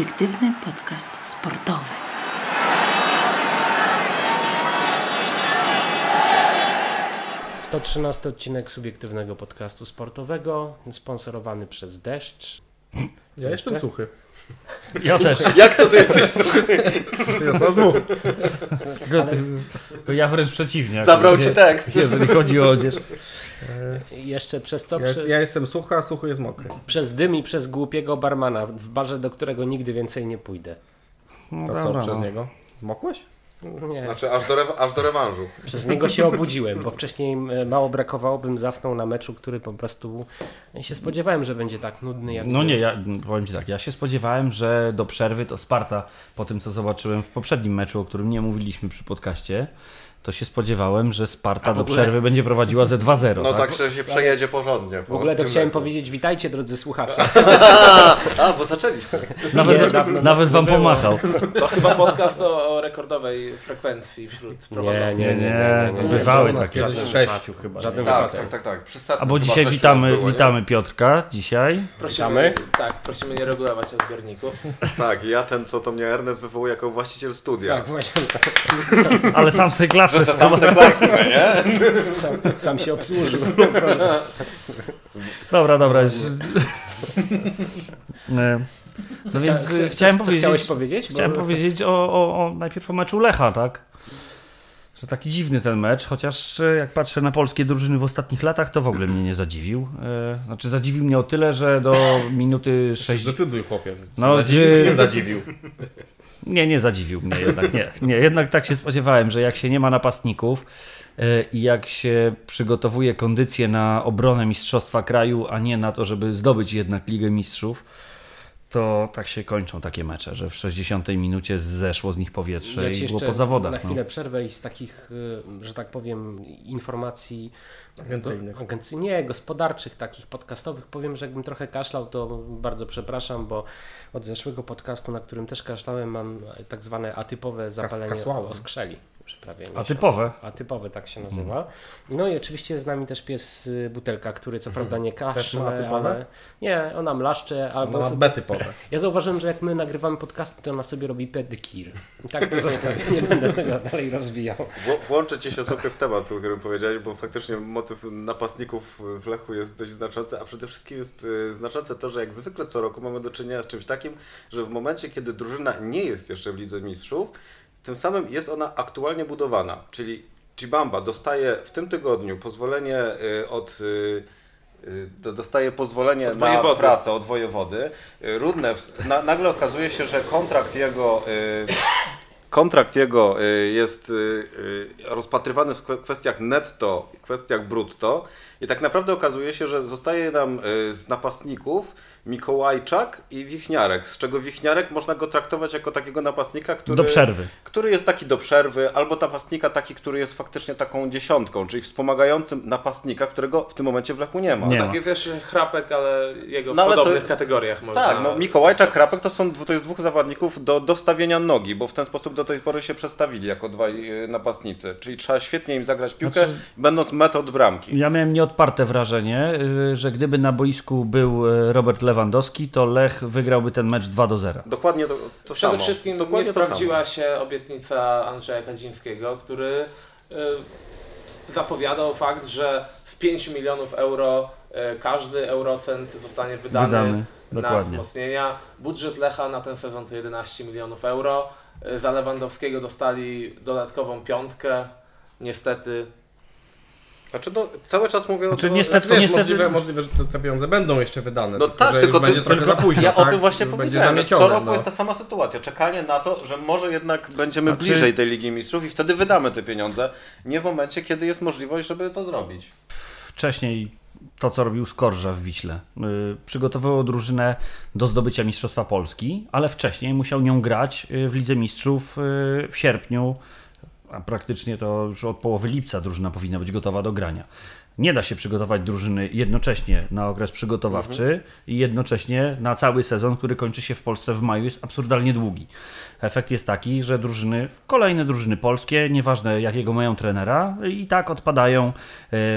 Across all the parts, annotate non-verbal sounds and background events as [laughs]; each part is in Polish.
subiektywny podcast sportowy. To 13 odcinek subiektywnego podcastu sportowego, sponsorowany przez Deszcz. Ja jestem suchy. Ja też. Jak to ty jesteś suchy? Ja to znów. Tylko, ty, tylko ja wręcz przeciwnie. Zabrał ci tekst. Jeżeli chodzi o odzież. I Jeszcze przez to, Ja, przez, ja jestem suchy, a suchy jest mokry. przez dym i przez głupiego barmana w barze, do którego nigdy więcej nie pójdę. No To dobra, co, przez no. niego? Zmokłeś? Nie, Znaczy aż do, rewa- aż do rewanżu. przez niego się obudziłem, bo wcześniej e, mało brakowało, bym zasnął na meczu, który po prostu się spodziewałem, że będzie tak nudny jak No był. nie, ja powiem Ci tak, ja się spodziewałem, że do przerwy to Sparta, po tym co zobaczyłem w poprzednim meczu, o którym nie mówiliśmy przy podcaście, to się spodziewałem, że Sparta do ogóle- przerwy będzie prowadziła ze 2-0. No tak? tak, że się przejedzie porządnie. W ogóle to chciałem powiedzieć, witajcie drodzy słuchacze. [laughs] A, bo zaczęliśmy. Nawet, Nie, dawno nawet Wam było. pomachał. To chyba podcast o, o rekordowej frekwencji wśród prowadzących. nie, nie, nie, nie, nie. bywały takie. kiedyś sześciu chyba. Tak, wypadek. tak, tak, tak. Przy setnym A bo chyba dzisiaj witamy, było, witamy Piotrka, dzisiaj. Prosimy, Witamy. tak, prosimy nie regulować odbiorników. Tak, ja ten, co to mnie Ernest wywołuje jako właściciel studia. Tak, właśnie. Ale sam sobie [laughs] klasnę, nie? Sam, sam się obsłużył. Dobra, dobra. E, No więc Chcia- chciałem co powiedzieć. Chciałeś powiedzieć? Bo- Chciałem powiedzieć o, o, o najpierw o meczu Lecha, tak? Że taki dziwny ten mecz, chociaż e, jak patrzę na polskie drużyny w ostatnich latach, to w ogóle mnie nie zadziwił. E, Znaczy zadziwił mnie o tyle, że do minuty 6. Zdecyduj chłopie. No, zadziwił, gdzie- czy nie zadziwił. Nie, nie zadziwił mnie jednak, nie. nie. Jednak tak się spodziewałem, że jak się nie ma napastników e, i jak się przygotowuje kondycję na obronę Mistrzostwa Kraju, a nie na to, żeby zdobyć jednak Ligę Mistrzów, to tak się kończą takie mecze, że w 60 minucie zeszło z nich powietrze Ja i było po zawodach. Na no. chwilę przerwę i z takich, y, że tak powiem, informacji Agencyjnych. agency, nie, gospodarczych, takich podcastowych powiem, że jakbym trochę kaszlał, to bardzo przepraszam, bo od zeszłego podcastu, na którym też kaszlałem, mam tak zwane atypowe zapalenie kasłałem. oskrzeli. Już prawie miesiąc. Atypowe? Atypowe, tak się nazywa. No i oczywiście jest z nami też pies y, Butelka, który co prawda nie kaszle, [laughs] Też ma atypowe? ale... Nie, ona mlaszcze, albo... Ona ma sobie- B typowe. [laughs] ja zauważyłem, że jak my nagrywamy podcasty, to ona sobie robi pedykir. I tak to zostawię, [laughs] nie będę tego dalej rozwijał. Włączę ci się suchy w temat, o którym powiedziałeś, bo faktycznie motyw napastników w Lechu jest dość znaczący, a przede wszystkim jest y, znaczące to, że jak zwykle co roku mamy do czynienia z czymś takim, że w momencie, kiedy drużyna nie jest jeszcze w Lidze Mistrzów, tym samym jest ona aktualnie budowana, czyli Chibamba dostaje w tym tygodniu pozwolenie y, od... y, y, do- Dostaje pozwolenie na pracę od wojewody. Rudnew, na, nagle okazuje się, że kontrakt jego kontrakt jego jest rozpatrywany w kwe- kwestiach netto kwestiach brutto i tak naprawdę okazuje się, że zostaje nam z napastników Mikołajczak i Wichniarek, z czego Wichniarek można go traktować jako takiego napastnika, który, Do przerwy. który jest taki do przerwy, albo napastnika taki, który jest faktycznie taką dziesiątką, czyli wspomagającym napastnika, którego w tym momencie w Lechu nie ma. Nie ma. Taki też chrapek, ale jego w No, ale to- podobnych kategoriach można... Tak, no Mikołajczak, Krapek to są to jest dwóch zawodników do dostawienia nogi, bo w ten sposób do tej pory się przedstawili jako dwaj y, napastnicy. Czyli trzeba świetnie im zagrać piłkę, Znaczy- będąc metą od bramki. Ja miałem nieodparte wrażenie, y, że gdyby na boisku był y, Robert Lewandowski, to Lech wygrałby ten mecz 2 do 0. Dokładnie to, to Przede samo. wszystkim Dokładnie nie to sprawdziła się obietnica Andrzeja Kadzińskiego, który y, zapowiadał fakt, że z 5 milionów euro y, każdy eurocent zostanie wydany, Wydany, na wzmocnienia. Budżet Lecha na ten sezon to 11 milionów euro. Y, Za Lewandowskiego dostali dodatkową piątkę. Niestety Znaczy, no, cały czas mówię Znaczy, o tym, niestety- Wiesz, niestety- możliwe, możliwe, że te, te pieniądze będą jeszcze wydane. No tak, że tylko już będzie ty- trochę za późno. Ja o tak? tym właśnie Już powiedziałem. Co roku no. jest ta sama sytuacja. Czekanie na to, że może jednak będziemy Znaczy- bliżej tej Ligi Mistrzów i wtedy wydamy te pieniądze. Nie w momencie, kiedy jest możliwość, żeby to zrobić. Wcześniej to, co robił Skorża w Wiśle. Y, Przygotowywał drużynę do zdobycia Mistrzostwa Polski, ale wcześniej musiał nią grać y, w Lidze Mistrzów y, w sierpniu, a praktycznie to już od połowy lipca drużyna powinna być gotowa do grania. Nie da się przygotować drużyny jednocześnie na okres przygotowawczy i jednocześnie na cały sezon, który kończy się w Polsce w maju, jest absurdalnie długi. Efekt jest taki, że drużyny, kolejne drużyny polskie, nieważne jakiego mają trenera, i tak odpadają e,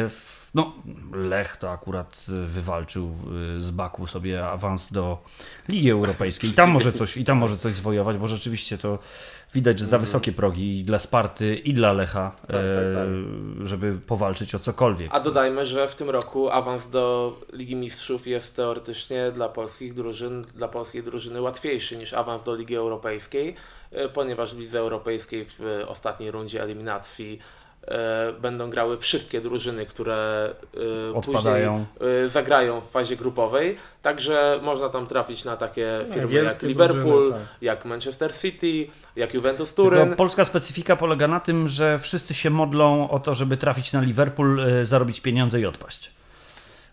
w No, Lech to akurat wywalczył y, z Baku sobie awans do Ligi Europejskiej. I tam może coś, i tam może coś zwojować, bo rzeczywiście to widać, że za wysokie progi i dla Sparty, i dla Lecha, tak, e, żeby powalczyć o cokolwiek. A dodajmy, że w tym roku awans do Ligi Mistrzów jest teoretycznie dla polskich drużyn, dla polskiej drużyny łatwiejszy niż awans do Ligi Europejskiej, e, ponieważ w Lidze Europejskiej w e, ostatniej rundzie eliminacji będą grały wszystkie drużyny, które e, Odpadają. później e, zagrają w fazie grupowej, także można tam trafić na takie firmy jak Liverpool, drużyny, tak. jak Manchester City, jak Juventus Tylko Turyn. polska specyfika polega na tym, że wszyscy się modlą o to, żeby trafić na Liverpool, e, zarobić pieniądze i odpaść.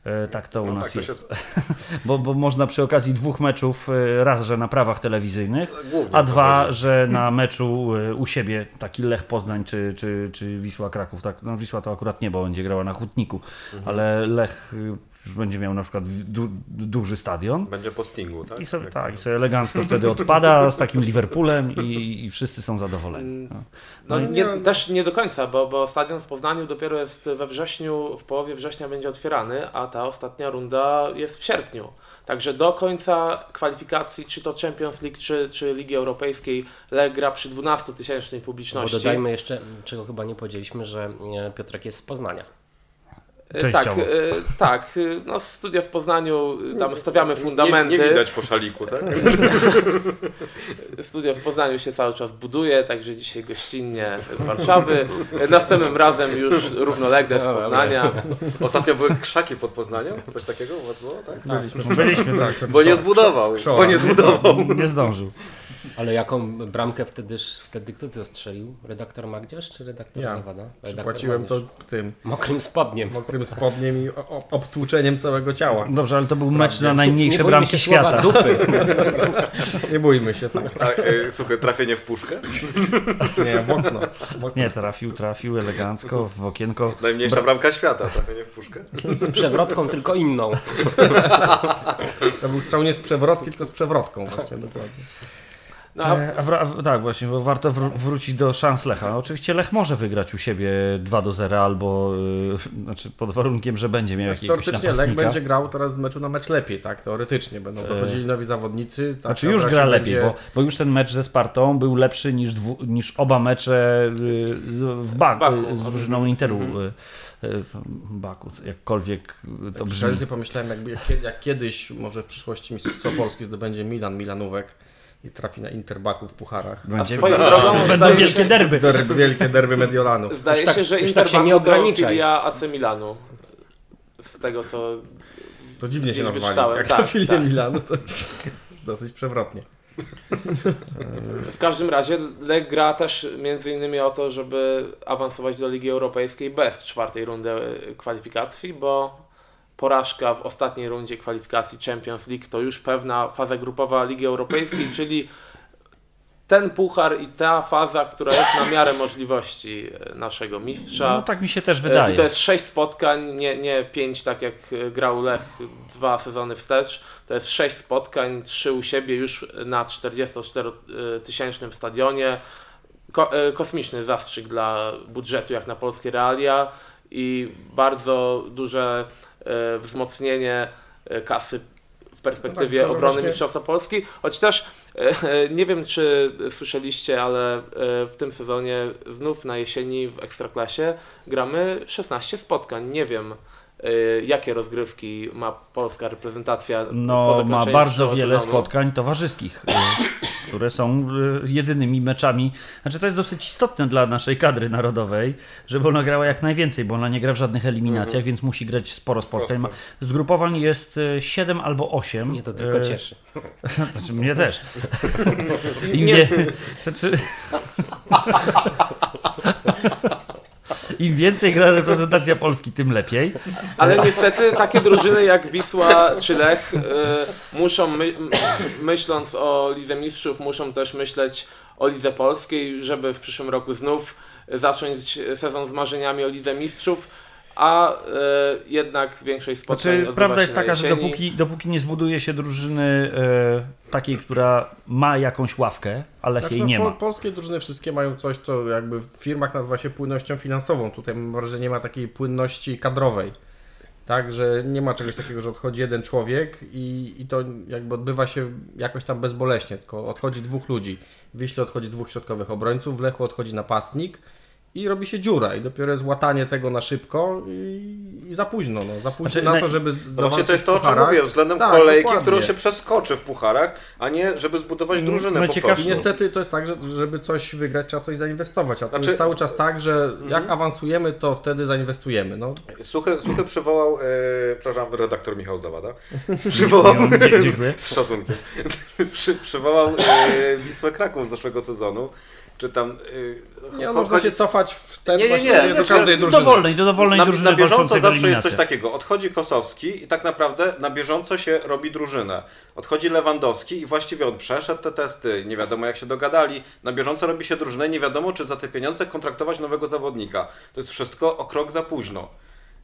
E, Tak to u No nas tak to jest. się [laughs] Bo, bo można przy okazji dwóch meczów, e, raz, że na prawach telewizyjnych, głównie a dwa, że na meczu e, u siebie, taki Lech Poznań czy, czy, czy Wisła Kraków. Tak, no Wisła to akurat nie, bo będzie grała na Hutniku, Mhm. ale Lech już będzie miał na przykład du, duży stadion. Będzie po Stingu, tak? I sobie, Jak tak, i sobie elegancko wtedy odpada z takim Liverpoolem i, i wszyscy są zadowoleni. No. No, No i nie, też nie do końca, bo, bo stadion w Poznaniu dopiero jest we wrześniu, w połowie września będzie otwierany, a ta ostatnia runda jest w sierpniu. Także do końca kwalifikacji, czy to Champions League, czy, czy Ligi Europejskiej, Lech gra przy 12-tysięcznej Bo publiczności. dodajmy jeszcze, czego chyba nie powiedzieliśmy, że e, Piotrek jest z Poznania. E, Częściowo. Tak, e, tak. e, No, studia w Poznaniu, tam stawiamy Nie, fundamenty. nie widać po szaliku, tak? [laughs] Studio w Poznaniu się cały czas buduje, także dzisiaj gościnnie z Warszawy. Następnym razem już równolegle z Poznania. Ostatnio były krzaki pod Poznaniem? Coś takiego u was było, tak? Byliśmy Byliśmy tak. Bo nie zbudował, bo nie zbudował. Nie zdążył. Ale jaką bramkę wtedy, wtedy kto to strzelił? Redaktor Magdziarz czy redaktor Ja. Zawada? Redaktor Przypłaciłem to Magdziarz. tym Mokrym spodniem. mokrym spodniem i obtłuczeniem całego ciała. Dobrze, ale to był mecz na najmniejsze bramki świata. Dupy. [laughs] Nie bójmy się tak. A, e, słuchaj, trafienie w puszkę? [laughs] Nie, w okno. W okno. Nie, trafił, trafił elegancko w okienko. Najmniejsza bramka świata, trafienie w puszkę. Z przewrotką tylko inną. [laughs] To był strzał nie z przewrotki, tylko z przewrotką właśnie dokładnie. No, a E, A tak, właśnie, bo warto wr- wrócić do szans Lecha. Oczywiście Lech może wygrać u siebie 2 do 0 albo y, znaczy pod warunkiem, że będzie miał jakiegoś Teoretycznie Lech będzie grał teraz z meczu na mecz lepiej, tak? Teoretycznie będą dochodzili nowi zawodnicy. Tak, Znaczy już gra lepiej, będzie- bo, bo już ten mecz ze Spartą był lepszy niż, dwu, niż oba mecze y, z, w Baku, Baku. z drużyną Interu. y, y, Baku, jakkolwiek to brzmi. Szczerze pomyślałem, jakby, jak, jak kiedyś może w przyszłości Mistrzostwo Polski zdobędzie Milan, Milanówek i trafi na Interbaku w pucharach. Będzie, swoją drogą będą wielkie się- derby. Derby, wielkie derby Mediolanu. Zdaje tak- się, że już Inter tak się nie to ograniczaj. filia AC Milanu. Z tego co... To dziwnie się nazwali. wyczytałem, Jak tak, to filię tak. Milanu, to dosyć przewrotnie. W każdym razie Lech gra też między innymi o to, żeby awansować do Ligi Europejskiej bez czwartej rundy kwalifikacji, bo porażka w ostatniej rundzie kwalifikacji Champions League to już pewna faza grupowa Ligi Europejskiej, [clears throat] czyli ten puchar i ta faza, która jest na miarę możliwości e, naszego mistrza. No tak mi się też E, wydaje. I to jest sześć spotkań, nie, nie pięć tak jak e, grał Lech dwa sezony wstecz. To jest sześć spotkań, trzy u siebie już na 44-tysięcznym stadionie. Ko, e, kosmiczny zastrzyk dla budżetu jak na polskie realia i bardzo duże e, wzmocnienie e, kasy w perspektywie No tak, obrony właśnie- Mistrzostwa Polski. Choć też e, nie wiem, czy słyszeliście, ale e, w tym sezonie znów na jesieni w Ekstraklasie gramy 16 spotkań. Nie wiem, e, jakie rozgrywki ma polska reprezentacja po No, ma bardzo wiele sezonu. spotkań towarzyskich, [clears throat] które są y, jedynymi meczami. Znaczy, to jest dosyć istotne dla naszej kadry narodowej, żeby ona grała jak najwięcej, bo ona nie gra w żadnych eliminacjach, więc musi grać sporo spotkań. Ma, zgrupowań jest 7 albo 8. Mnie to tylko cieszy. [laughs] Znaczy, mnie też. [laughs] Im Nie- wie, znaczy... [laughs] Im więcej gra reprezentacja Polski, tym lepiej. Ale niestety takie drużyny jak Wisła czy Lech y, muszą, my, myśląc o Lidze Mistrzów, muszą też myśleć o Lidze Polskiej, żeby w przyszłym roku znów zacząć sezon z marzeniami o Lidze Mistrzów, a y, jednak większość spotkań Znaczy, odbywa prawda się jest na taka, że dopóki, dopóki nie zbuduje się drużyny e, takiej, która ma jakąś ławkę, ale Znaczy, jej no, nie po, ma. polskie drużyny wszystkie mają coś, co jakby w firmach nazywa się płynnością finansową. Tutaj mam wrażenie, nie ma takiej płynności kadrowej. tak, że nie ma czegoś takiego, że odchodzi jeden człowiek i, i to jakby odbywa się jakoś tam bezboleśnie, tylko odchodzi dwóch ludzi. W Wiśle odchodzi dwóch środkowych obrońców, w Lechu odchodzi napastnik i robi się dziura i dopiero jest łatanie tego na szybko i, i za późno, no, za późno Znaczy, na to, żeby No właśnie to jest to, o czym mówiłem, względem Tak, kolejki, dokładnie. którą się przeskoczy w pucharach, a nie żeby zbudować drużynę no po ciekaw- prostu. I niestety to jest tak, że żeby coś wygrać, trzeba coś zainwestować. A to Znaczy- jest cały czas tak, że jak awansujemy, to wtedy zainwestujemy. No, Suchy, Suchy przywołał, e, przepraszam, redaktor Michał Zawada, [laughs] przywołał, [laughs] z szacunkiem, [laughs] Przy, przywołał e, Wisłę Kraków z zeszłego sezonu, czy tam... E, nie, cho- można się cofać wstecz Nie, nie, nie, właściwie do każdej Do drużyny. dowolnej, do dowolnej na, drużyny na bieżąco zawsze jest coś takiego. Odchodzi Kosowski i tak naprawdę na bieżąco się robi drużynę. Odchodzi Lewandowski i właściwie on przeszedł te testy, nie wiadomo jak się dogadali. Na bieżąco robi się drużynę, nie wiadomo czy za te pieniądze kontraktować nowego zawodnika. To jest wszystko o krok za późno.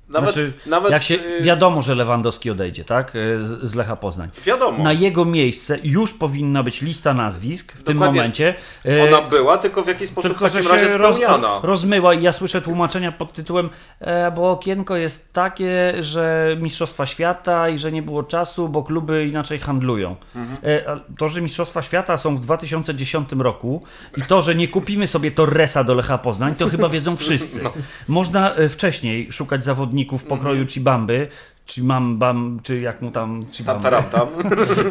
Nawet, znaczy, nawet jak się y, wiadomo, że Lewandowski odejdzie, tak? y, Z, z Lecha Poznań. wiadomo. Na jego miejsce już powinna być lista nazwisk w tym Dokładnie. momencie. y, Ona była, tylko w jaki sposób Tylko, w takim razie roz, spełniana. rozmyła i ja słyszę tłumaczenia pod tytułem e, bo okienko jest takie, że Mistrzostwa Świata i że nie było czasu, bo kluby inaczej handlują. Mhm. E, to, że Mistrzostwa Świata są w 2010 roku i to, że nie kupimy sobie Torresa do Lecha Poznań, to chyba wiedzą wszyscy. [laughs] No. Można e, wcześniej szukać zawodników Mhm. pokroju Chibamby, czy mam bam, czy jak mu tam Tam, Chibamba. taram, tam.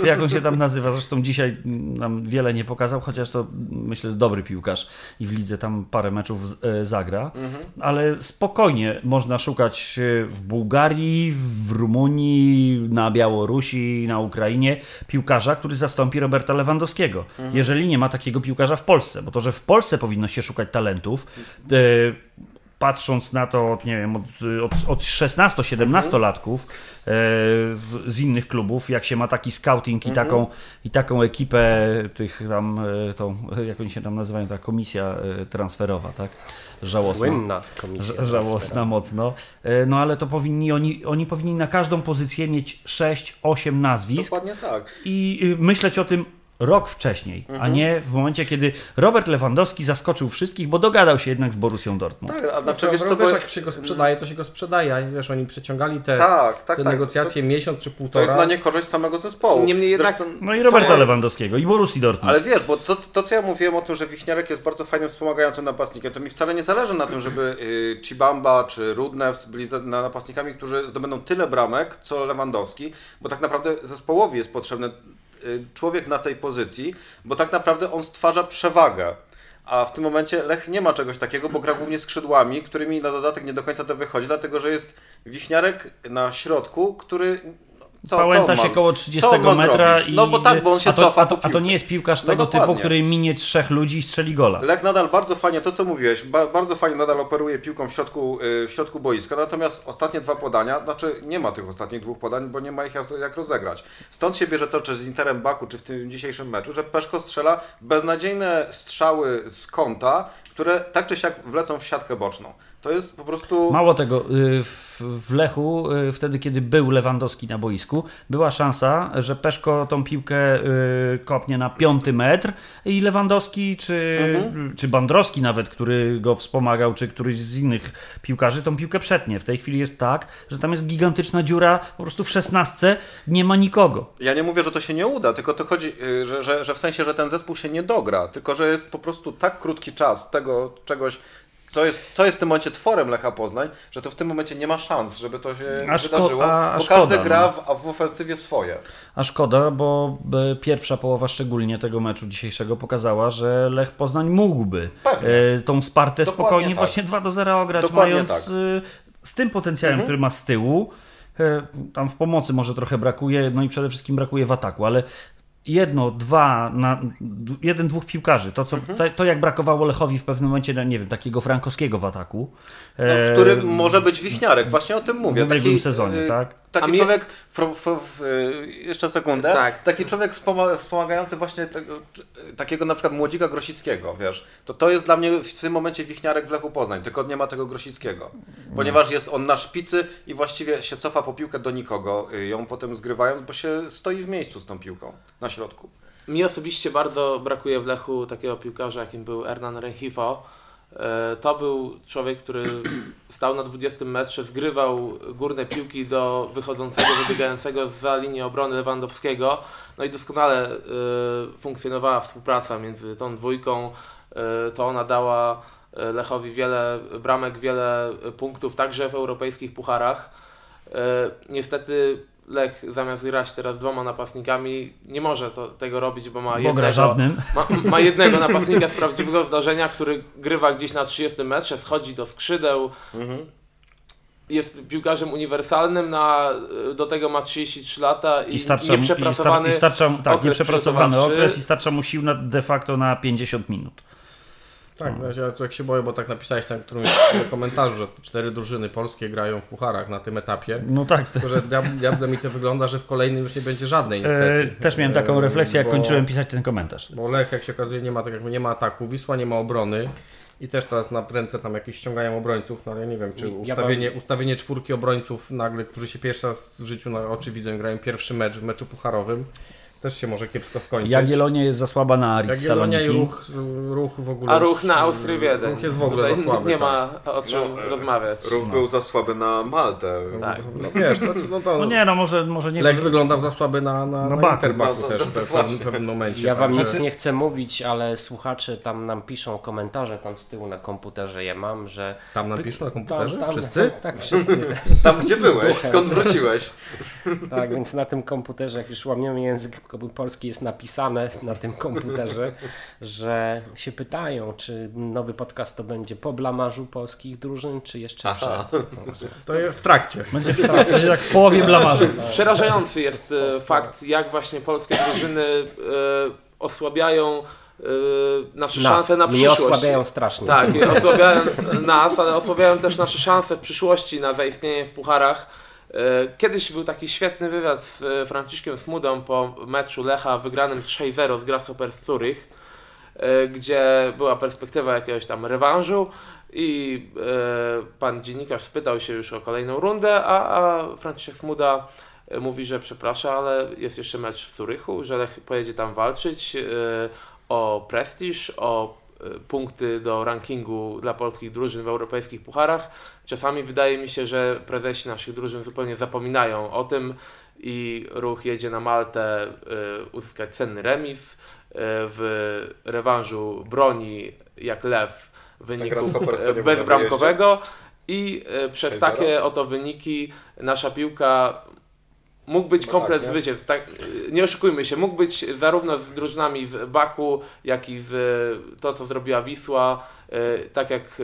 To [laughs] jak on się tam nazywa? Zresztą dzisiaj nam wiele nie pokazał, chociaż to myślę, że dobry piłkarz i w lidze tam parę meczów e, zagra. Ale spokojnie można szukać e, w Bułgarii, w Rumunii, na Białorusi, na Ukrainie piłkarza, który zastąpi Roberta Lewandowskiego. Jeżeli nie ma takiego piłkarza w Polsce, bo to, że w Polsce powinno się szukać talentów, e, patrząc na to, od, nie wiem, od, od, od 16-17 latków e, w, z innych klubów, jak się ma taki scouting i, taką, i taką ekipę tych tam, e, tą, jak oni się tam nazywają, ta komisja e, transferowa, tak? Żałosna. Słynna komisja. Żałosna mocno. E, No ale to powinni, oni, oni powinni na każdą pozycję mieć 6-8 nazwisk Dokładnie tak. i y, myśleć o tym rok wcześniej, a nie w momencie, kiedy Robert Lewandowski zaskoczył wszystkich, bo dogadał się jednak z Borussią Dortmund. Tak, a znaczy, Znaczy, wiesz co, bo... jak się go sprzedaje, to się go sprzedaje, a wiesz, oni przeciągali te, Tak, tak, te tak. negocjacje miesiąc czy To półtora. jest na niekorzyść samego zespołu. Niemniej jednak- Zresztą- No i Roberta Lewandowskiego i Borussii Dortmund. Ale wiesz, bo to, to co ja mówiłem o tym, że Wichniarek jest bardzo fajnym wspomagającym napastnikiem, to mi wcale nie zależy na tym, żeby y, Chibamba czy Rudnews byli za- na napastnikami, którzy zdobędą tyle bramek, co Lewandowski, bo tak naprawdę zespołowi jest potrzebny y, człowiek na tej pozycji, bo tak naprawdę on stwarza przewagę. A w tym momencie Lech nie ma czegoś takiego, bo gra głównie skrzydłami, którymi na dodatek nie do końca to wychodzi, dlatego że jest Wichniarek na środku, który... Co, co Pałęta ma- się koło co 30 on ma metra zrobić? i... No bo tak, bo on się a to, cofa a to, a to nie jest piłkarz No tego typu, dokładnie. który minie trzech ludzi i strzeli gola. Lech nadal bardzo fajnie, to co mówiłeś, ba, bardzo fajnie nadal operuje piłką w środku, y, w środku boiska, natomiast ostatnie dwa podania, znaczy nie ma tych ostatnich dwóch podań, bo nie ma ich jak rozegrać. Stąd się bierze to, czy z Interem Baku, czy w tym dzisiejszym meczu, że Peszko strzela beznadziejne strzały z kąta, które tak czy siak wlecą w siatkę boczną. To jest po prostu... Mało tego, y, w, Lechu, y, wtedy kiedy był Lewandowski na boisku, była szansa, że Peszko tą piłkę y, kopnie na piąty metr i Lewandowski, czy, Mhm. czy Bandrowski nawet, który go wspomagał, czy któryś z innych piłkarzy, tą piłkę przetnie. W tej chwili jest tak, że tam jest gigantyczna dziura, po prostu w szesnastce nie ma nikogo. Ja nie mówię, że to się nie uda, tylko to chodzi, że, że, że w sensie, że ten zespół się nie dogra, tylko że jest po prostu tak krótki czas tego czegoś, co jest, co jest w tym momencie tworem Lecha Poznań, że to w tym momencie nie ma szans, żeby to się A wydarzyło, a- a bo szkoda, każdy no. gra w, w ofensywie swoje. A szkoda, bo e, pierwsza połowa szczególnie tego meczu dzisiejszego pokazała, że Lech Poznań mógłby Pewnie. e, tą Spartę Dokładnie spokojnie tak. właśnie 2 do 0 ograć, Dokładnie mając tak. e, z tym potencjałem, który ma z tyłu. Tam w pomocy może trochę brakuje, no i przede wszystkim brakuje w ataku, ale jedno, dwa, na, jeden, dwóch piłkarzy. To, co, to, to jak brakowało Lechowi w pewnym momencie, no nie wiem, takiego Frankowskiego w ataku. No, e, który może być wichniarek, właśnie o tym mówię. w ubiegłym sezonie, y, tak? Taki mnie- człowiek, pro, pro, y, jeszcze sekundę, Tak. taki człowiek wspoma, wspomagający właśnie tego, takiego na przykład młodzika Grosickiego, wiesz, to to jest dla mnie w tym momencie wichniarek w Lechu Poznań, tylko nie ma tego Grosickiego, ponieważ jest on na szpicy i właściwie się cofa po piłkę do nikogo, y, ją potem zgrywając, bo się stoi w miejscu z tą piłką na środku. Mi osobiście bardzo brakuje w Lechu takiego piłkarza, jakim był Hernan Rengifo. E, To był człowiek, który stał na 20 metrze, zgrywał górne piłki do wychodzącego, wybiegającego za linię obrony Lewandowskiego. No i doskonale e, funkcjonowała współpraca między tą dwójką. E, To ona dała Lechowi wiele bramek, wiele punktów, także w europejskich pucharach. Niestety Lech zamiast grać teraz dwoma napastnikami nie może to, tego robić, bo ma Bo jednego, żadnym. ma, ma jednego napastnika z prawdziwego zdarzenia, który grywa gdzieś na 30 metrze, schodzi do skrzydeł. Jest piłkarzem uniwersalnym, na, do tego ma 33 lata i, I starcza, mu- i, nieprzepracowany. star, i starcza tak, okres nieprzepracowany okres i starcza mu sił na, de facto na 50 minut. Tak, no, ja tak się boję, bo tak napisałeś tam w którymś komentarzu, że cztery drużyny polskie grają w pucharach na tym etapie. No tak, Tylko, że diab- diable mi to wygląda, że w kolejnym już nie będzie żadnej e, niestety. też miałem taką E, refleksję, jak bo- kończyłem pisać ten komentarz. Bo Lech, jak się okazuje, nie ma, tak jakby nie ma ataku, Wisła nie ma obrony. I też teraz na prędce tam jakieś ściągają obrońców, no ale ja nie wiem, czy Ja ustawienie, ustawienie czwórki obrońców nagle, którzy się pierwszy raz w życiu na oczy widzą, grają pierwszy mecz w meczu pucharowym, też się może kiepsko skończyć. Jagiellonia jest za słaba na Aris Jagiellonia i ruch, ruch w ogóle. A ruch na Austrię Wiedeń. Ruch jest w ogóle Tutaj za słaby. nie tak. ma o czym No, e, rozmawiać. Ruch był za słaby na Maltę. Tak. No wiesz, no, no to No nie, no może, może nie. Lech wyglądał za słaby na, na, No na Baku. Interbaku No to- też to w pewnym, właśnie. w pewnym momencie. Ja wam także- nic nie chcę mówić, ale słuchacze tam nam piszą komentarze tam z tyłu na komputerze je mam, że... Tam nam piszą na komputerze? Tam, tam, Wszyscy? Tak, wszyscy. Tam gdzie byłeś? [laughs] Skąd wróciłeś? Tak, więc na tym komputerze, jak już łamiemy język polski, jest napisane na tym [laughs] komputerze, że się pytają, czy nowy podcast to będzie po blamarzu polskich drużyn, czy jeszcze Aha. przed. No, że- To jest w trakcie. Będzie w, będzie tak w połowie blamarzu. [laughs] Przerażający jest e, fakt, jak właśnie polskie drużyny e, osłabiają e, nasze Nas, szanse na mnie przyszłość. osłabiają strasznie. Tak, [laughs] i osłabiając nas, ale osłabiają też nasze szanse w przyszłości na zaistnienie w pucharach. E, Kiedyś był taki świetny wywiad z e, Franciszkiem Smudą po meczu Lecha wygranym z 6-0 z Grasshopper z Zurich, e, gdzie była perspektywa jakiegoś tam rewanżu i pan dziennikarz spytał się już o kolejną rundę, a, Franciszek Smuda mówi, że przeprasza, ale jest jeszcze mecz w Zurychu, że Lech pojedzie tam walczyć o prestiż, o punkty do rankingu dla polskich drużyn w europejskich pucharach. Czasami wydaje mi się, że prezesi naszych drużyn zupełnie zapominają o tym i ruch jedzie na Maltę e, uzyskać cenny remis. e, W rewanżu broni jak lew wyniku Grasshopper e, nie [laughs] bezbramkowego i przez 6-0? takie oto wyniki nasza piłka mógł być No komplet tak, zwycięstw. Tak, e, nie oszukujmy się, mógł być zarówno z drużynami z Baku, jak i z e, to, co zrobiła Wisła, e, tak jak e,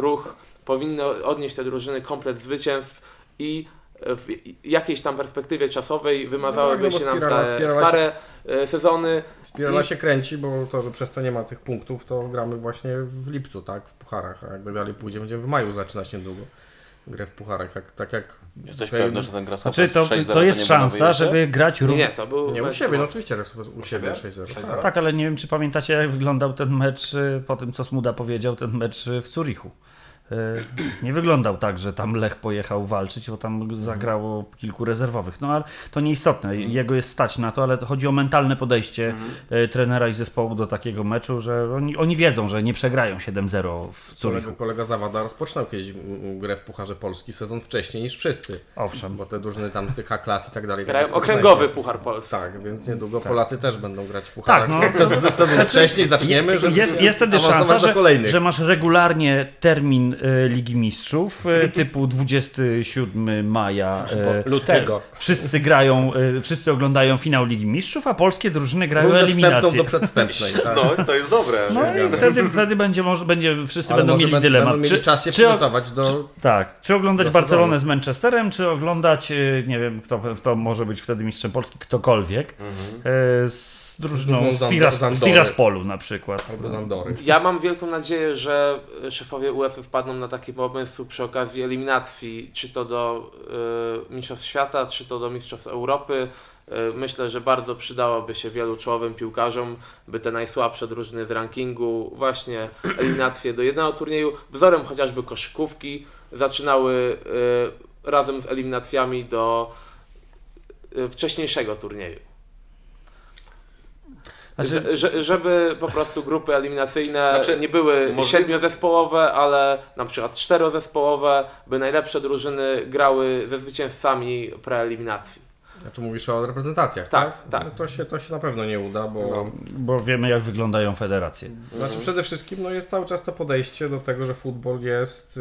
ruch powinny odnieść te drużyny komplet zwycięstw i w jakiejś tam perspektywie czasowej wymazałyby No, no bo się nam te się- stare e, sezony. Spirala I- się kręci, bo to, że przez to nie ma tych punktów, to gramy właśnie w lipcu, tak? W pucharach. A jak dalej pójdzie, będziemy w maju zaczynać niedługo grę w pucharach. Jak, tak jak Jesteś Okej. pewny, że ten Grasshopper Znaczy to, 6-0 to jest szansa, żeby grać Nie, równo. nie, to był Nie u mecz siebie, no oczywiście, że u siebie 6-0. 6-0. Tak. Tak, ale nie wiem, czy pamiętacie, jak wyglądał ten mecz y, po tym, co Smuda powiedział, ten mecz y, w Zurichu. Y, Nie wyglądał tak, że tam Lech pojechał walczyć, bo tam zagrało kilku rezerwowych. No ale to nieistotne. Jego jest stać na to, ale to chodzi o mentalne podejście y, trenera i zespołu do takiego meczu, że oni, oni wiedzą, że nie przegrają 7-0 w Kolega, Zurichu. kolega Zawada rozpoczynał kiedyś grę w Pucharze Polski sezon wcześniej niż wszyscy. Owszem. Bo te drużyny tam z tych H-klas i tak dalej. Grają tak okręgowy. Puchar Polski. Tak, więc niedługo Polacy też będą grać w Pucharach. Tak, no. Se- se- Sezon wcześniej zaczniemy, żeby jest, jest wtedy szansa, że, że masz regularnie termin Ligi Mistrzów, y, typu 27 maja. y, Lutego. Wszyscy grają, wszyscy oglądają finał Ligi Mistrzów, a polskie drużyny grają Rundę eliminację. do przedstępnej. Tak. No, to jest dobre. No i wtedy, wtedy będzie, może, będzie, wszyscy Ale będą może mieli będą- dylemat. Będą mieli Czy, czas się czy, przygotować do... tak, czy oglądać Barcelonę z Manchesterem, czy oglądać, nie wiem, kto, kto może być wtedy mistrzem Polski, ktokolwiek, y, z drużyną Drużyną z, Tiras, z Zandory. Tiraspolu na przykład. Albo z Andory. Ja mam wielką nadzieję, że e, szefowie UEFA wpadną na taki pomysł przy okazji eliminacji, czy to do e, Mistrzostw Świata, czy to do Mistrzostw Europy. E, myślę, że bardzo przydałoby się wielu czołowym piłkarzom, by te najsłabsze drużyny z rankingu, właśnie eliminacje do jednego turnieju, wzorem chociażby koszykówki, zaczynały e, razem z eliminacjami do wcześniejszego turnieju. Znaczy- że, żeby po prostu grupy eliminacyjne Znaczy, nie były możliwe- siedmiozespołowe, ale na przykład czterozespołowe, by najlepsze drużyny grały ze zwycięzcami preeliminacji. Znaczy mówisz o reprezentacjach, Tak, tak? tak. No to, się, to się na pewno nie uda, bo No. Bo wiemy, jak wyglądają federacje. znaczy przede wszystkim no, jest cały czas to podejście do tego, że futbol jest, y,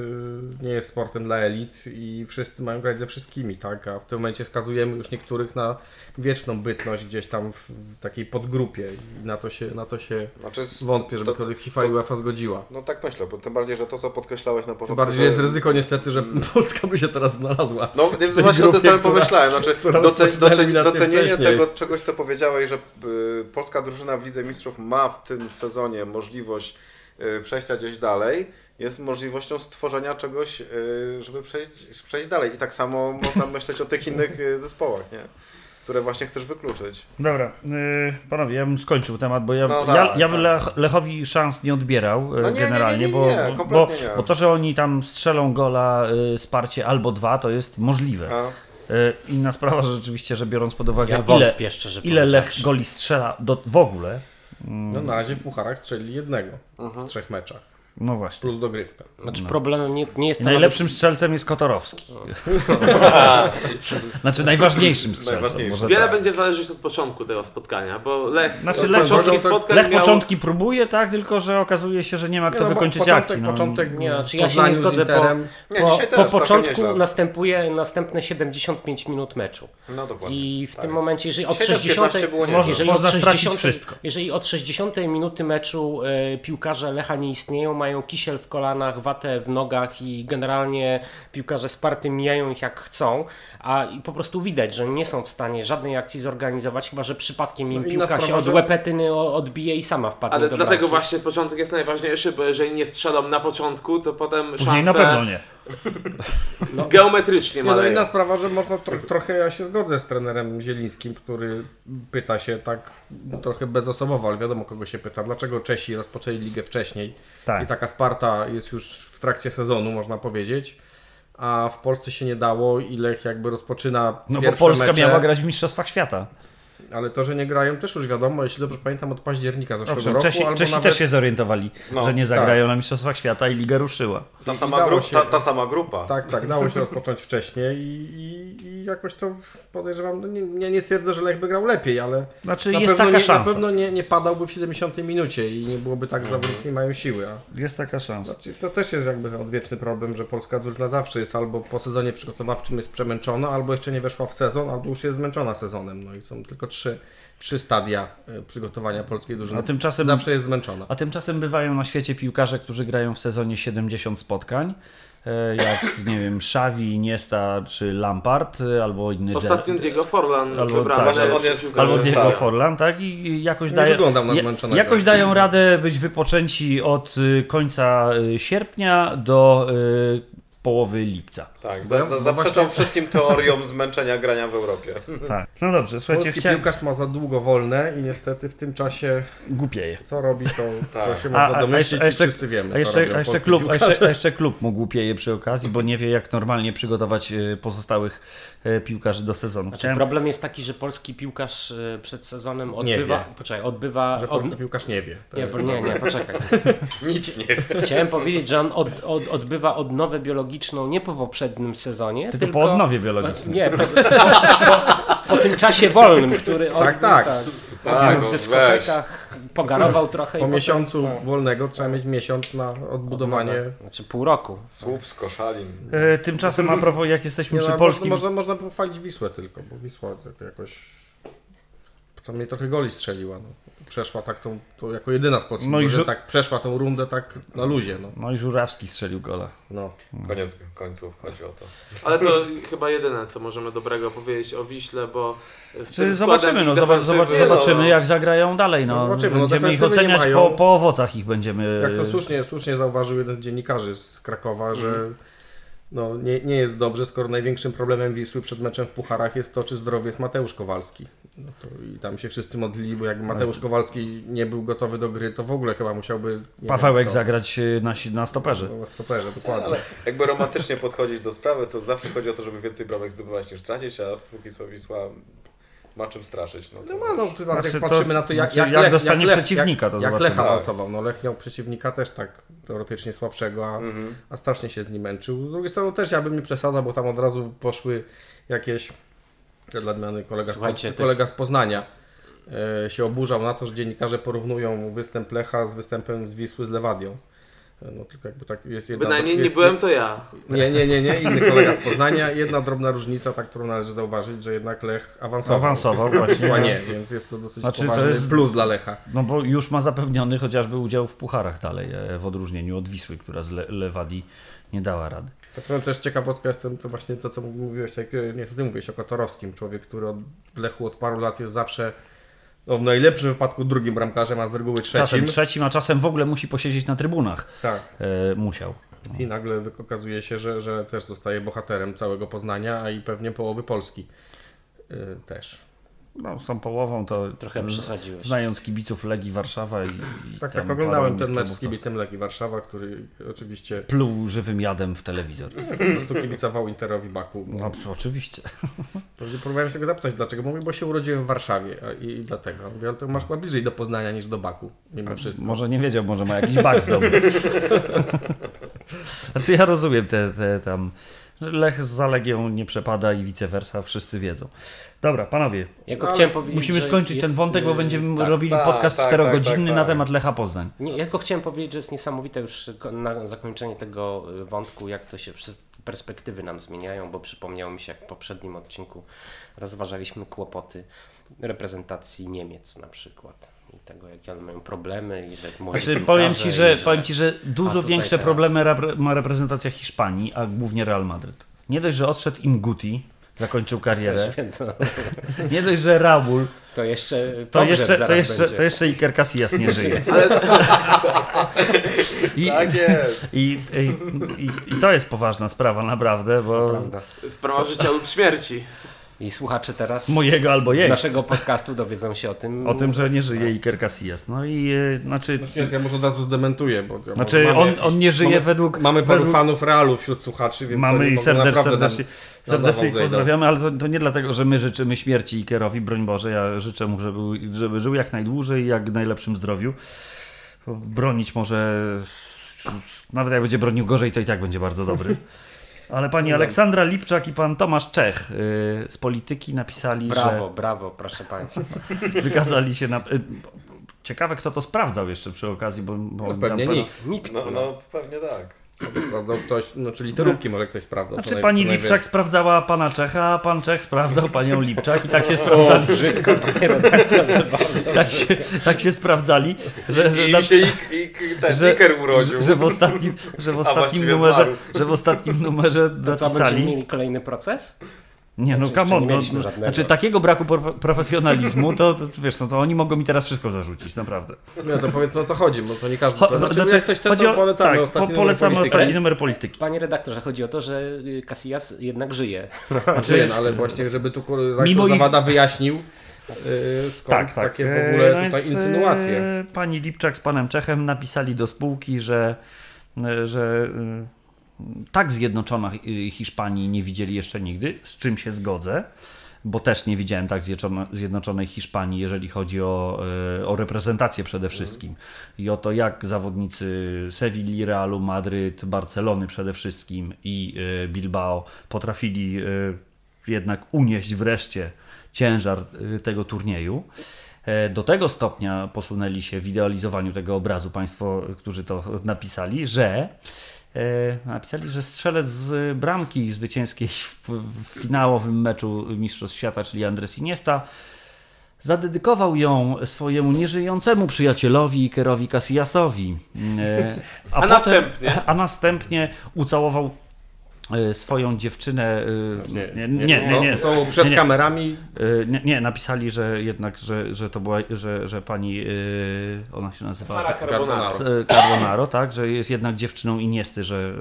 nie jest sportem dla elit i wszyscy mają grać ze wszystkimi, tak? A w tym momencie skazujemy już niektórych na wieczną bytność gdzieś tam w, takiej podgrupie i na to się, na to się Znaczy, wątpię, żeby to- to, FIFA i UEFA zgodziła. No tak myślę, bo tym bardziej, że to co podkreślałeś na Tym początku. bardziej że- jest ryzyko niestety, że [laughs] Polska by się teraz znalazła. No właśnie o tym grupie, samym pomyślałem. Znaczy, która eliminację docenienie wcześniej. tego czegoś, co powiedziałeś, że y, polska drużyna w Lidze Mistrzów ma w tym sezonie możliwość y, przejścia gdzieś dalej, jest możliwością stworzenia czegoś, y, żeby przejść, przejść dalej. I tak samo [laughs] można myśleć o tych innych y, zespołach, nie? które właśnie chcesz wykluczyć. Dobra, panowie, ja bym skończył temat, bo ja, No ja, ja bym tak. Lech, Lechowi szans nie odbierał No nie, nie, nie, generalnie, nie, bo, nie, bo, bo, bo to, że oni tam strzelą gola yy, sparcie albo dwa, to jest możliwe. A, inna sprawa, że rzeczywiście, że biorąc pod uwagę, Ja ile, szczerze ile Lech goli strzela do, w ogóle, No na razie w pucharach strzelili jednego Mhm. w trzech meczach, no właśnie. plus dogrywkę. Znaczy problemem nie, nie jest I najlepszym strzelcem jest Kotorowski. [laughs] znaczy najważniejszym strzelcem. Najważniejszym. Wiele tak. będzie zależeć od początku tego spotkania, bo Lech Znaczy, Lech- początki Lech spotkań Lech miał... początki próbuje, tak, tylko że okazuje się, że nie ma kto Nie, no, wykończyć początek, akcji. No. Początek Nie, znaczy ja się nie zgodzę, bo- Interem. Nie, po, po początku następuje następne 75 minut meczu. No dokładnie. I w Tak. tym momencie, jeżeli od Dzisiaj też 60, 15 było nieźle. Można- jeżeli można od stracić 60, wszystko. Jeżeli od 60 minuty meczu e, piłkarze Lecha nie istnieją, mają kisiel w kolanach, watę w nogach i generalnie piłkarze Sparty mijają ich jak chcą, a i po prostu widać, że nie są w stanie żadnej akcji zorganizować, chyba że przypadkiem im No piłka się od łepetyny odbije i sama wpadnie Ale do dlatego bramki. właśnie początek jest najważniejszy, bo jeżeli nie strzelą na początku, to potem Później szanse na pewno nie. Geometrycznie Nie, no inna sprawa, że można tro, trochę, ja się zgodzę z trenerem Zielińskim, który pyta się tak trochę bezosobowo, ale wiadomo kogo się pyta, dlaczego Czesi rozpoczęli ligę wcześniej? Tak. i taka Sparta jest już w trakcie sezonu, można powiedzieć, a w Polsce się nie dało i Lech jakby rozpoczyna No bo Polska mecze, miała grać w Mistrzostwach Świata. Ale to, że nie grają też już wiadomo, jeśli dobrze pamiętam od października zeszłego Owszem, roku, Czesi, albo Czesi nawet... też się zorientowali, No, że nie zagrają na Mistrzostwach Świata i liga ruszyła. Ta sama, grup, się- ta, ta sama grupa. Tak, tak, dało się rozpocząć wcześniej i, i, i jakoś to podejrzewam, no nie, nie, nie twierdzę, że Lech by grał lepiej, ale Znaczy na jest pewno, taka nie, szansa. na pewno nie, nie padałby w 70 minucie i nie byłoby tak, że zawodnicy nie mają siły. A, Jest taka szansa. znaczy, to też jest jakby odwieczny problem, że polska drużyna zawsze jest albo po sezonie przygotowawczym jest przemęczona, albo jeszcze nie weszła w sezon, albo już jest zmęczona sezonem. No i są tylko trzy, trzy stadia e, przygotowania polskiej drużyny. A tymczasem- Zawsze jest zmęczona. A tymczasem bywają na świecie piłkarze, którzy grają w sezonie 70 spotkań. e, Jak, nie wiem, Xavi, Iniesta czy Lampard, e, albo inny Ostatnio Diego Forlan Albo tak. On jest- piłkarzy. Albo Diego Tak. Forlan, tak? I jakoś daje, jakoś dają radę być wypoczęci od końca sierpnia do y, połowy lipca. Tak, za, za, zaprzeczam właśnie- wszystkim teoriom zmęczenia grania w Europie. Tak. No dobrze, słuchajcie, Polski chciałem... piłkarz ma za długo wolne i niestety w tym czasie Głupieje. co robi, to, Tak. to się A, można domyślić jeszcze, a, i jeszcze, wszyscy wiemy, a, jeszcze, a, jeszcze klub, a, jeszcze, a jeszcze klub mu głupieje przy okazji, bo nie wie jak normalnie przygotować y, pozostałych y, piłkarzy do sezonu. Znaczy, problem jest taki, że polski piłkarz e, przed sezonem Nie odbywa. wie. Poczekaj, odbywa. Że Od, polski piłkarz nie wie. Nie, jest nie, nie, poczekaj. [laughs] Nic nie wiem. Chciałem powiedzieć, że on od, od, odbywa odnowę biologiczną nie po poprzednim sezonie, Tylko tylko, po odnowie biologicznej. Nie, po, po, po tym czasie wolnym, który on Tak, tak. Tak, w no dyskotekach pogarował trochę. i Po potem- miesiącu wolnego trzeba mieć miesiąc na odbudowanie. Znaczy pół roku. Słup, Koszalin. E, Tymczasem a propos, jak jesteśmy Nie, przy no, polskim... można, można, pochwalić Wisłę tylko, bo Wisła tak jakoś przynajmniej trochę goli strzeliła. No. Przeszła tak tą, tą jako jedyna z polskich No i żu- tak przeszła tą rundę tak na luzie. No. No i Żurawski strzelił gola. No. Koniec końców chodzi o to. Ale to chyba jedyne, co możemy dobrego powiedzieć o Wiśle, bo w Czy tym zobaczymy, no, no, zobaczymy no. jak zagrają dalej. No. No, zobaczymy, no, będziemy ich oceniać po, po owocach ich będziemy. Jak to słusznie, słusznie zauważył jeden z dziennikarzy z Krakowa, że no, nie, nie jest dobrze, skoro największym problemem Wisły przed meczem w Pucharach jest to, czy zdrowy jest Mateusz Kowalski. No to I tam się wszyscy modlili, bo jakby Mateusz Kowalski nie był gotowy do gry, to w ogóle chyba musiałby... Pawełek wiem, zagrać y, na, na stoperze. No, na stoperze, dokładnie. Ale jakby romantycznie podchodzić do sprawy, to zawsze chodzi o to, żeby więcej bramek zdobywać niż tracić, a póki co Wisła ma czym straszyć. No, to No ma, no, to znaczy, Znaczy, jak to- patrzymy na to, jak, znaczy, jak, jak Lech, dostanie jak Lech, przeciwnika, to jak, jak. Lech awansował. No Lech miał przeciwnika też tak teoretycznie słabszego, a, Mhm. a strasznie się z nim męczył. Z drugiej strony też ja bym nie przesadzał, bo tam od razu poszły jakieś dla odmiany kolega, z, Słuchajcie, to kolega jest- z Poznania e, się oburzał na to, że dziennikarze porównują występ Lecha z występem z Wisły z Lewadią. No tylko jakby tak jest jedna... Bynajmniej nie jest, byłem to ja. Nie, nie, nie, nie. Inny kolega z Poznania. Jedna drobna różnica, ta, którą należy zauważyć, że jednak Lech awansował. Awansował właśnie. Wisła nie, więc jest to dosyć Znaczy, to poważny jest- plus dla Lecha. No bo już ma zapewniony chociażby udział w pucharach dalej, e, w odróżnieniu od Wisły, która z Le Lewadii nie dała rady. Tak powiem też ciekawostka jestem to właśnie to, co mówiłeś, tak, nie, to ty mówiłeś o Kotorowskim, człowiek, który od, w Lechu od paru lat jest zawsze no, w najlepszym wypadku drugim bramkarzem, a z reguły trzecim. Czasem trzecim, a czasem w ogóle musi posiedzieć na trybunach. Tak. E, musiał. I nagle okazuje się, że, że też zostaje bohaterem całego Poznania, a i pewnie połowy Polski y, też. No, z tą połową to Trochę przesadziłeś. znając kibiców Legii Warszawa i, Tak, tak oglądałem ten mecz z kibicem Legii Warszawa, który oczywiście Pluł żywym jadem w telewizor. [laughs] po prostu kibicował Interowi Baku. No, oczywiście. [laughs] Próbowałem się go zapytać, dlaczego. Mówi, bo się urodziłem w Warszawie i, i dlatego. Mówię, ale to masz chyba bliżej do Poznania niż do Baku, mimo wszystko. Może nie wiedział, może ma jakiś bug w domu. [laughs] Znaczy ja rozumiem te, te tam, Lech za Legią nie przepada i vice versa, wszyscy wiedzą. Dobra, panowie, Ja go Ale chciałem powiedzieć, musimy skończyć jest, ten wątek, bo y, będziemy tak. robili tak, podcast tak, czterogodzinny tak, tak, na tak. temat Lecha Poznań. Nie, ja tylko chciałem powiedzieć, że jest niesamowite już na zakończenie tego y, wątku, jak to się wszystkie perspektywy nam zmieniają, bo przypomniało mi się, jak w poprzednim odcinku rozważaliśmy kłopoty reprezentacji Niemiec na przykład. I tego, jakie one mają problemy i że młodzi Znaczy, powiem, ci, że, powiem Ci, że dużo większe teraz. problemy repre- ma reprezentacja Hiszpanii, a głównie Real Madryt. Nie dość, że odszedł im Guti, zakończył karierę. [laughs] Nie dość, że Raul, To jeszcze to jeszcze, to jeszcze, będzie. to jeszcze Iker Casillas nie żyje. [laughs] I, Tak jest. i, i, i, I to jest poważna sprawa naprawdę, bo. Sprawa życia lub śmierci. I słuchacze teraz mojego albo z jego. naszego podcastu dowiedzą się o tym. O tym, że nie żyje Iker Casillas. No i e, znaczy, Więc ja może od razu zdementuję, bo ja znaczy on, jakieś- on nie żyje mamy, według... Mamy paru według fanów Realu wśród słuchaczy, więc Mamy i serdecznie, serdecznie, na serdecznie ich pozdrawiamy, ale to, to nie dlatego, że my życzymy śmierci Ikerowi, broń Boże, ja życzę mu, żeby, żeby żył jak najdłużej i jak w najlepszym zdrowiu. Bronić może, nawet jak będzie bronił gorzej, to i tak będzie bardzo dobry. [laughs] Ale pani Aleksandra Lipczak i pan Tomasz Czech y, z polityki napisali, Brawo, brawo, proszę Państwa. że [laughs] wykazali się na... Y, ciekawe, kto to sprawdzał jeszcze przy okazji, bo... bo No, tam pewnie pe- nikt. Nikt. No, no pewnie tak. Sprawdzał ktoś, no czy literówki może ktoś sprawdzał. Znaczy co pani co Lipczak sprawdzała pana Czecha, a pan Czech sprawdzał panią Lipczak i tak się sprawdzali. Brzydko, panie tak, się, tak się sprawdzali, że, że, I na, się ik, ik, ten że, urodził. że, w ostatnim, że w ostatnim numerze, zmarł. że w ostatnim numerze To co, będziemy napisali. mieli kolejny proces? Nie no, Czy- come czy on, nie no, no, znaczy takiego braku prof- profesjonalizmu, to, to wiesz, no to oni mogą mi teraz wszystko zarzucić, naprawdę. Nie, to powiedz, no to chodzi, bo to nie każdy. Cho- znaczy, znaczy, jak ktoś chce, to o- polecamy tak, ostatni po, numer polecamy polityki. ostatni numer polityki. Panie redaktorze, chodzi o to, że y, Casillas jednak żyje. [laughs] Znaczy, no, ale właśnie, żeby tu redaktor Mimo ich- Zawada wyjaśnił, yy, skąd Tak, tak. takie w ogóle E, tutaj więc, insynuacje. e, Pani Lipczak z panem Czechem napisali do spółki, że, e, że e, tak zjednoczona Hi- Hiszpanii nie widzieli jeszcze nigdy, z czym się zgodzę, bo też nie widziałem tak zjednoczone- zjednoczonej Hiszpanii, jeżeli chodzi o, e, o reprezentację przede wszystkim i o to, jak zawodnicy Sewilli, Realu, Madryt, Barcelony przede wszystkim i e, Bilbao potrafili e, jednak unieść wreszcie ciężar tego turnieju. E, Do tego stopnia posunęli się w idealizowaniu tego obrazu Państwo, którzy to napisali, że e, napisali, że strzelec z bramki zwycięskiej w, finałowym meczu Mistrzostw Świata, czyli Andres Iniesta, zadedykował ją swojemu nieżyjącemu przyjacielowi Ikerowi Casillasowi. E, [laughs] A potem- następnie? A następnie ucałował swoją dziewczynę. e, Nie, nie, nie. nie, nie. To przed Nie, nie. kamerami E, Nie, nie, napisali, że jednak, że, że to była, że, że pani, ona się nazywa Sara Carbonaro. Carbonaro. Carbonaro, tak, że jest jednak dziewczyną Iniesty, że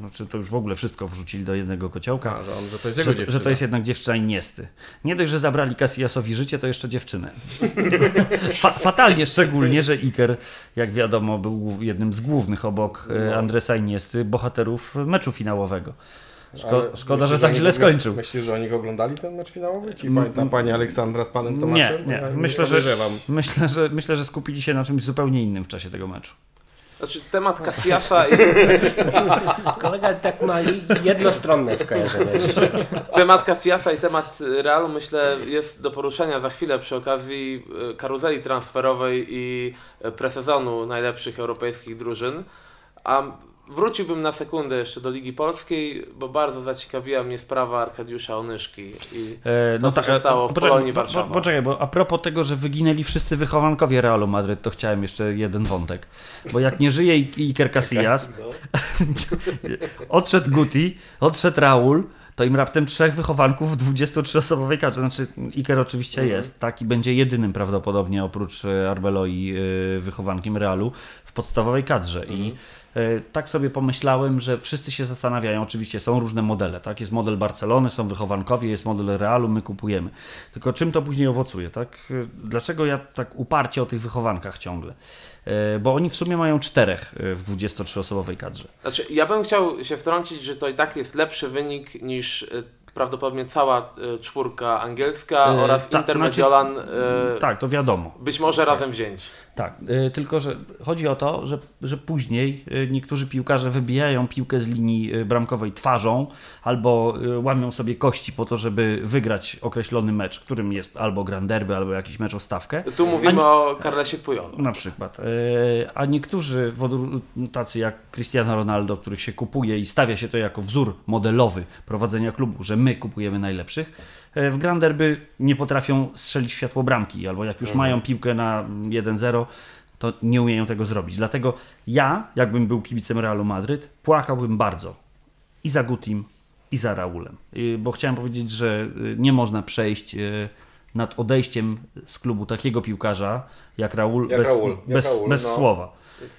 znaczy to już w ogóle wszystko wrzucili do jednego kociołka. A, że, on, że to jest jego Że, dziewczyna. że to jest jednak dziewczyna Iniesty. Nie dość, że zabrali Casillasowi życie, to jeszcze dziewczynę. [laughs] Fa fatalnie szczególnie, że Iker, jak wiadomo, był jednym z głównych obok e, Andresa Iniesty bohaterów meczu finałowego. Szko- szkoda, myślisz, że tak oni- źle skończył. Myślisz, że oni go oglądali ten mecz finałowy? Ci Mm, pamięta pani Aleksandra z panem Nie, Tomaszem? nie. Ja Myślę, że, [laughs] myślę, że, myślę, że skupili się na czymś zupełnie innym w czasie tego meczu. Znaczy temat Cassiasa i [laughs] Kolega tak ma jednostronne skojarzenie. dzisiaj. temat Cassiasa i temat Realu myślę jest do poruszenia za chwilę przy okazji e, karuzeli transferowej i e, presezonu najlepszych europejskich drużyn. A wróciłbym na sekundę jeszcze do Ligi Polskiej, bo bardzo zaciekawiła mnie sprawa Arkadiusza Onyszki i E, To, co się stało w poczekaj, Polonii po- Warszawa. po- Poczekaj, bo a propos tego, że wyginęli wszyscy wychowankowie Realu Madryt, to chciałem jeszcze jeden wątek. Bo jak nie żyje I- Iker Casillas, [laughs] odszedł Guti, odszedł Raul, to im raptem trzech wychowanków w 23-osobowej kadrze. Znaczy, Iker oczywiście Mhm. jest, tak, i będzie jedynym prawdopodobnie oprócz Arbeloi e, wychowankiem Realu w podstawowej kadrze. I Mhm. e, tak sobie pomyślałem, że wszyscy się zastanawiają, oczywiście są różne modele, tak? Jest model Barcelony, są wychowankowie, jest model Realu, my kupujemy. Tylko czym to później owocuje, tak? E, Dlaczego ja tak uparcie o tych wychowankach ciągle? E, Bo oni w sumie mają czterech e, w 23-osobowej kadrze. Znaczy, ja bym chciał się wtrącić, że to i tak jest lepszy wynik niż e, prawdopodobnie cała e, czwórka angielska E, oraz ta- Inter znaczy- Mediolan, e, Tak, to wiadomo. być może razem wzięci. Tak, y, tylko że chodzi o to, że, że później y, niektórzy piłkarze wybijają piłkę z linii y, bramkowej twarzą albo łamią sobie kości po to, żeby wygrać określony mecz, którym jest albo Grand Derby, albo jakiś mecz o stawkę. Tu mówimy A- o Carlesie Pujolu. Na przykład. A niektórzy, tacy jak Cristiano Ronaldo, których się kupuje i stawia się to jako wzór modelowy prowadzenia klubu, że my kupujemy najlepszych, w Grand Derby nie potrafią strzelić w światło bramki, albo jak już mają piłkę na 1-0, to nie umieją tego zrobić. Dlatego ja, jakbym był kibicem Realu Madryt, płakałbym bardzo i za Gutim, i za Raulem. Y, Bo chciałem powiedzieć, że y, nie można przejść nad odejściem z klubu takiego piłkarza jak Raul Jak bez, Raul, jak bez, Raul, bez no. słowa.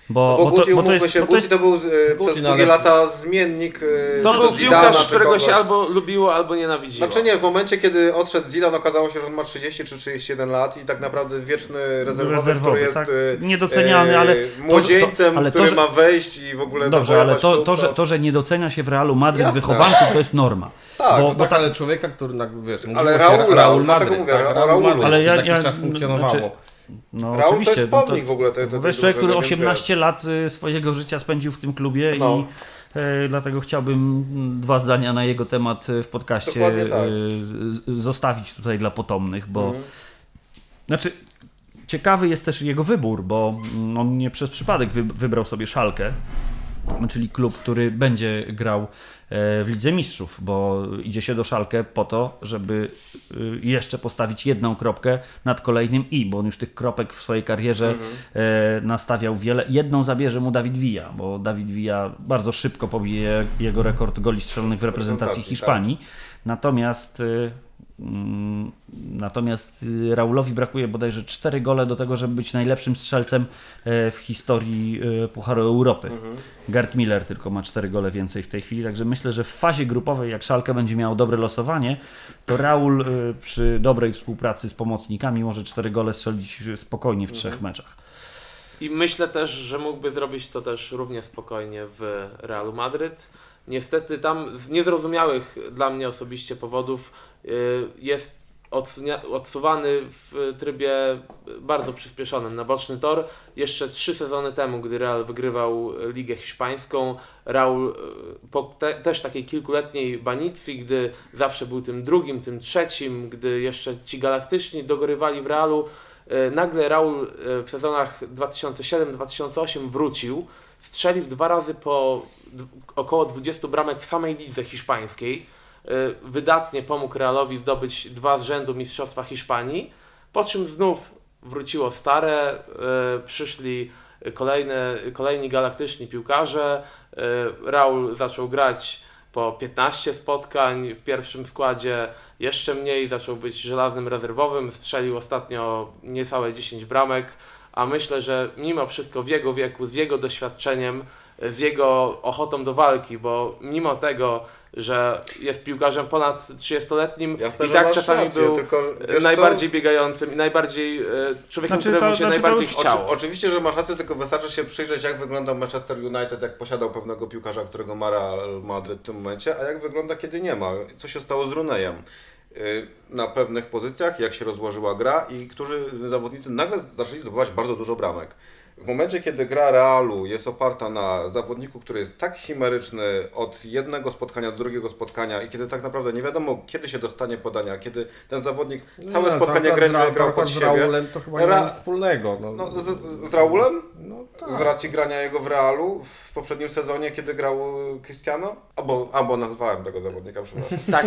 Bo, No bo, Guti, to, bo to jest, się, bo to jest to był e, przez Guti, no długie ale- lata zmiennik e, To był Zidana, piłkarz, którego kogoś. się albo lubiło, albo nienawidziło. Znaczy nie, w momencie kiedy odszedł Zidane okazało się, że on ma 30 czy 31 lat i tak naprawdę wieczny rezerwowy, Rezerwowy, który jest tak. e, Niedoceniany, e, ale to, młodzieńcem, to, ale który to, że, ma wejść i w ogóle Dobrze, ale to, to, że, to, że nie docenia się w Realu Madryt Jasne. wychowanków, to jest norma. [laughs] Tak, bo, No bo tak, ta, ale człowieka, który, wiesz, Ale się Raula, Raul dlatego Madryt, mówię, tak, Ra- Raul Raul Madryt, Ale ja- ja, czas funkcjonowało. No, Raul to oczywiście, jest no pomnik w ogóle To jest człowiek, który drużyny, więc 18 lat y, swojego życia spędził w tym klubie No. i e, dlatego chciałbym mm, dwa zdania na jego temat y, w podcaście tak. y, z- zostawić tutaj dla potomnych, bo Mhm. znaczy ciekawy jest też jego wybór, bo mm, on nie przez przypadek wy, wybrał sobie Szalkę, czyli klub, który będzie grał e, w Lidze Mistrzów, bo idzie się do Szalkę po to, żeby y, jeszcze postawić jedną kropkę nad kolejnym i, bo on już tych kropek w swojej karierze e, nastawiał wiele. Jedną zabierze mu Dawid Villa, bo Dawid Villa bardzo szybko pobije jego rekord goli strzelonych w reprezentacji Reprezentacji, Hiszpanii. Natomiast Natomiast y, Raulowi brakuje bodajże 4 gole do tego, żeby być najlepszym strzelcem e, w historii e, Pucharu Europy. Gerd Miller tylko ma 4 gole więcej w tej chwili, także myślę, że w fazie grupowej, jak Szalkę będzie miał dobre losowanie, to Raul e, przy dobrej współpracy z pomocnikami może 4 gole strzelić spokojnie w trzech meczach. I myślę też, że mógłby zrobić to też równie spokojnie w Realu Madryt. Niestety tam z niezrozumiałych dla mnie osobiście powodów jest odsunia- odsuwany w trybie bardzo przyspieszonym na boczny tor. Jeszcze trzy sezony temu, gdy Real wygrywał Ligę Hiszpańską, Raul y, po te, też takiej kilkuletniej banicji, gdy zawsze był tym drugim, tym trzecim, gdy jeszcze ci galaktyczni dogorywali w Realu, y, nagle Raul y, w sezonach 2007-2008 wrócił, strzelił dwa razy po około 20 bramek w samej lidze hiszpańskiej. Y, Wydatnie pomógł Realowi zdobyć dwa z rzędu Mistrzostwa Hiszpanii, po czym znów wróciło stare, y, przyszli kolejne, kolejni galaktyczni piłkarze. Y, Raul zaczął grać po 15 spotkań w pierwszym składzie, jeszcze mniej, zaczął być żelaznym rezerwowym, strzelił ostatnio niecałe 10 bramek, a myślę, że mimo wszystko w jego wieku, z jego doświadczeniem, z jego ochotą do walki, bo mimo tego, że jest piłkarzem ponad 30-letnim Jasne, i tak czasami rację, był najbardziej biegającym i najbardziej e, człowiekiem, Znaczy, któremu się znaczy, najbardziej chciało. Oczy, oczywiście, że masz rację, tylko wystarczy się przyjrzeć, jak wygląda Manchester United, jak posiadał pewnego piłkarza, którego ma Real Madryt w tym momencie, a jak wygląda, kiedy nie ma. Co się stało z Runejem yy, na pewnych pozycjach, jak się rozłożyła gra i którzy zawodnicy nagle zaczęli zdobywać bardzo dużo bramek. W momencie, kiedy gra Realu jest oparta na zawodniku, który jest tak chimeryczny od jednego spotkania do drugiego spotkania i kiedy tak naprawdę nie wiadomo, kiedy się dostanie podania, kiedy ten zawodnik całe Nie, spotkanie z grał akurat pod z siebie. Raulem to chyba nie Ra- ma nic wspólnego. No, No, z, z Raulem? no Z tak. racji grania jego w Realu w poprzednim sezonie, kiedy grał Cristiano? Albo, albo nazwałem tego zawodnika, przepraszam. [laughs] Tak.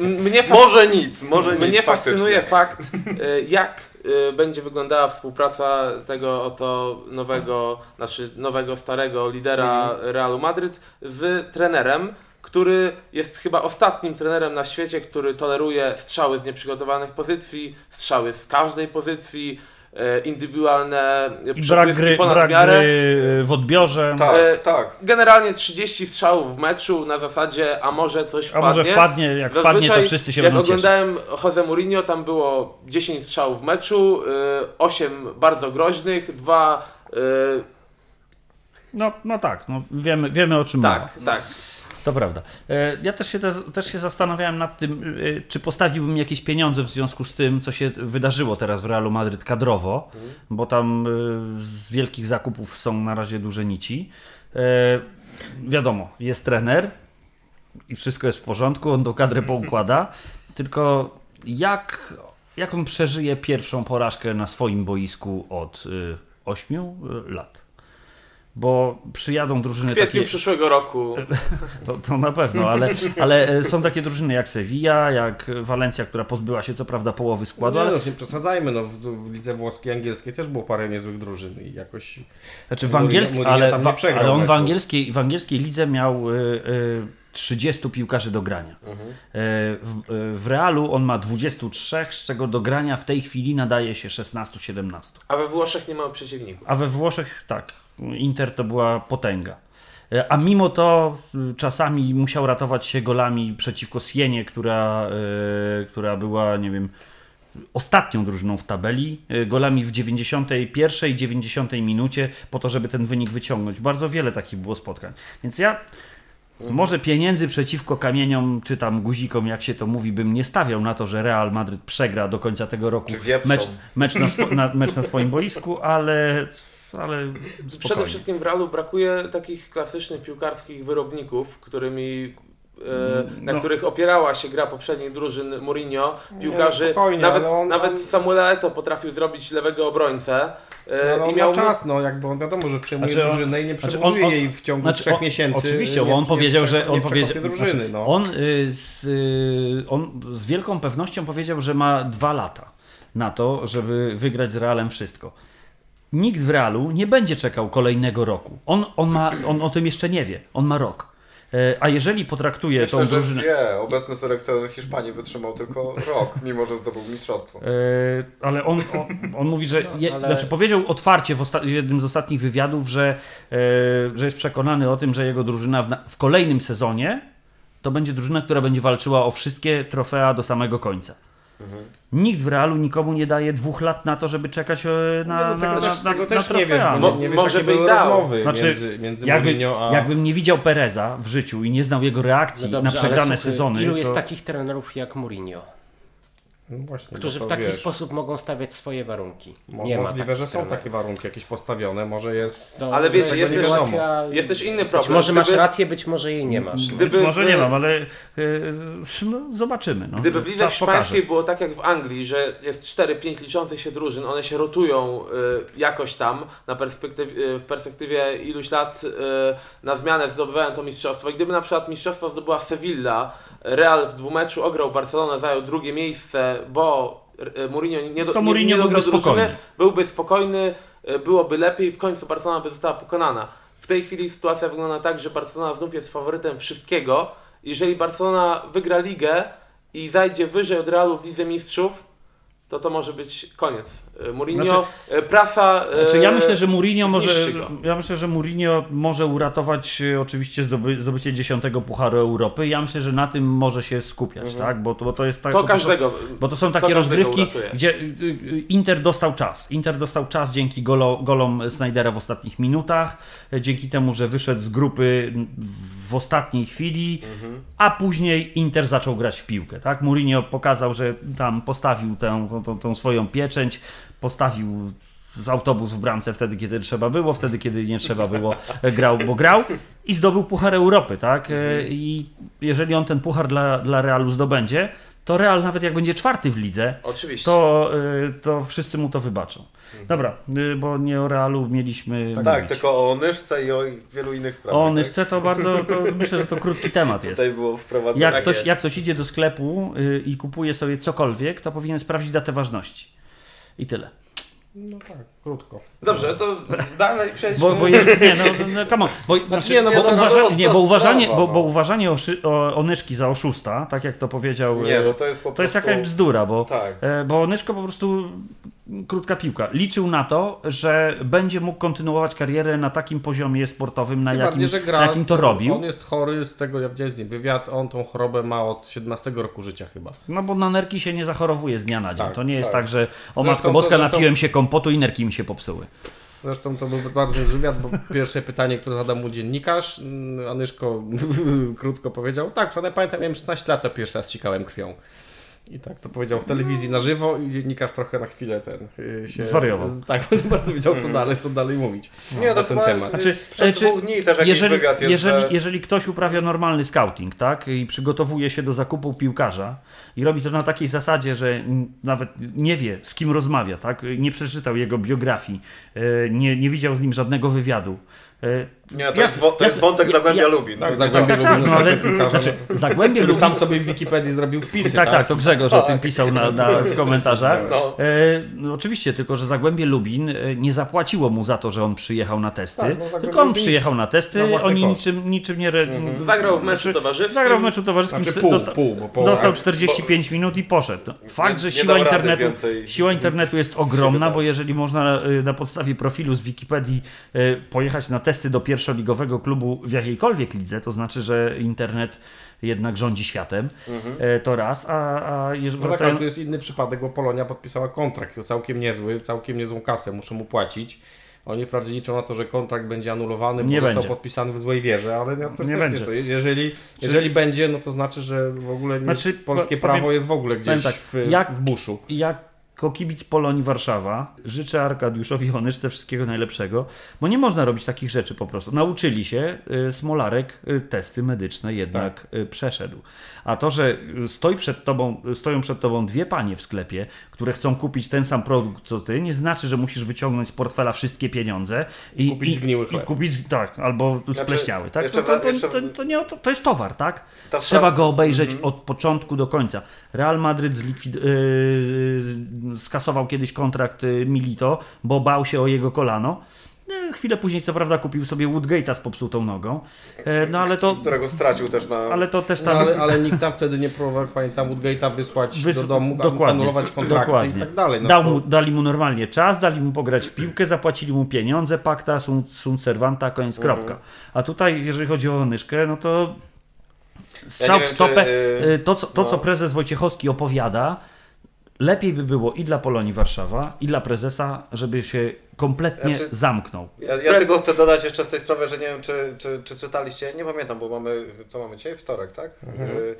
M- mnie fas- Może nic, może nic. Mnie faktycznie. fascynuje fakt, e, jak będzie wyglądała współpraca tego oto nowego, znaczy nowego, starego lidera Realu Madryt z trenerem, który jest chyba ostatnim trenerem na świecie, który toleruje strzały z nieprzygotowanych pozycji, strzały z każdej pozycji, indywidualne I brak gry, ponad brak miarę. gry w odbiorze. Tak, E, tak. Generalnie 30 strzałów w meczu na zasadzie, a może coś A wpadnie. może wpadnie, jak wpadnie, to Zazwyczaj, wszyscy się Jak będą cieszyć. oglądałem Jose Mourinho, tam było 10 strzałów w meczu, y, 8 bardzo groźnych, 2 y, No, no tak, no wiemy, wiemy o czym mowa. tak, tak. To prawda. E, Ja też się, też, się zastanawiałem nad tym, e, czy postawiłbym jakieś pieniądze w związku z tym, co się wydarzyło teraz w Realu Madryt kadrowo, bo tam e, z wielkich zakupów są na razie duże nici. Wiadomo, jest trener i wszystko jest w porządku, on do kadry poukłada, [laughs] tylko jak, jak on przeżyje pierwszą porażkę na swoim boisku od 8 lat? Bo przyjadą W drużyny kwietniu takie... przyszłego roku. [laughs] To, to na pewno, ale, ale e, są takie drużyny jak Sevilla, jak Valencia, która pozbyła się co prawda połowy składu, Nie, ale no, nie przesadzajmy, no, w, w lidze włoskiej, angielskiej też było parę niezłych drużyn i jakoś... znaczy w angielskiej, ale, ale on w angielskiej, w angielskiej lidze miał y, y, 30 piłkarzy do grania. Mhm. E, w, w Realu on ma 23, z czego do grania w tej chwili nadaje się 16-17. A we Włoszech nie mamy przeciwników. A we Włoszech tak, Inter to była potęga. E, A mimo to y, czasami musiał ratować się golami przeciwko Sienie, która, y, która była, nie wiem, ostatnią drużyną w tabeli, y, golami w 91 i 90 minucie, po to, żeby ten wynik wyciągnąć. Bardzo wiele takich było spotkań. Więc ja może pieniędzy przeciwko kamieniom, czy tam guzikom, jak się to mówi, bym nie stawiał na to, że Real Madryt przegra do końca tego roku mecz, mecz, na, na, mecz na swoim boisku, ale, ale Przede spokojnie. wszystkim w Realu brakuje takich klasycznych piłkarskich wyrobników, którymi e, na No. których opierała się gra poprzednich drużyn Mourinho, piłkarzy, spokojnie, nawet, on- nawet on- Samuel Eto'o potrafił zrobić lewego obrońcę No, e, ale i miał ma czas, no jakby on wiadomo, że przejmuje Znaczy drużynę i nie znaczy przebuduje on- on- jej w ciągu znaczy trzech on- miesięcy. Oczywiście, nie- bo on nie powiedział, że przekopie on powiedział, drużyny, znaczy, no. on, y, z, y, on z wielką pewnością powiedział, że ma dwa lata na to, żeby wygrać z Realem wszystko. Nikt w Realu nie będzie czekał kolejnego roku. On, on, ma, on o tym jeszcze nie wie. On ma rok. E, A jeżeli potraktuje Myślę, tą że drużynę. wie. Obecny selekcjoner Hiszpanii wytrzymał tylko rok, mimo że zdobył mistrzostwo. E, ale on, on, on mówi, że. Je, ale- Znaczy powiedział otwarcie w, jednym z ostatnich wywiadów, że, e, że jest przekonany o tym, że jego drużyna w, w kolejnym sezonie to będzie drużyna, która będzie walczyła o wszystkie trofea do samego końca. Mhm. Nikt w Realu nikomu nie daje dwóch lat na to, żeby czekać e, na, no, na, tego na, na, tego na też nie wiesz, trofea. bo no. nie, nie wiesz, Może by były dał. rozmowy Znaczy, między, między Jakby, Mourinho a... jakbym nie widział Pereza w życiu i nie znał jego reakcji No dobrze, na przegrane słuchaj, sezony, Ilu to... jest takich trenerów jak Mourinho, No właśnie, którzy no w taki wiesz, sposób mogą stawiać swoje warunki? mo- Nie ma Możliwe, takich że są trenerów. takie warunki jakieś postawione, może jest... To Ale wiecie, tego jest też- Jest też inny Być problem. może masz Gdyby- rację, być może jej nie masz. Gdyby Być może nie mam, ale e, no, zobaczymy. No. Gdyby w lidze hiszpańskiej było tak jak w Anglii, że jest 4-5 liczących się drużyn, one się rotują y, jakoś tam na perspektyw- w perspektywie iluś lat na zmianę zdobywają to mistrzostwo. I gdyby na przykład mistrzostwo zdobyła Sevilla, Real w dwumeczu ograł Barcelonę, zajął drugie miejsce, bo y, Mourinho nie, do, To nie, Mourinho nie byłby dograł drużyny, spokojny. byłby spokojny, y, byłoby lepiej, w końcu Barcelona by została pokonana. W tej chwili sytuacja wygląda tak, że Barcelona znów jest faworytem wszystkiego. Jeżeli Barcelona wygra ligę i zajdzie wyżej od Realu w Lidze Mistrzów, to to może być koniec. E, Mourinho, e, prasa... e, Znaczy, ja myślę, że Mourinho może, ja myślę, że Mourinho może uratować oczywiście zdoby, zdobycie dziesiątego Pucharu Europy. Ja myślę, że na tym może się skupiać, tak? Bo, to- bo to jest tak. To bo to każdego. Bo to są takie każdego rozgrywki, uratuje. gdzie y, y, Inter dostał czas. Inter dostał czas dzięki golo, golom Snydera w ostatnich minutach, dzięki temu, że wyszedł z grupy w ostatniej chwili, a później Inter zaczął grać w piłkę. Tak? Mourinho pokazał, że tam postawił tę, tą, tą swoją pieczęć, postawił autobus w bramce wtedy, kiedy trzeba było, wtedy, kiedy nie trzeba było, e, grał, bo grał i zdobył Puchar Europy, tak? E, I jeżeli on ten puchar dla, dla Realu zdobędzie, to Real nawet jak będzie czwarty w lidze, Oczywiście. to, y, to wszyscy mu to wybaczą. Dobra, y, bo nie o Realu mieliśmy Tak, mówić. tylko o Onyszce i o wielu innych sprawach. O tak? Nyszce to bardzo, to myślę, że to krótki temat jest. Tutaj było wprowadzone. Jak Tak ktoś, jak ktoś idzie do sklepu y, i kupuje sobie cokolwiek, to powinien sprawdzić datę ważności. I tyle. No tak, krótko. Dobrze, to dalej przejdźmy. Bo, bo je, nie, no, no come on. Bo, znaczy, nie, no, bo, uważa, nie, bo uważanie, sprawa, bo, no. bo uważanie o, szy, o, o Nyszki za oszusta, tak jak to powiedział Nie, y, no to jest po To jest prostu... jakaś bzdura, bo, Tak. e, bo Nyszko po prostu krótka piłka. Liczył na to, że będzie mógł kontynuować karierę na takim poziomie sportowym, na jakim, bardziej, na jakim to robił. On jest chory, z tego ja widziałem z nim wywiad, on tą chorobę ma od 17 roku życia chyba. No bo na nerki się nie zachorowuje z dnia na dzień. Tak, to nie jest tak. tak, że o Matko Boska zresztą- napiłem się kompotu i nerki mi się popsuły. Zresztą to był bardzo wywiad, bo pierwsze pytanie, które zadał mu dziennikarz, mm, Anyszko [laughs] krótko powiedział, tak, wczoraj pamiętam, miałem 16 lat, to pierwszy raz cikałem krwią. I tak to powiedział w telewizji na żywo i dziennikarz trochę na chwilę ten y, się... Zwariował. Tak, bo [laughs] nie bardzo wiedział co dalej, co dalej mówić Nie, na to ten chyba temat. Znaczy, sprzed czy- dwóch dni też jakiś Jeżeli, wywiad jest, jeżeli, że... jeżeli ktoś uprawia normalny scouting, tak, i przygotowuje się do zakupu piłkarza i robi to na takiej zasadzie, że nawet nie wie, z kim rozmawia, tak, nie przeczytał jego biografii, e, nie, nie widział z nim żadnego wywiadu. E, Nie, to, Jasne, jest, to jest wątek Zagłębia Ja- Lubin. Tak, To- Zagłębie Tak, tak, Lubin no ale piłkarza, znaczy, Zagłębie Lubin, sam sobie w Wikipedii zrobił wpisy, tak, tak, to Grzegorz o tym pisał na, na, w komentarzach. No. E, no oczywiście, tylko że Zagłębie Lubin e, nie zapłaciło mu za to, że on przyjechał na testy, Tak, no, tylko on przyjechał na testy, na oni koszt. niczym, niczym nie... Re, Zagrał w meczu znaczy, towarzyskim. Zagrał w meczu towarzyskim, Znaczy pół, dosta- pół, połowa- dostał 45 minut i poszedł. Fakt, Nie- że siła internetu, siła internetu jest ogromna, bo jeżeli można y, na podstawie profilu z Wikipedii y, pojechać na testy do pierwszoligowego klubu w jakiejkolwiek lidze, to znaczy, że internet jednak rządzi światem, y, to raz, a, a jeżeli No tak, tu jest inny przypadek, bo Polonia podpisała kontrakt, to całkiem niezły, całkiem niezłą kasę, muszą mu płacić. Oni wprawdzie liczą na to, że kontrakt będzie anulowany, bo Nie został będzie. podpisany w złej wierze, ale ja to Nie też będzie. nie stoję. Jeżeli, jeżeli będzie, no to znaczy, że w ogóle nie, Znaczy, polskie powiem- prawo jest w ogóle powiem gdzieś tak, w, jak- w buszu. Jako kibic Polonii Warszawa życzę Arkadiuszowi Onyszce wszystkiego najlepszego, bo nie można robić takich rzeczy po prostu. Nauczyli się, y, Smolarek y, testy medyczne jednak Tak. y, przeszedł. A to, że stoi przed tobą, stoją przed tobą dwie panie w sklepie, które chcą kupić ten sam produkt co ty, nie znaczy, że musisz wyciągnąć z portfela wszystkie pieniądze i Kupić zgniły i chleb. kupić, tak, albo spleśniały. Tak? To, to, to, to, to, nie, to, to jest towar, tak? Ta Trzeba go obejrzeć Mhm. od początku do końca. Real Madryt zlikwid... yy, skasował kiedyś kontrakt yy, Milito, bo bał się o jego kolano. E, Chwilę później, co prawda, kupił sobie Woodgate'a z popsutą nogą. E, No ale to, którego stracił też na... ale to też No, tam. ale, ale nikt tam wtedy nie próbował, jak pamiętam, Woodgate'a wysłać Wys- do domu, dokładnie. anulować kontrakty Dokładnie. i tak dalej. No Dał to- mu, dali mu normalnie czas, dali mu pograć w piłkę, zapłacili mu pieniądze, pacta, sunt, sunt servanta, koniec, Mhm. kropka. A tutaj, jeżeli chodzi o Onyszkę, no to strzał w wiem, stopę. czy, yy, y, to, co, to, co no. prezes Wojciechowski opowiada, lepiej by było i dla Polonii Warszawa, i dla prezesa, żeby się kompletnie Znaczy- zamknął. Ja, ja tylko chcę dodać jeszcze w tej sprawie, że nie wiem, czy, czy, czy czytaliście, nie pamiętam, bo mamy, co mamy dzisiaj? Wtorek, tak? Y,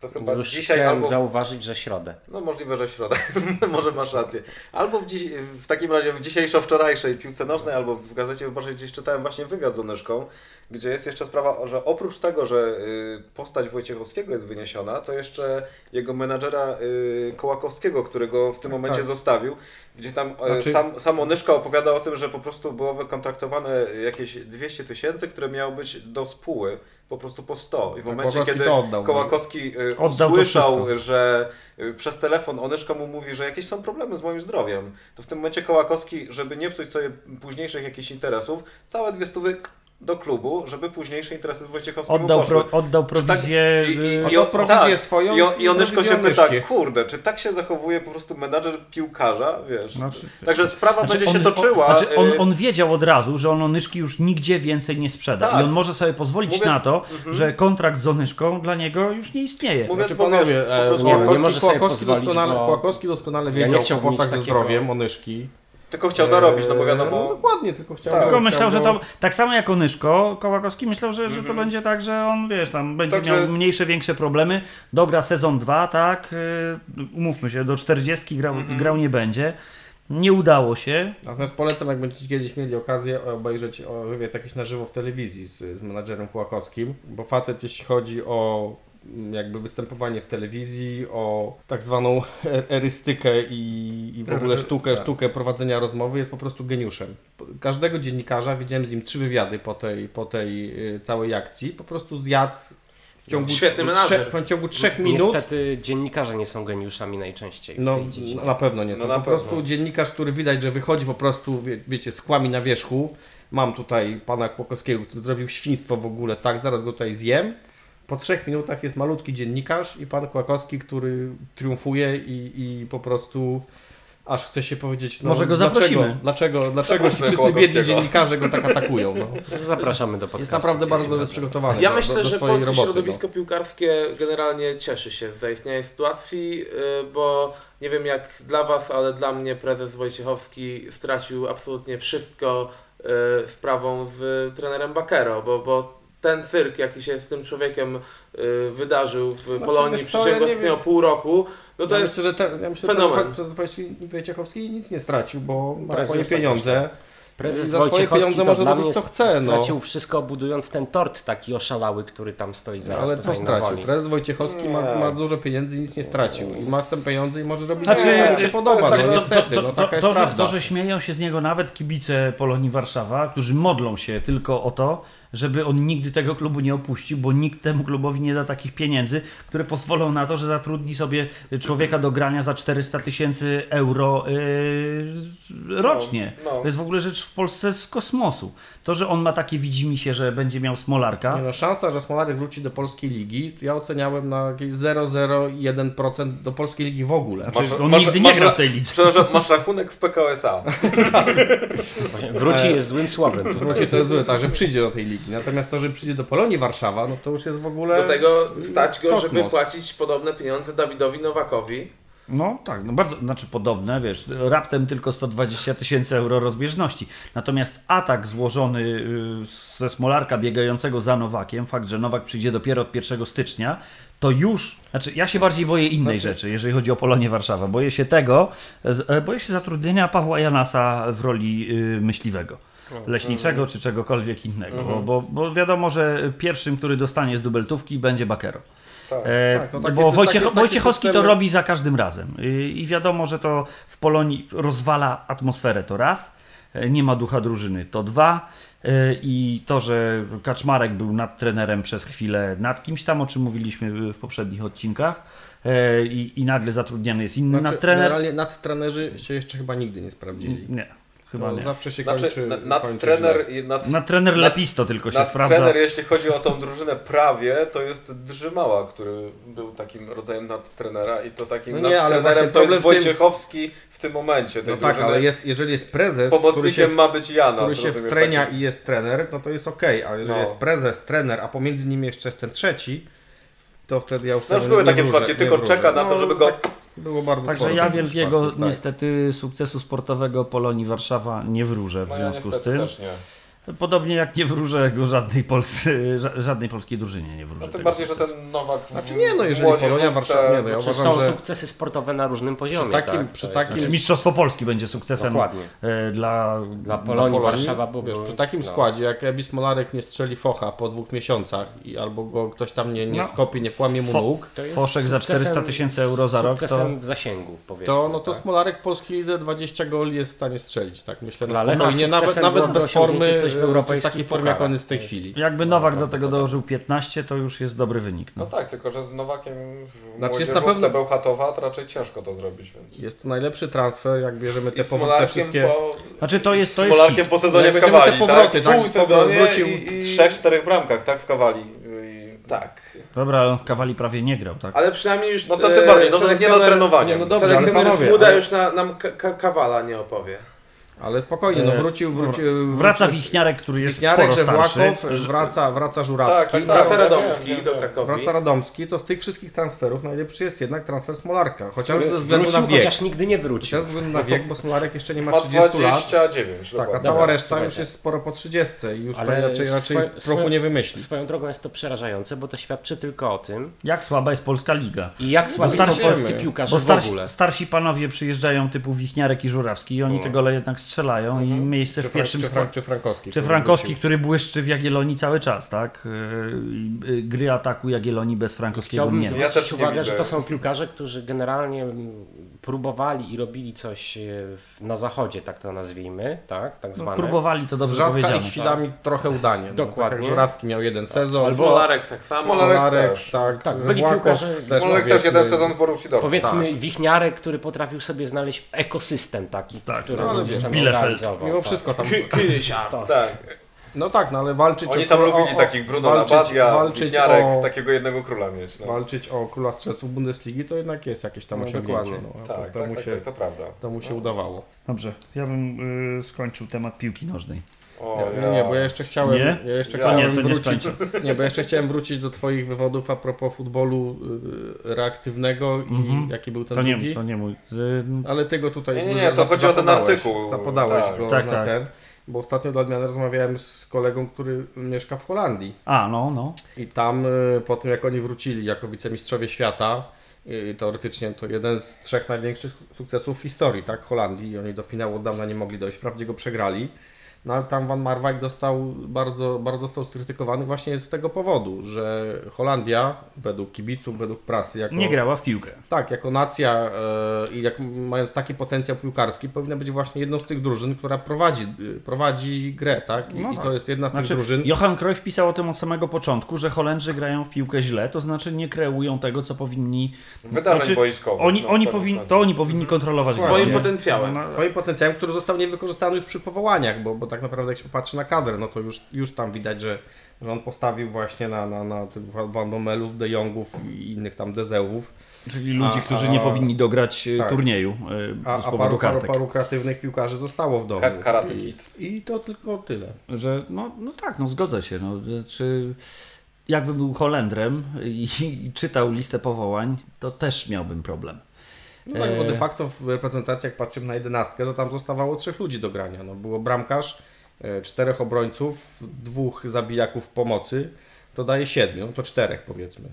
To chyba Już dzisiaj chciałem albo... zauważyć, że środę. No możliwe, że środa. [laughs] Może masz rację. Albo w, dziś, w takim razie w dzisiejszo-wczorajszej piłce nożnej, albo w Gazecie Wyborczej gdzieś czytałem właśnie wywiad z Onyszką, gdzie jest jeszcze sprawa, że oprócz tego, że y, postać Wojciechowskiego jest wyniesiona, to jeszcze jego menadżera y, Kołakowskiego, którego w tym momencie tak. zostawił, gdzie tam e, Znaczy- sam, sam Onyszka opowiada o tym, że po prostu było wykontraktowane jakieś 200 tysięcy, które miało być do spóły. Po prostu po 100. I w Tak, momencie, Kołakowski kiedy oddał, no. Kołakowski y, Oddał usłyszał, że y, przez telefon Onyszka mu mówi, że jakieś są problemy z moim zdrowiem, to w tym momencie Kołakowski, żeby nie psuć sobie późniejszych jakichś interesów, całe dwie stówy do klubu, żeby późniejsze interesy z Wojciechowskim Oddał, poszły. pro, oddał tak- prowizję. i, i, prowizję tak, swoją i, I Onyszko się pyta, kurde, czy tak się zachowuje po prostu menadżer piłkarza, wiesz? Znaczy, Także sprawa Znaczy, będzie się on, toczyła. On, znaczy on, y, on wiedział od razu, że on Onyszki już nigdzie więcej nie sprzeda. Tak. I on może sobie pozwolić Mówię- na to, Mhm. że kontrakt z Onyszką dla niego już nie istnieje. Mówię- Znaczy panowie, po e, prostu- Nie, nie sobie Kłakowski, pozwolić, doskonale, bo- Kłakowski doskonale Ja nie wiedział o chciałbym kłopotach mieć ze zdrowiem Onyszki. Tylko chciał zarobić, no bo E, wiadomo. No, dokładnie, tylko chciał. Tak. Tylko chciał myślał, że go- to tak samo jak Onyszko, Kołakowski myślał, że, że to będzie tak, że on wiesz, tam będzie Także- miał mniejsze, większe problemy. Dogra sezon 2, tak? y, Umówmy się, do 40 grał, grał nie będzie. Nie udało się. Natomiast polecam, jak będziecie kiedyś mieli okazję obejrzeć o wywiad jakiś na żywo w telewizji z, z menadżerem Kłakowskim, bo facet jeśli chodzi o mm, jakby występowanie w telewizji, o tak zwaną er- erystykę i, i w ogóle sztukę, tak. sztukę prowadzenia rozmowy jest po prostu geniuszem. Każdego dziennikarza, widziałem z nim trzy wywiady po tej, po tej y, całej akcji, po prostu zjadł w ciągu, Świetny trzech, menadżer. w ciągu trzech minut Niestety dziennikarze nie są geniuszami najczęściej no, no na pewno nie są. No po prostu pewno. dziennikarz, który widać, że wychodzi po prostu, wie, wiecie, z kłami na wierzchu. Mam tutaj pana Kłokowskiego, który zrobił świństwo w ogóle, tak, zaraz go tutaj zjem. Po trzech minutach jest malutki dziennikarz i pan Kłakowski, który triumfuje i, i po prostu aż chce się powiedzieć, no, Może go dlaczego, zaprosimy. dlaczego, dlaczego ci Zaprośmy wszyscy biedni dziennikarze go tak atakują. No. Zapraszamy do podcastu. Jest naprawdę bardzo dobrze przygotowany Ja do, myślę, do, do że swojej polskie roboty. środowisko piłkarskie generalnie cieszy się z zaistniałej sytuacji, yy, bo nie wiem jak dla Was, ale dla mnie prezes Wojciechowski stracił absolutnie wszystko sprawą z trenerem Bakero, bo, bo ten cyrk, jaki się z tym człowiekiem yy, wydarzył w Znaczy, Polonii co, ja nie pół roku, no to ja jest myślę, że te, ja myślę, fenomen. że Wojciechowski nic nie stracił, bo ma Prezes swoje pieniądze. Prezes za swoje Wojciechowski pieniądze może robić, co chce, no. Stracił wszystko budując ten tort taki oszalały, który tam stoi zaraz Ale co stracił? woli. Prezes Wojciechowski ma, Nie. ma dużo pieniędzy i nic nie stracił. I ma te pieniądze i może robić Znaczy, co mu się podoba. No tak, niestety, to, no to, taka to, jest to, że, prawda. to, że śmieją się z niego nawet kibice Polonii Warszawa, którzy modlą się tylko o to, żeby on nigdy tego klubu nie opuścił, bo nikt temu klubowi nie da takich pieniędzy, które pozwolą na to, że zatrudni sobie człowieka do grania za 400 tysięcy euro yy, rocznie. No, no. To jest w ogóle rzecz w Polsce z kosmosu. To, że on ma takie widzimisię, że będzie miał Smolarka, Nie no, szansa, że Smolarek wróci do polskiej ligi, ja oceniałem na jakieś 0,01% do polskiej ligi w ogóle. znaczy, Masz- on masz- nigdy nie masz- grał w tej lidze. Przepraszam, masz rachunek w PKSA. [laughs] Wróci jest złym słowem. Wróci to jest złe, tak, że przyjdzie do tej ligi. Natomiast to, że przyjdzie do Polonii Warszawa, no to już jest w ogóle... do tego stać go, kosmos. żeby płacić podobne pieniądze Dawidowi Nowakowi. No tak, no bardzo, znaczy podobne, wiesz, raptem tylko 120 tysięcy euro rozbieżności. Natomiast atak złożony y, ze Smolarka biegającego za Nowakiem, fakt, że Nowak przyjdzie dopiero od 1 stycznia, to już, znaczy ja się bardziej boję innej rzeczy, jeżeli chodzi o Polonię Warszawa. Boję się tego, e, boję się zatrudnienia Pawła Janasa w roli y, myśliwego. Leśniczego czy czegokolwiek innego, bo, bo, bo wiadomo, że pierwszym, który dostanie z dubeltówki będzie Bakero. E, Tak, no takie bo Wojciech, takie- takie Wojciechowski to systemy- robi za każdym razem. I, I wiadomo, że to w Polonii rozwala atmosferę to raz, e, nie ma ducha drużyny to dwa. e, I to, że Kaczmarek był nad trenerem przez chwilę nad kimś tam, o czym mówiliśmy w poprzednich odcinkach, e, i, i nagle zatrudniany jest inny Znaczy, nadtrener. generalnie nadtrenerzy się jeszcze chyba nigdy nie sprawdzili. Nie, chyba To nie. zawsze się Znaczy, kończy, na- kończy i nad, Nadtrener nad- Lepisto tylko się nad sprawdza. trener, jeśli chodzi o tą drużynę prawie, to jest Drzymała, który był takim rodzajem nadtrenera i to takim No nie, ale nadtrenerem właśnie to jest problem w tym- Wojciechowski w tym momencie No tak, ale jest, jeżeli jest prezes, który Pomocnikiem się, ma być Jana. który się wtrenia taki- i jest trener, no to jest okej, ale jeżeli No. jest prezes, trener, a pomiędzy nimi jeszcze jest ten trzeci, to wtedy ja już No już były nie takie wróżę, przypadki, tylko czeka na to, No, żeby go... tak było bardzo Także ja wielkiego tak. niestety sukcesu sportowego Polonii Warszawa nie wróżę w No ja związku z tym. też nie. Podobnie jak nie wróżę go żadnej, Polscy, ża- żadnej polskiej drużynie nie wróżę. No tym bardziej, że sukcesu. ten Nowak Znaczy nie, no jeżeli Polonia Warszawa, nie no ja Znaczy, uważam, są że sukcesy sportowe na różnym poziomie. takim- tak? przy takim- Znaczy, Mistrzostwo Polski będzie sukcesem Dokładnie. e, dla, Dla Polonii, Polonii, Warszawa, bo wiesz, przy takim no. składzie, jak Ebis Molarek nie strzeli focha po dwóch miesiącach i albo go ktoś tam nie, nie No. skopie, nie kłamie mu Fo- nóg, To jest Foszek za sukcesem- 400 tysięcy euro za rok, to- w zasięgu, powiedzmy. to, no to tak? Smolarek w polskiej lidze 20 goli jest w stanie strzelić, tak myślę, Dla na Lecha spokojnie, nawet, nawet bez formy coś w europejskich takiej formie, jak on jest w tej chwili. Jakby Nowak do tego dołożył 15, to już jest dobry wynik. No No. tak, tylko że z Nowakiem w Znaczy, jest na pewno- Bełchatowa to raczej ciężko to zrobić, więc... Jest to najlepszy transfer, jak bierzemy te, powo- te wszystkie... po... Znaczy to jest, to z jest Smolarkiem po sezonie No, w weźmiemy te Kawali, powroty, tak? tak? Pół sezonie wrócił i- trzech, czterech bramkach, tak? W Kawali. Tak. Dobra, ale on w Kawali prawie nie grał, tak? Ale przynajmniej już... No to e, tym bardziej, no to tak nie do trenowania. No dobrze, ale panowie, Smuda już na, nam ka- ka- Kawala nie opowie. Ale spokojnie, no E, wrócił, wrócił... Wraca wrócił- Wichniarek, który jest Wiśniarek, sporo starszy. Wraca, wraca Żurawski. Tak, tak, tak. Wraca wiem, Radomski do. Krakowi. Wraca Radomski, to z tych wszystkich transferów najlepszy jest jednak transfer Smolarka. Chociażby ze względu wrócił, na wiek. chociaż nigdy nie wrócił. Chociaż ze względu na wiek, bo Smolarek jeszcze nie ma Ma 30 lat. 29, Tak, a dokładnie. cała Dobra, reszta słuchajcie. już jest sporo po 30 i już Ale raczej, raczej swoje- prochu swoje- nie wymyśli. Swoją drogą jest to przerażające, bo to świadczy tylko o tym, Jak słaba jest polska liga. i jak słabi są starsi- polscy piłkarze Bo w starsi, ogóle. starsi panowie przyjeżdżają typu Wichniarek i Żurawski i oni No. te gole jednak strzelają i miejsce Czy, w pierwszym czy, czy Frankowski. Czy który Frankowski, który błyszczy w Jagiellonii cały czas, tak? Yy, yy, Gry ataku Jagiellonii bez Frankowskiego Chciałbym nie ma. Ja zwrócić też uwagę, widzę. że to są piłkarze, którzy generalnie próbowali i robili coś e, na zachodzie, tak to nazwijmy, tak, tak No, zwane. próbowali to dobrze rzadka powiedziane. i chwilami trochę udanie. No, Dokładnie. Tak jak Żurawski miał jeden sezon. Albo- Smolarek tak samo. Smolarek też. tak. Tak, byli piłkarze- też, Smolarek też jeden sezon w Borussii Dortmund. Powiedzmy Wichniarek, który potrafił sobie znaleźć ekosystem taki, Tak, który no, ale wiesz, Bielefeld. Mimo tak. wszystko tam... Kynysiar. Tak. No tak, no ale walczyć Oni o, tam o, lubili o, takich Bruno walczyć, Labadia, walczyć o, takiego jednego króla mieć. No. walczyć o króla strzelców Bundesligi to jednak jest jakieś tam No, osiągnięcie. No, Tak, to, tak, to, mu tak, się, tak, to prawda. to mu się udawało. Dobrze, ja bym yy, skończył temat piłki nożnej. O, Nie, nie, nie, bo ja jeszcze chciałem, Nie? ja jeszcze Ja- chciałem nie, nie wrócić, skończę. [laughs] nie, bo jeszcze chciałem wrócić do twoich wywodów a propos futbolu y, reaktywnego i Mhm. jaki był ten To drugi. nie, to nie mój. Yy, Ale tego tutaj Nie, nie, nie, to chodzi o ten artykuł. Zapodałeś Tak. go Tak, na tak. ten, bo ostatnio dla odmiany rozmawiałem z kolegą, który mieszka w Holandii A, no, no. i tam y, po tym jak oni wrócili jako wicemistrzowie świata, y, teoretycznie to jeden z trzech największych sukcesów w historii, tak, Holandii i oni do finału od dawna nie mogli dojść, wprawdzie go przegrali. No tam Van Marwijk dostał bardzo, bardzo został skrytykowany właśnie z tego powodu, że Holandia według kibiców, według prasy, jako, Nie grała w piłkę. tak, jako nacja e, i jak mając taki potencjał piłkarski, powinna być właśnie jedną z tych drużyn, która prowadzi, prowadzi grę, tak? I, No i tak. to jest jedna z Znaczy, tych drużyn. Johan Cruyff pisał o tym od samego początku, że Holendrzy grają w piłkę źle, to znaczy nie kreują tego, co powinni. Wydarzeń Znaczy, boiskowych. Oni, no, oni powinni, to oni powinni kontrolować Swoim potencjałem. No, Swoim potencjałem, który został niewykorzystany już przy powołaniach, bo, bo tak naprawdę jak się popatrzy na kadrę, no to już, już tam widać, że, że on postawił właśnie na, na, na tych Van Bommelów, De Jongów i innych tam Dezełów, czyli ludzi, A- którzy a- nie powinni dograć e, tak. turnieju e, a, z a powodu paru, paru, kartek. paru kreatywnych piłkarzy zostało w domu. Ka- Karate I, Kid. I to tylko tyle. Że, no, no tak, no zgodzę się. No, czy jakby był Holendrem i, i czytał listę powołań, to też miałbym problem. No tak, bo de E, facto w reprezentacji, jak patrzymy na jedenastkę, to tam zostawało trzech ludzi do grania. No, było bramkarz, e, czterech obrońców, dwóch zabijaków pomocy, to daje siedmiu, to czterech powiedzmy.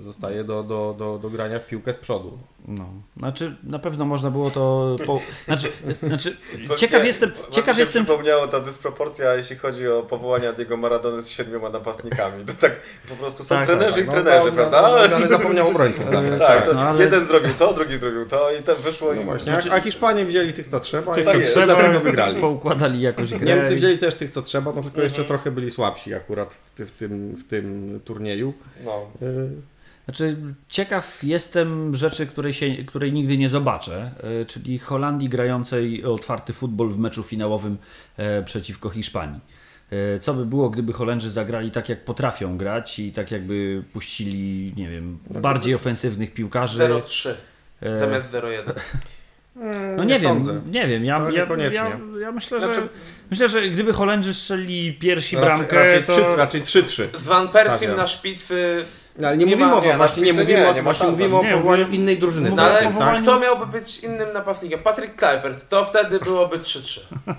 e, Zostaje do, do, do, do grania w piłkę z przodu. No, znaczy na pewno można było to. Po, [laughs] znaczy, znaczy ciekaw nie, jestem. Ciekaw się jestem. przypomniało ta dysproporcja, jeśli chodzi o powołania Diego Maradony z siedmioma napastnikami. To tak po prostu są Tak, trenerzy tak, i no, trenerzy, no, prawda? no, no, ale zapomniał obrońców. zagrać. [laughs] tak, to no, ale- jeden zrobił to, drugi zrobił to i tam wyszło No i właśnie, Znaczy- a, Hiszpanie wzięli tych, co trzeba, Tych, i co tak jest, trzeba, dlatego wygrali. poukładali jakoś grę. Niemcy wzięli też tych, co trzeba, no tylko jeszcze Mhm. trochę byli słabsi akurat w, ty, w, tym, w tym turnieju. no. Y, Znaczy, ciekaw jestem rzeczy, której, się, której nigdy nie zobaczę, e, czyli Holandii grającej otwarty futbol w meczu finałowym e, przeciwko Hiszpanii. E, Co by było, gdyby Holendrzy zagrali tak, jak potrafią grać i tak jakby puścili, nie wiem, bardziej ofensywnych piłkarzy? 0-3 E, zamiast 0-1. [laughs] mm, No nie, wiem, sądzę. nie wiem, ja, ja, ja, ja myślę, że, Znaczy- myślę, że gdyby Holendrzy strzelili piersi Raczej, bramkę, raczej, to... trzy, raczej 3-3. Z Van Stawiam. na szpicy. No, ale nie, Nie mówimy ma- o nie, właśnie nie mówimy, nie, o, nie właśnie mówimy o Nie, powołaniu innej drużyny. No tak, ale tak? kto miałby być innym napastnikiem? Patryk Kluivert. To wtedy byłoby 3-3. [laughs] No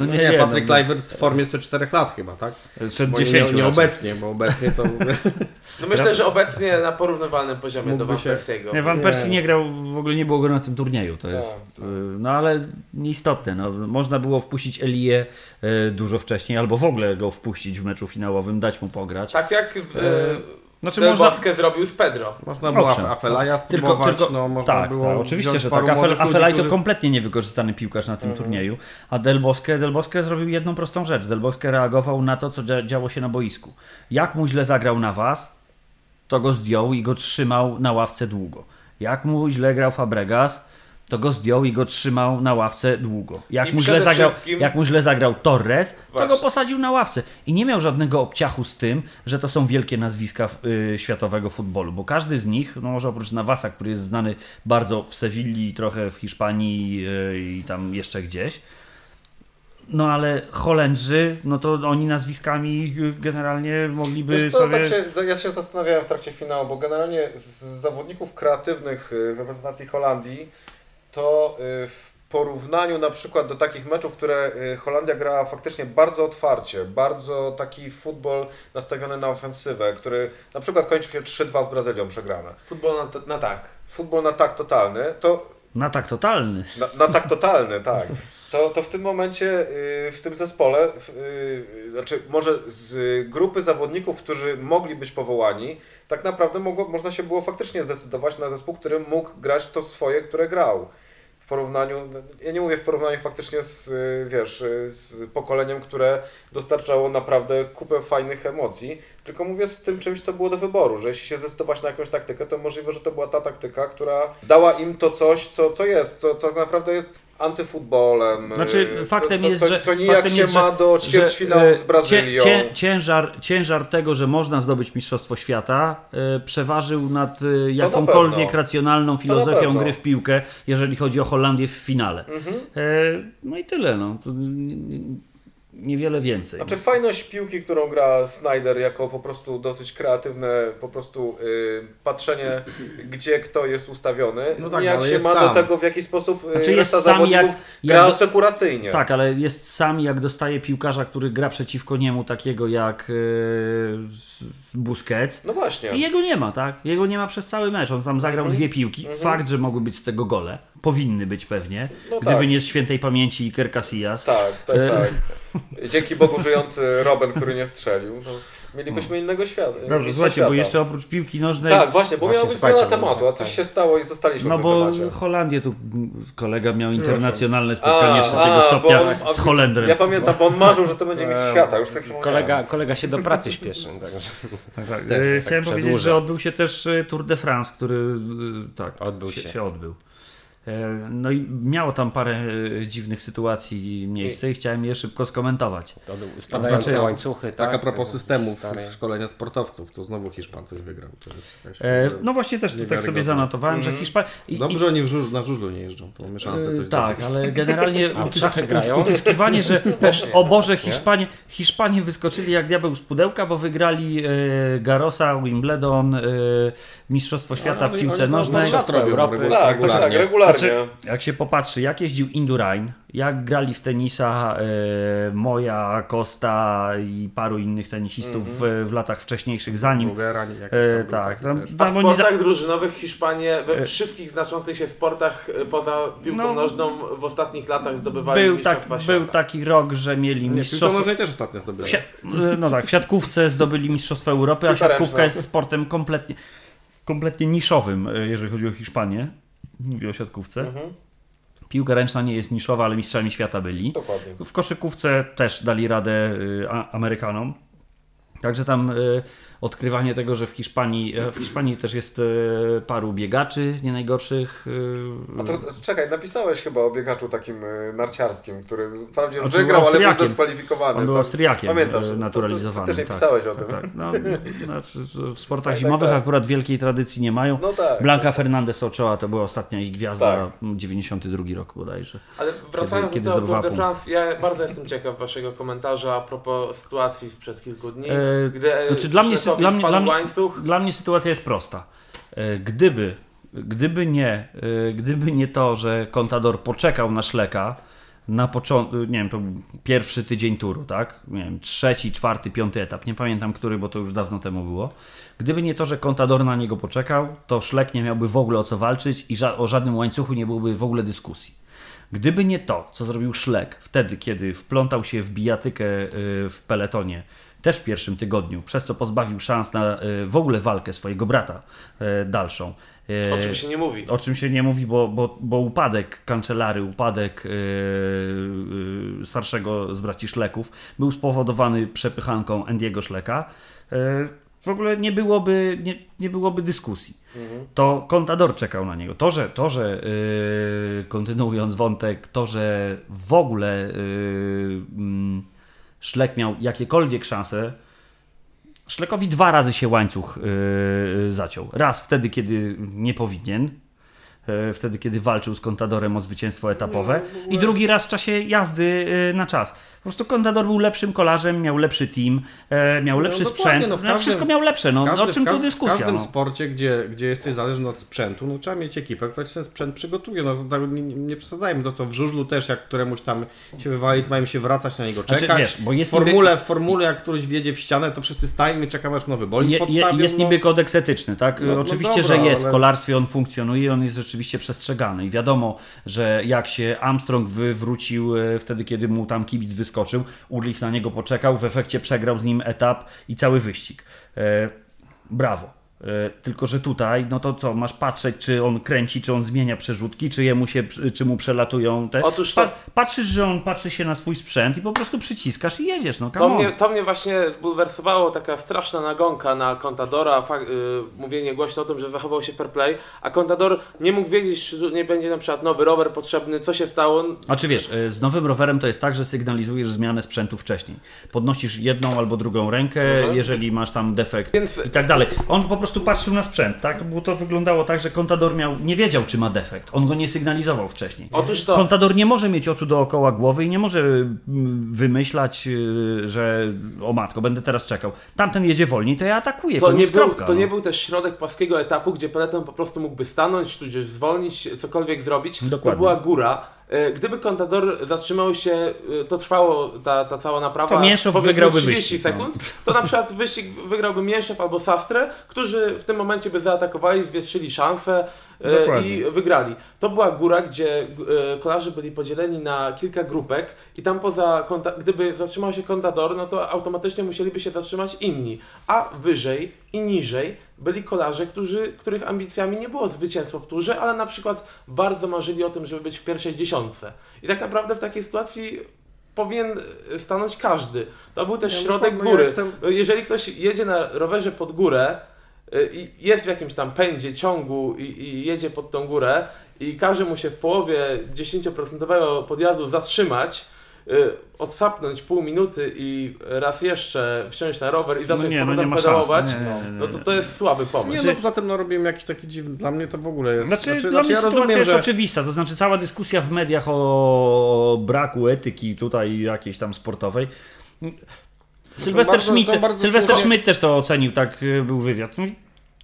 No nie, nie, nie, Patryk no, Kluivert w formie sprzed 4 lat chyba, tak? Przed Bo nie, 10 nie raczej. obecnie, bo obecnie to... [laughs] No myślę, że obecnie na porównywalnym poziomie do Mógłby Van się- Persiego. Nie, Van Nie. Persie nie grał, w ogóle nie było go na tym turnieju, to jest, tak. y, no ale nieistotne, no, można było wpuścić Elię y, dużo wcześniej, albo w ogóle go wpuścić w meczu finałowym, dać mu pograć. Tak jak w, e, Znaczy można, Bosque zrobił z Pedro. Można było Owszem. Afelaja Tylko, spróbować, tylko, no można tak, było tak, oczywiście, że tak. Afel, ludzi, Afelaj to którzy- kompletnie niewykorzystany piłkarz na tym turnieju, a Del Bosque, Del Bosque zrobił jedną prostą rzecz. Del Bosque reagował na to, co dzia- działo się na boisku. Jak mu źle zagrał na was, to go zdjął i go trzymał na ławce długo. Jak mu źle grał Fabregas, to go zdjął i go trzymał na ławce długo. Jak, I mu źle, zagrał, wszystkim- jak mu źle zagrał Torres, to go posadził na ławce. I nie miał żadnego obciachu z tym, że to są wielkie nazwiska y, światowego futbolu, bo każdy z nich, no może oprócz Navasa, który jest znany bardzo w Sewilli, trochę w Hiszpanii y, i tam jeszcze gdzieś, no ale Holendrzy, no to oni nazwiskami y, generalnie mogliby Wiesz co, sobie... tak się, ja się zastanawiałem w trakcie finału, bo generalnie z zawodników kreatywnych y, w reprezentacji Holandii to y, w porównaniu na przykład do takich meczów, które y, Holandia grała faktycznie bardzo otwarcie, bardzo taki futbol nastawiony na ofensywę, który na przykład kończył się 3-2 z Brazylią przegrane. Futbol na, na tak. Futbol na tak totalny, to Na tak totalny. na, na tak totalny, tak. To, to w tym momencie, y, w tym zespole, w, y, znaczy może z grupy zawodników, którzy mogli być powołani, tak naprawdę mogło, można się było faktycznie zdecydować na zespół, który mógł grać to swoje, które grał. Porównaniu, ja nie mówię w porównaniu faktycznie z, y, wiesz, y, z pokoleniem, które dostarczało naprawdę kupę fajnych emocji, tylko mówię z tym czymś, co było do wyboru, że jeśli się zdecydować na jakąś taktykę, to możliwe, że to była ta taktyka, która dała im to coś, co, co jest, co, co naprawdę jest antyfutbolem. Znaczy, y, faktem co, jest, co, że. co nijak faktem się jest, ma do ćwierćfinału że, z Brazylią. Cię, cię, ciężar, ciężar tego, że można zdobyć Mistrzostwo Świata, e, przeważył nad jakąkolwiek racjonalną na filozofią gry w piłkę, jeżeli chodzi o Holandię w finale. Mhm. No i tyle. No. Niewiele więcej. Znaczy fajność piłki, którą gra Snyder jako po prostu dosyć kreatywne po prostu y, patrzenie, gdzie kto jest ustawiony. No No tak, jak ale się ma sam. do tego, w jaki sposób y, Znaczy jest reszta sam jak- gra jak asekuracyjnie. Tak, ale jest sam jak dostaje piłkarza, który gra przeciwko niemu, takiego jak e, Busquets. No właśnie. I jego nie ma, tak? Jego nie ma przez cały mecz. On tam zagrał Mhm. dwie piłki. Fakt, że mogły być z tego gole. Powinny być pewnie. No Gdyby tak. nie z świętej pamięci Iker Casillas. Tak, tak, E, tak. Dzięki Bogu żyjący Robin, który nie strzelił. No, mielibyśmy innego świata. Dobrze, słuchajcie, bo świata. jeszcze oprócz piłki nożnej. Tak, właśnie, bo miała być zmiana bo- tematu, a coś tak. się stało i zostaliśmy No w bo tym temacie. Holandię tu kolega miał internacjonalne spotkanie A, trzeciego a, stopnia bo on- z Holendrem. Ja pamiętam, bo on marzył, że to będzie mistrz świata, już przypomniałem. Kolega, kolega się do pracy śpieszy. [laughs] Także Tak, tak. Też E, tak Chciałem powiedzieć, przedłuża. że odbył się też e, Tour de France, który e, tak, Odbył się, się. się odbył. E, No i miało tam parę e, dziwnych sytuacji miejsce i chciałem je szybko skomentować. spadające Znaczy, łańcuchy. Tak, Tak, a propos systemów stare- szkolenia sportowców, to znowu Hiszpan coś wygrał. E, w No właśnie też tu tak sobie zanotowałem, że Hiszpania... Dobrze oni w żuż, na żużlu nie jeżdżą, to mamy szansę coś Tak, zdobyć. ale generalnie w utysk- utyskiwanie, że o, Boże, Hiszpanie, Hiszpanie wyskoczyli jak diabeł z pudełka, bo wygrali e, Garosa, Wimbledon, e, Mistrzostwo Świata w oni- piłce oni to nożnej. robią Europy. Tak, tak, tak, regularnie. Regularnie. Znaczy, jak się popatrzy, jak jeździł Indurain, jak grali w tenisa e, Moja, Costa i paru innych tenisistów w, w latach wcześniejszych za nim. Bulgaran jakiś E, tam tak, tam, też. A w tam oni za, sportach drużynowych Hiszpanie we wszystkich znaczących się sportach e, poza piłką No. nożną w ostatnich latach zdobywali był, tak, mistrzostwa świata. był taki rok, że mieli mistrzostwo. nożnej też ostatnio zdobyli. No tak, w siatkówce zdobyli Mistrzostwo Europy, a Piłka siatkówka jest sportem kompletnie, kompletnie niszowym, e, jeżeli chodzi o Hiszpanię. Mówię o siatkówce. Mhm, Piłka ręczna nie jest niszowa, ale mistrzami świata byli. dokładnie. W koszykówce też dali radę y, Amerykanom. Także tam y, odkrywanie tego, że w Hiszpanii, e, w Hiszpanii też jest y, paru biegaczy, nie najgorszych. y, A to czekaj, napisałeś chyba o biegaczu takim y, narciarskim, który wprawdzie Znaczy, wygrał, ale był Austriakiem. zdyskwalifikowany. On był To- Austriakiem Pamiętasz, e, to- to- naturalizowany. Faktycznie tak. pisałeś o tym. Tak, tak. No, [laughs] znaczy, w sportach Tak, tak, zimowych tak. akurat wielkiej tradycji nie mają. No tak. Blanka Fernandez Ochoa to była ostatnia ich gwiazda, Tak. 92 rok bodajże. Ale wracając kiedy do tego Tour de punkt. France, ja bardzo jestem ciekaw Waszego komentarza a propos sytuacji sprzed kilku dni, E, gdy e, znaczy dla mnie- dla mnie- dla mnie- łańcuch. Dla mnie sytuacja jest prosta. E, Gdyby, gdyby nie, e, gdyby nie to, że Contador poczekał na Szleka na początku, nie wiem, to był pierwszy tydzień turu, tak? Nie wiem, trzeci, czwarty, piąty etap, nie pamiętam który, bo to już dawno temu było. Gdyby nie to, że Contador na niego poczekał, to Szlek nie miałby w ogóle o co walczyć i ża- o żadnym łańcuchu nie byłoby w ogóle dyskusji. Gdyby nie to, co zrobił Szlek wtedy, kiedy wplątał się w bijatykę w peletonie też w pierwszym tygodniu, przez co pozbawił szans na y, w ogóle walkę swojego brata y, dalszą. Y, O czym się nie mówi. o czym się nie mówi, bo, bo, bo upadek kancelary, upadek yy, starszego z braci Szleków był spowodowany przepychanką Andiego Szleka. Yy, w ogóle nie byłoby, nie, nie byłoby dyskusji. To Contador czekał na niego. To, że, to, że yy, kontynuując wątek, to, że w ogóle Szlek miał jakiekolwiek szanse, Szlekowi dwa razy się łańcuch yy, zaciął. Raz wtedy, kiedy nie powinien, yy, wtedy, kiedy walczył z Contadorem o zwycięstwo etapowe, i drugi raz w czasie jazdy yy, na czas. Po prostu Contador był lepszym kolarzem, miał lepszy team, yy, miał lepszy dokładnie, sprzęt, no no, każdym- wszystko miał lepsze. No, każdym- o czym tu dyskusja? W każdym no. sporcie, gdzie, gdzie jesteś zależny od sprzętu, no trzeba mieć ekipę, która ci ten sprzęt przygotuje. No tak nie, nie przesadzajmy, to co w żużlu też, jak któremuś tam się wywali, mają się wracać na niego Znaczy, czekać. wiesz, bo jest w formule, w formule, jak któryś wjedzie w ścianę, to wszyscy stają i czekamy aż nowy boli Je, je, jest no. niby kodeks etyczny, tak? No, no Oczywiście, dobra, że jest. W ale- kolarstwie on funkcjonuje, on jest rzeczywiście przestrzegany. I wiadomo, że jak się Armstrong wywrócił e, wtedy, kiedy mu tam kibic wyskoczył, Urlich na niego poczekał, w efekcie przegrał z nim etap i cały wyścig. E, brawo. E, Tylko, że tutaj, no to co, masz patrzeć, czy on kręci, czy on zmienia przerzutki, czy, jemu się, czy mu przelatują te. Otóż to- patrzysz, że on patrzy się na swój sprzęt i po prostu przyciskasz i jedziesz. No, To mnie, to mnie właśnie zbulwersowało, taka straszna nagonka na Contadora, fak, y, mówienie głośno o tym, że zachował się fair play, a Contador nie mógł wiedzieć, czy nie będzie na przykład nowy rower potrzebny, co się stało. A czy wiesz, y, z nowym rowerem to jest tak, że sygnalizujesz zmianę sprzętu wcześniej. Podnosisz jedną albo drugą rękę, jeżeli masz tam defekt Więc- i tak dalej. On po prostu patrzył na sprzęt, tak? Bo to wyglądało tak, że kontador miał, nie wiedział, czy ma defekt. On go nie sygnalizował wcześniej. Otóż to, Kontador nie może mieć oczu dookoła głowy i nie może mm, wymyślać, y, że o matko, będę teraz czekał. Tamten jedzie wolniej, to ja atakuję. to, nie był, kropka, to no. nie był też środek płaskiego etapu, gdzie peleton po prostu mógłby stanąć, tudzież zwolnić, cokolwiek zrobić. Dokładnie. To była góra. Y, Gdyby Contador zatrzymał się, y, to trwało ta, ta cała naprawa. To powiedzmy wygrałby 30 wyścig, no. sekund. To na przykład wyścig wygrałby Mięszew albo Sastre, którzy w tym momencie by zaatakowali, zwietrzyli szansę y, Dokładnie. i wygrali. To była góra, gdzie kolarze byli podzieleni na kilka grupek i tam poza, gdyby zatrzymał się Contador, no to automatycznie musieliby się zatrzymać inni. A wyżej i niżej byli kolarze, którzy, których ambicjami nie było zwycięstwo w turze, ale na przykład bardzo marzyli o tym, żeby być w pierwszej dziesiątce. I tak naprawdę w takiej sytuacji powinien stanąć każdy. To był też Ja środek góry. ja jestem- Jeżeli ktoś jedzie na rowerze pod górę y, i jest w jakimś tam pędzie, ciągu i, i jedzie pod tą górę i każe mu się w połowie 10% podjazdu zatrzymać, odsapnąć pół minuty i raz jeszcze wsiąść na rower i zacząć no nie, z no nie powrotem ma pedałować, szans. Nie, nie, nie, no to nie. to jest słaby Nie, pomysł. no poza tym no, robimy jakiś taki dziwny, dla mnie to w ogóle jest... Znaczy, znaczy, dla mnie ja sytuacja rozumiem, jest że... oczywista, to znaczy cała dyskusja w mediach o braku etyki tutaj jakiejś tam sportowej. Sylwester, bardzo- Schmidt, Sylwester Schmidt też to ocenił, tak y, był wywiad.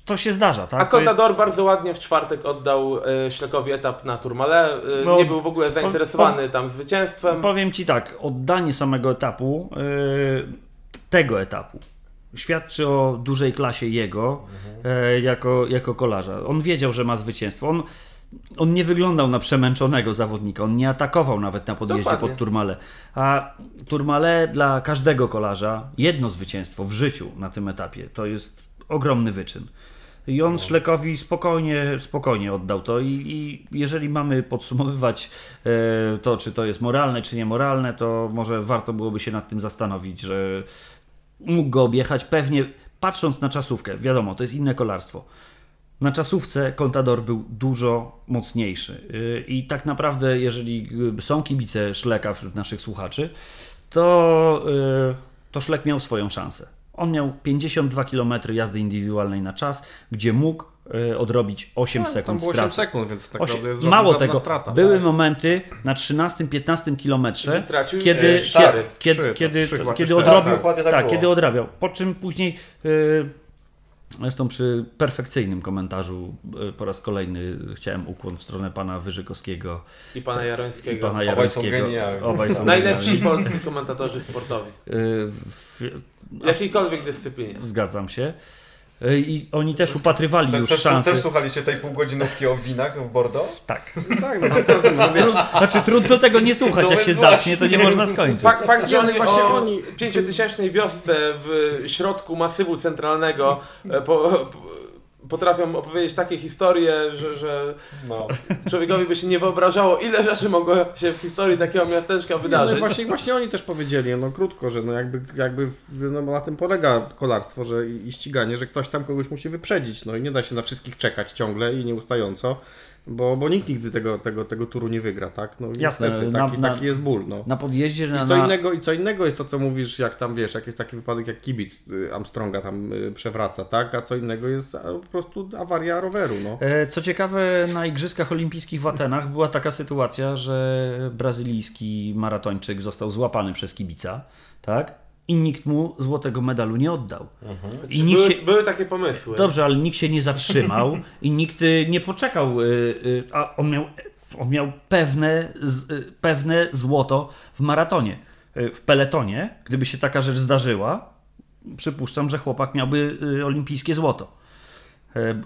To się zdarza, tak? A To jest- Contador bardzo ładnie w czwartek oddał y, Szlekowi etap na Turmale. Y, No, nie był w ogóle zainteresowany tam zwycięstwem. Powiem Ci tak, oddanie samego etapu, y, tego etapu, świadczy o dużej klasie jego y, jako, jako kolarza. On wiedział, że ma zwycięstwo. On, on nie wyglądał na przemęczonego zawodnika, on nie atakował nawet na podjeździe Dokładnie. pod Turmale. A Turmale dla każdego kolarza, jedno zwycięstwo w życiu na tym etapie, to jest ogromny wyczyn. I on Szlekowi spokojnie, spokojnie oddał to i, i jeżeli mamy podsumowywać e, to, czy to jest moralne, czy niemoralne, to może warto byłoby się nad tym zastanowić, że mógł go objechać pewnie, patrząc na czasówkę, wiadomo, to jest inne kolarstwo. Na czasówce Contador był dużo mocniejszy Yy, i tak naprawdę, jeżeli są kibice Szleka wśród naszych słuchaczy, to, yy, to Szlek miał swoją szansę. On miał 52 km jazdy indywidualnej na czas, gdzie mógł yy, odrobić 8 No, Tam sekund było 8 straty. sekund, więc tak jest Mało tego, strata. były momenty na 13-15 kilometrze, kiedy, e, kiedy, Trzy, kiedy, odrobił, Tak, tak tak, kiedy odrabiał. Po czym później, yy, zresztą przy perfekcyjnym komentarzu yy, po raz kolejny chciałem ukłon w stronę pana Wyżykowskiego I pana i Jarońskiego. pana Obaj są Jarońskiego. genialni. Obaj są [laughs] Najlepsi polscy komentatorzy sportowi. W- W jakiejkolwiek dyscyplinie. Zgadzam się. Y, I oni też upatrywali Te, już też, szansy. też słuchaliście tej półgodzinówki o winach w Bordeaux? Tak. [laughs] Tak, no no wiesz, Znaczy trudno tego nie słuchać, No jak się więc zacznie, to właśnie. nie można skończyć. Fakt, fakt że oni właśnie o oni- pięciotysięcznej wiosce w środku masywu centralnego e, po, po, potrafią opowiedzieć takie historie, że, że No. człowiekowi by się nie wyobrażało, ile rzeczy mogło się w historii takiego miasteczka No, wydarzyć. właśnie, właśnie oni też powiedzieli, no krótko, że no jakby, jakby no, na tym polega kolarstwo że i, i ściganie, że ktoś tam kogoś musi wyprzedzić. No i nie da się na wszystkich czekać ciągle i nieustająco, bo, bo nikt nigdy tego, tego, tego turu nie wygra, tak? No Jasne, niestety, na- taki, na- taki jest ból. No. Na podjeździe na, I co, na, innego, I co innego jest to, co mówisz, jak tam wiesz, jak jest taki wypadek, jak kibic y, Armstronga tam y, przewraca, tak? A co innego jest po prostu awaria roweru, no. E, Co ciekawe, na Igrzyskach Olimpijskich w Atenach była taka sytuacja, że brazylijski maratończyk został złapany przez kibica, tak? I nikt mu złotego medalu nie oddał. I nikt były, się, były takie pomysły. dobrze, ale nikt się nie zatrzymał [laughs] i nikt y, nie poczekał, y, y, a on miał, on miał pewne, pewne złoto w maratonie. W peletonie, gdyby się taka rzecz zdarzyła, przypuszczam, że chłopak miałby olimpijskie złoto.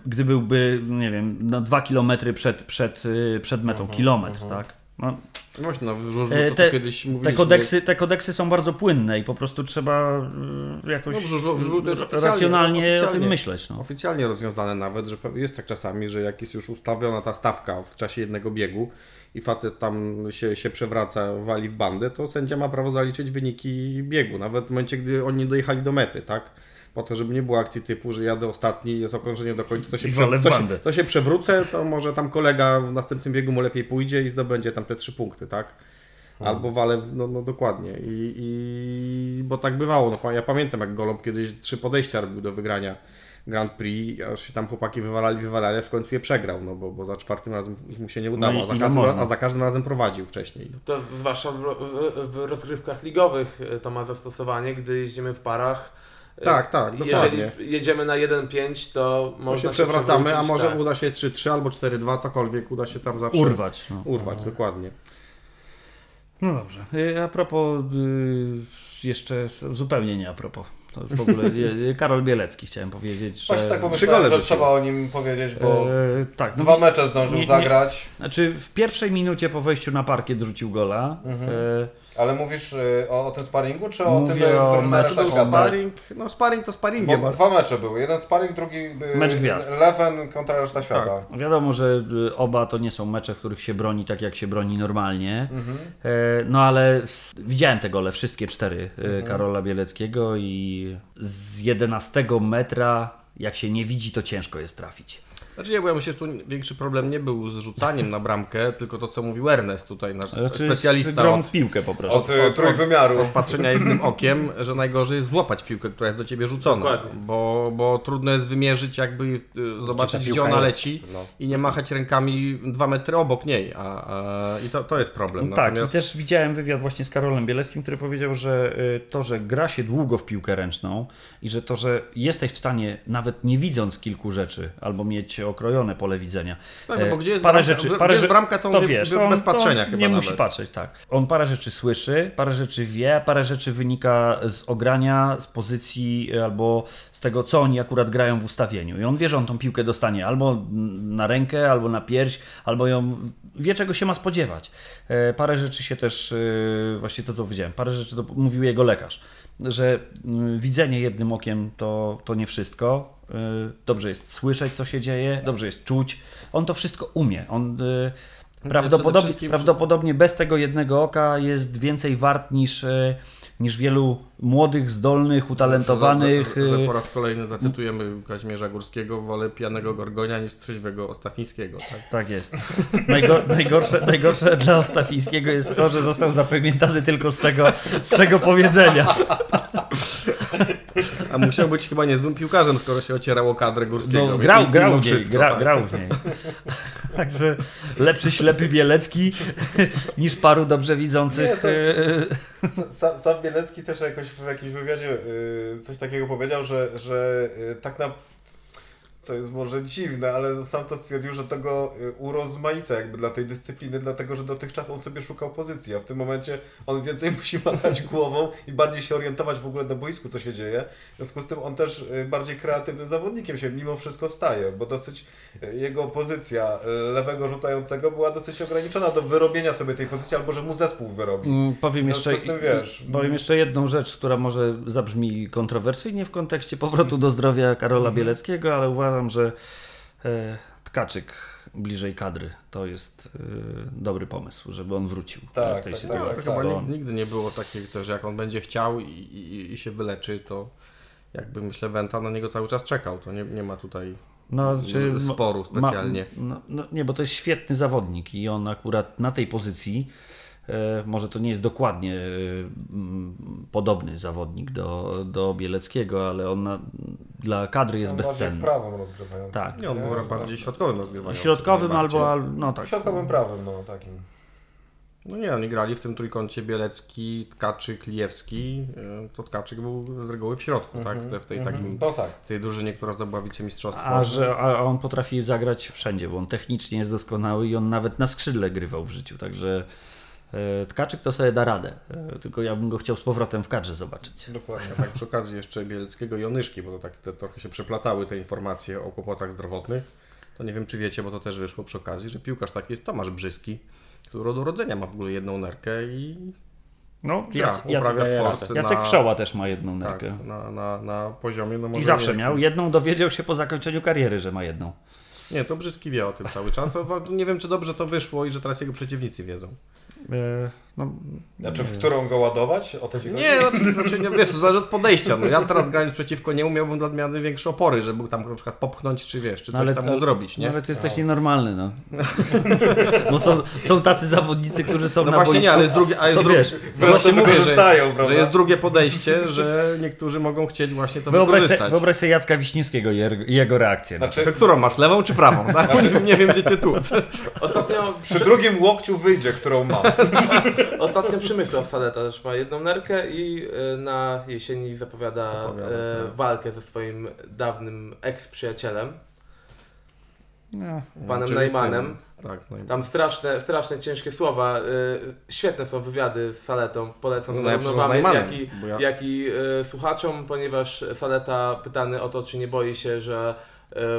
Gdy byłby, nie wiem, na dwa kilometry przed, przed, przed metą, kilometr, tak? No, No Właśnie, no, żużlu E, to, te- kiedyś te, kodeksy, te kodeksy są bardzo płynne i po prostu trzeba y, jakoś No, żużlu- to oficjalnie, racjonalnie o tym oficjalnie. myśleć. No. Oficjalnie rozwiązane nawet, że jest tak czasami, że jak jest już ustawiona ta stawka w czasie jednego biegu i facet tam się, się przewraca, wali w bandę, to sędzia ma prawo zaliczyć wyniki biegu, nawet w momencie, gdy oni dojechali do mety, tak? Po to, żeby nie było akcji typu, że jadę ostatni, jest okrążenie do końca, to się, I prze, to, się, to się przewrócę, to może tam kolega w następnym biegu mu lepiej pójdzie i zdobędzie tam te trzy punkty, tak? Albo walę, w- no, no dokładnie. I, I bo tak bywało. No, ja pamiętam, jak Golob kiedyś trzy podejścia robił do wygrania Grand Prix, aż się tam chłopaki wywalali, wywalali, a w końcu je przegrał, no bo, bo za czwartym razem już mu się nie udało, No i a, za każdym, a za każdym razem prowadził wcześniej. To zwłaszcza w, w, w rozgrywkach ligowych e, to ma zastosowanie, gdy jeździmy w parach. E, Tak, tak, Jeżeli dokładnie. jedziemy na 1-5, to można się przewracamy, a przewrócić, może tak. uda się 3-3 albo 4-2, cokolwiek uda się tam zawsze Urwać. No. urwać dokładnie. no dobrze. Y, A propos, y, jeszcze zupełnie nie a propos. To już w ogóle y, [laughs] Karol Bielecki chciałem powiedzieć, że... Właśnie tak pomyślałem, gole że trzeba o nim powiedzieć, bo E, tak, no dwa mecze zdążył nie- nie- zagrać. Znaczy w pierwszej minucie po wejściu na parkiet rzucił gola. E, Ale mówisz y, o, o tym sparingu, czy o Mówię tym, o drużyna meczu reszta świata? Sparring, no sparring to sparingiem, Bo dwa mecze były. Jeden sparing, drugi y, Mecz gwiazd. Leven kontra reszta świata. No Wiadomo, że y, oba to nie są mecze, w których się broni tak, jak się broni normalnie. E, No ale widziałem te gole, wszystkie cztery y, Karola Bieleckiego i z 11 metra, jak się nie widzi, to ciężko jest trafić. Znaczy nie, bo ja myślę, że tu większy problem nie był z rzucaniem na bramkę, [laughs] tylko to, co mówił Ernest tutaj, nasz Znaczy, specjalista z grą od, w piłkę po prostu. Od y, trójwymiaru. od patrzenia jednym okiem, że najgorzej jest złapać piłkę, która jest do ciebie rzucona, Dokładnie. bo, bo trudno jest wymierzyć, jakby y, zobaczyć, gdzie ona jest. leci No. i nie machać rękami dwa metry obok niej, a, a, i to, to jest problem. Tak, i Natomiast- też widziałem wywiad właśnie z Karolem Bieleckim, który powiedział, że y, to, że gra się długo w piłkę ręczną i że to, że jesteś w stanie, nawet nie widząc kilku rzeczy, albo mieć okrojone pole widzenia. Tak, no bo e, gdzie jest parę bramka- rzeczy, gdzie parę rze- bramka, to nie- wiesz, bez on- patrzenia to chyba Nie musi nawet. patrzeć, tak. On parę rzeczy słyszy, parę rzeczy wie, parę rzeczy wynika z ogrania, z pozycji e, albo z tego, co oni akurat grają w ustawieniu. I on wie, że on tą piłkę dostanie albo na rękę, albo na pierś, albo ją wie, czego się ma spodziewać. E, Parę rzeczy się też, właśnie to co widziałem, parę rzeczy to mówił jego lekarz, że mm, widzenie jednym okiem to, to nie wszystko. E, Dobrze jest słyszeć, co się dzieje, dobrze jest czuć. On to wszystko umie. On e, prawdopodobnie, wszystkim- prawdopodobnie bez tego jednego oka jest więcej wart niż, e, niż wielu młodych, zdolnych, utalentowanych. Że, że, że po raz kolejny zacytujemy Kazimierza Górskiego, wolę pijanego Gorgonia niż trzeźwego Ostafińskiego. Tak? Tak jest. Najgo, najgorsze, najgorsze dla Ostafińskiego jest to, że został zapamiętany tylko z tego, z tego powiedzenia. [laughs] A musiał być chyba niezłym piłkarzem, skoro się ocierało kadrę Górskiego. No, grał, Mimo grał w niej, wszystko, gra, tak. grał w niej. Także lepszy ślepy Bielecki niż paru dobrze widzących. Nie, e, Sa- Sam Bielecki też jakoś w jakimś wywiadzie y, coś takiego powiedział, że, że y, tak na... co jest może dziwne, ale sam to stwierdził, że to go y, urozmaica jakby dla tej dyscypliny, dlatego że dotychczas on sobie szukał pozycji, a w tym momencie on więcej [laughs] musi machać głową i bardziej się orientować w ogóle na boisku, co się dzieje. W związku z tym on też y, bardziej kreatywnym zawodnikiem się mimo wszystko staje, bo dosyć y, jego pozycja lewego rzucającego była dosyć ograniczona do wyrobienia sobie tej pozycji, albo że mu zespół wyrobi. Mm, Powiem jeszcze, tym, wiesz, powiem jeszcze jedną rzecz, która może zabrzmi kontrowersyjnie w kontekście powrotu do zdrowia Karola Bieleckiego, ale uważam, że e, Tkaczyk bliżej kadry to jest e, dobry pomysł, żeby on wrócił Tak, w tej tak, tak, sytuacji. to chyba bo- nigdy, nie było takiego, to, że jak on będzie chciał i, i, i się wyleczy, to jakby myślę Wenta na niego cały czas czekał. To nie, nie ma tutaj No, czy sporu specjalnie. Ma, no, no, nie, bo to jest świetny zawodnik i on akurat na tej pozycji, e, może to nie jest dokładnie e, mm, podobny zawodnik do, do Bieleckiego, ale on na, dla kadry jest bezcenny. prawem rozgrywającym. Tak. Nie, on był bardziej środkowym rozgrywającym. Środkowym albo, al- no tak. Środkowym prawem, no takim. No nie, oni grali w tym trójkącie Bielecki, Tkaczyk, Lijewski. e, To Tkaczyk był z reguły w środku, tak? W tej, w tej, takim, No tak. tej drużynie, która zdobyła wicemistrzostwo. A, że, a on potrafi zagrać wszędzie, bo on technicznie jest doskonały i on nawet na skrzydle grywał w życiu, także Tkaczyk to sobie da radę. E, tylko ja bym go chciał z powrotem w kadrze zobaczyć. Dokładnie. Tak przy okazji jeszcze Bieleckiego i Onyszki, bo to tak te, trochę się przeplatały te informacje o kłopotach zdrowotnych. To nie wiem, czy wiecie, bo to też wyszło przy okazji, że piłkarz taki jest Tomasz Brzyski, który od urodzenia ma w ogóle jedną nerkę i No, gra, Jacek, uprawia Jacek, sport Jacek na, Wszoła też ma jedną tak, nerkę. na, na, na poziomie. No może I zawsze nie, miał. Jedną dowiedział się po zakończeniu kariery, że ma jedną. Nie, to Brzyski wie o tym cały czas. Nie wiem, czy dobrze to wyszło i że teraz jego przeciwnicy wiedzą. No, Znaczy, w którą go ładować? O to ci chodzi? Nie, znaczy, [laughs] znaczy nie, wiesz, to zależy od podejścia. No, ja teraz grając przeciwko niemu miałbym dla odmiany większe opory, żeby tam na przykład popchnąć, czy wiesz, czy coś tam mu zrobić, no, nie? ale ty jesteś nienormalny, no. [laughs] Bo są, są tacy zawodnicy, którzy są No na właśnie boisku. nie, ale jest drugie, a jest drugie, wiesz, no właśnie mówię, że, że jest drugie podejście, że niektórzy mogą chcieć właśnie to Wyobraź wykorzystać. wyobraź sobie Jacka Wiśniewskiego i jego- jego reakcję. No. Znaczy, To którą masz, lewą czy prawą? Tak? nie wiem, gdzie cię tłuc. Ostatnio, przy drugim łokciu wyjdzie, którą ma. [laughs] ostatnio Przemysław Saleta też ma jedną nerkę i y, na jesieni zapowiada, Zapowiada, tak. walkę ze swoim dawnym eks-przyjacielem, No. panem Najmanem. Tak, Najman. Tam straszne, straszne ciężkie słowa. Y, świetne są wywiady z Saletą. Polecam No, zarówno wam, jak i, ja- jak i słuchaczom, ponieważ Saleta pytany o to, czy nie boi się, że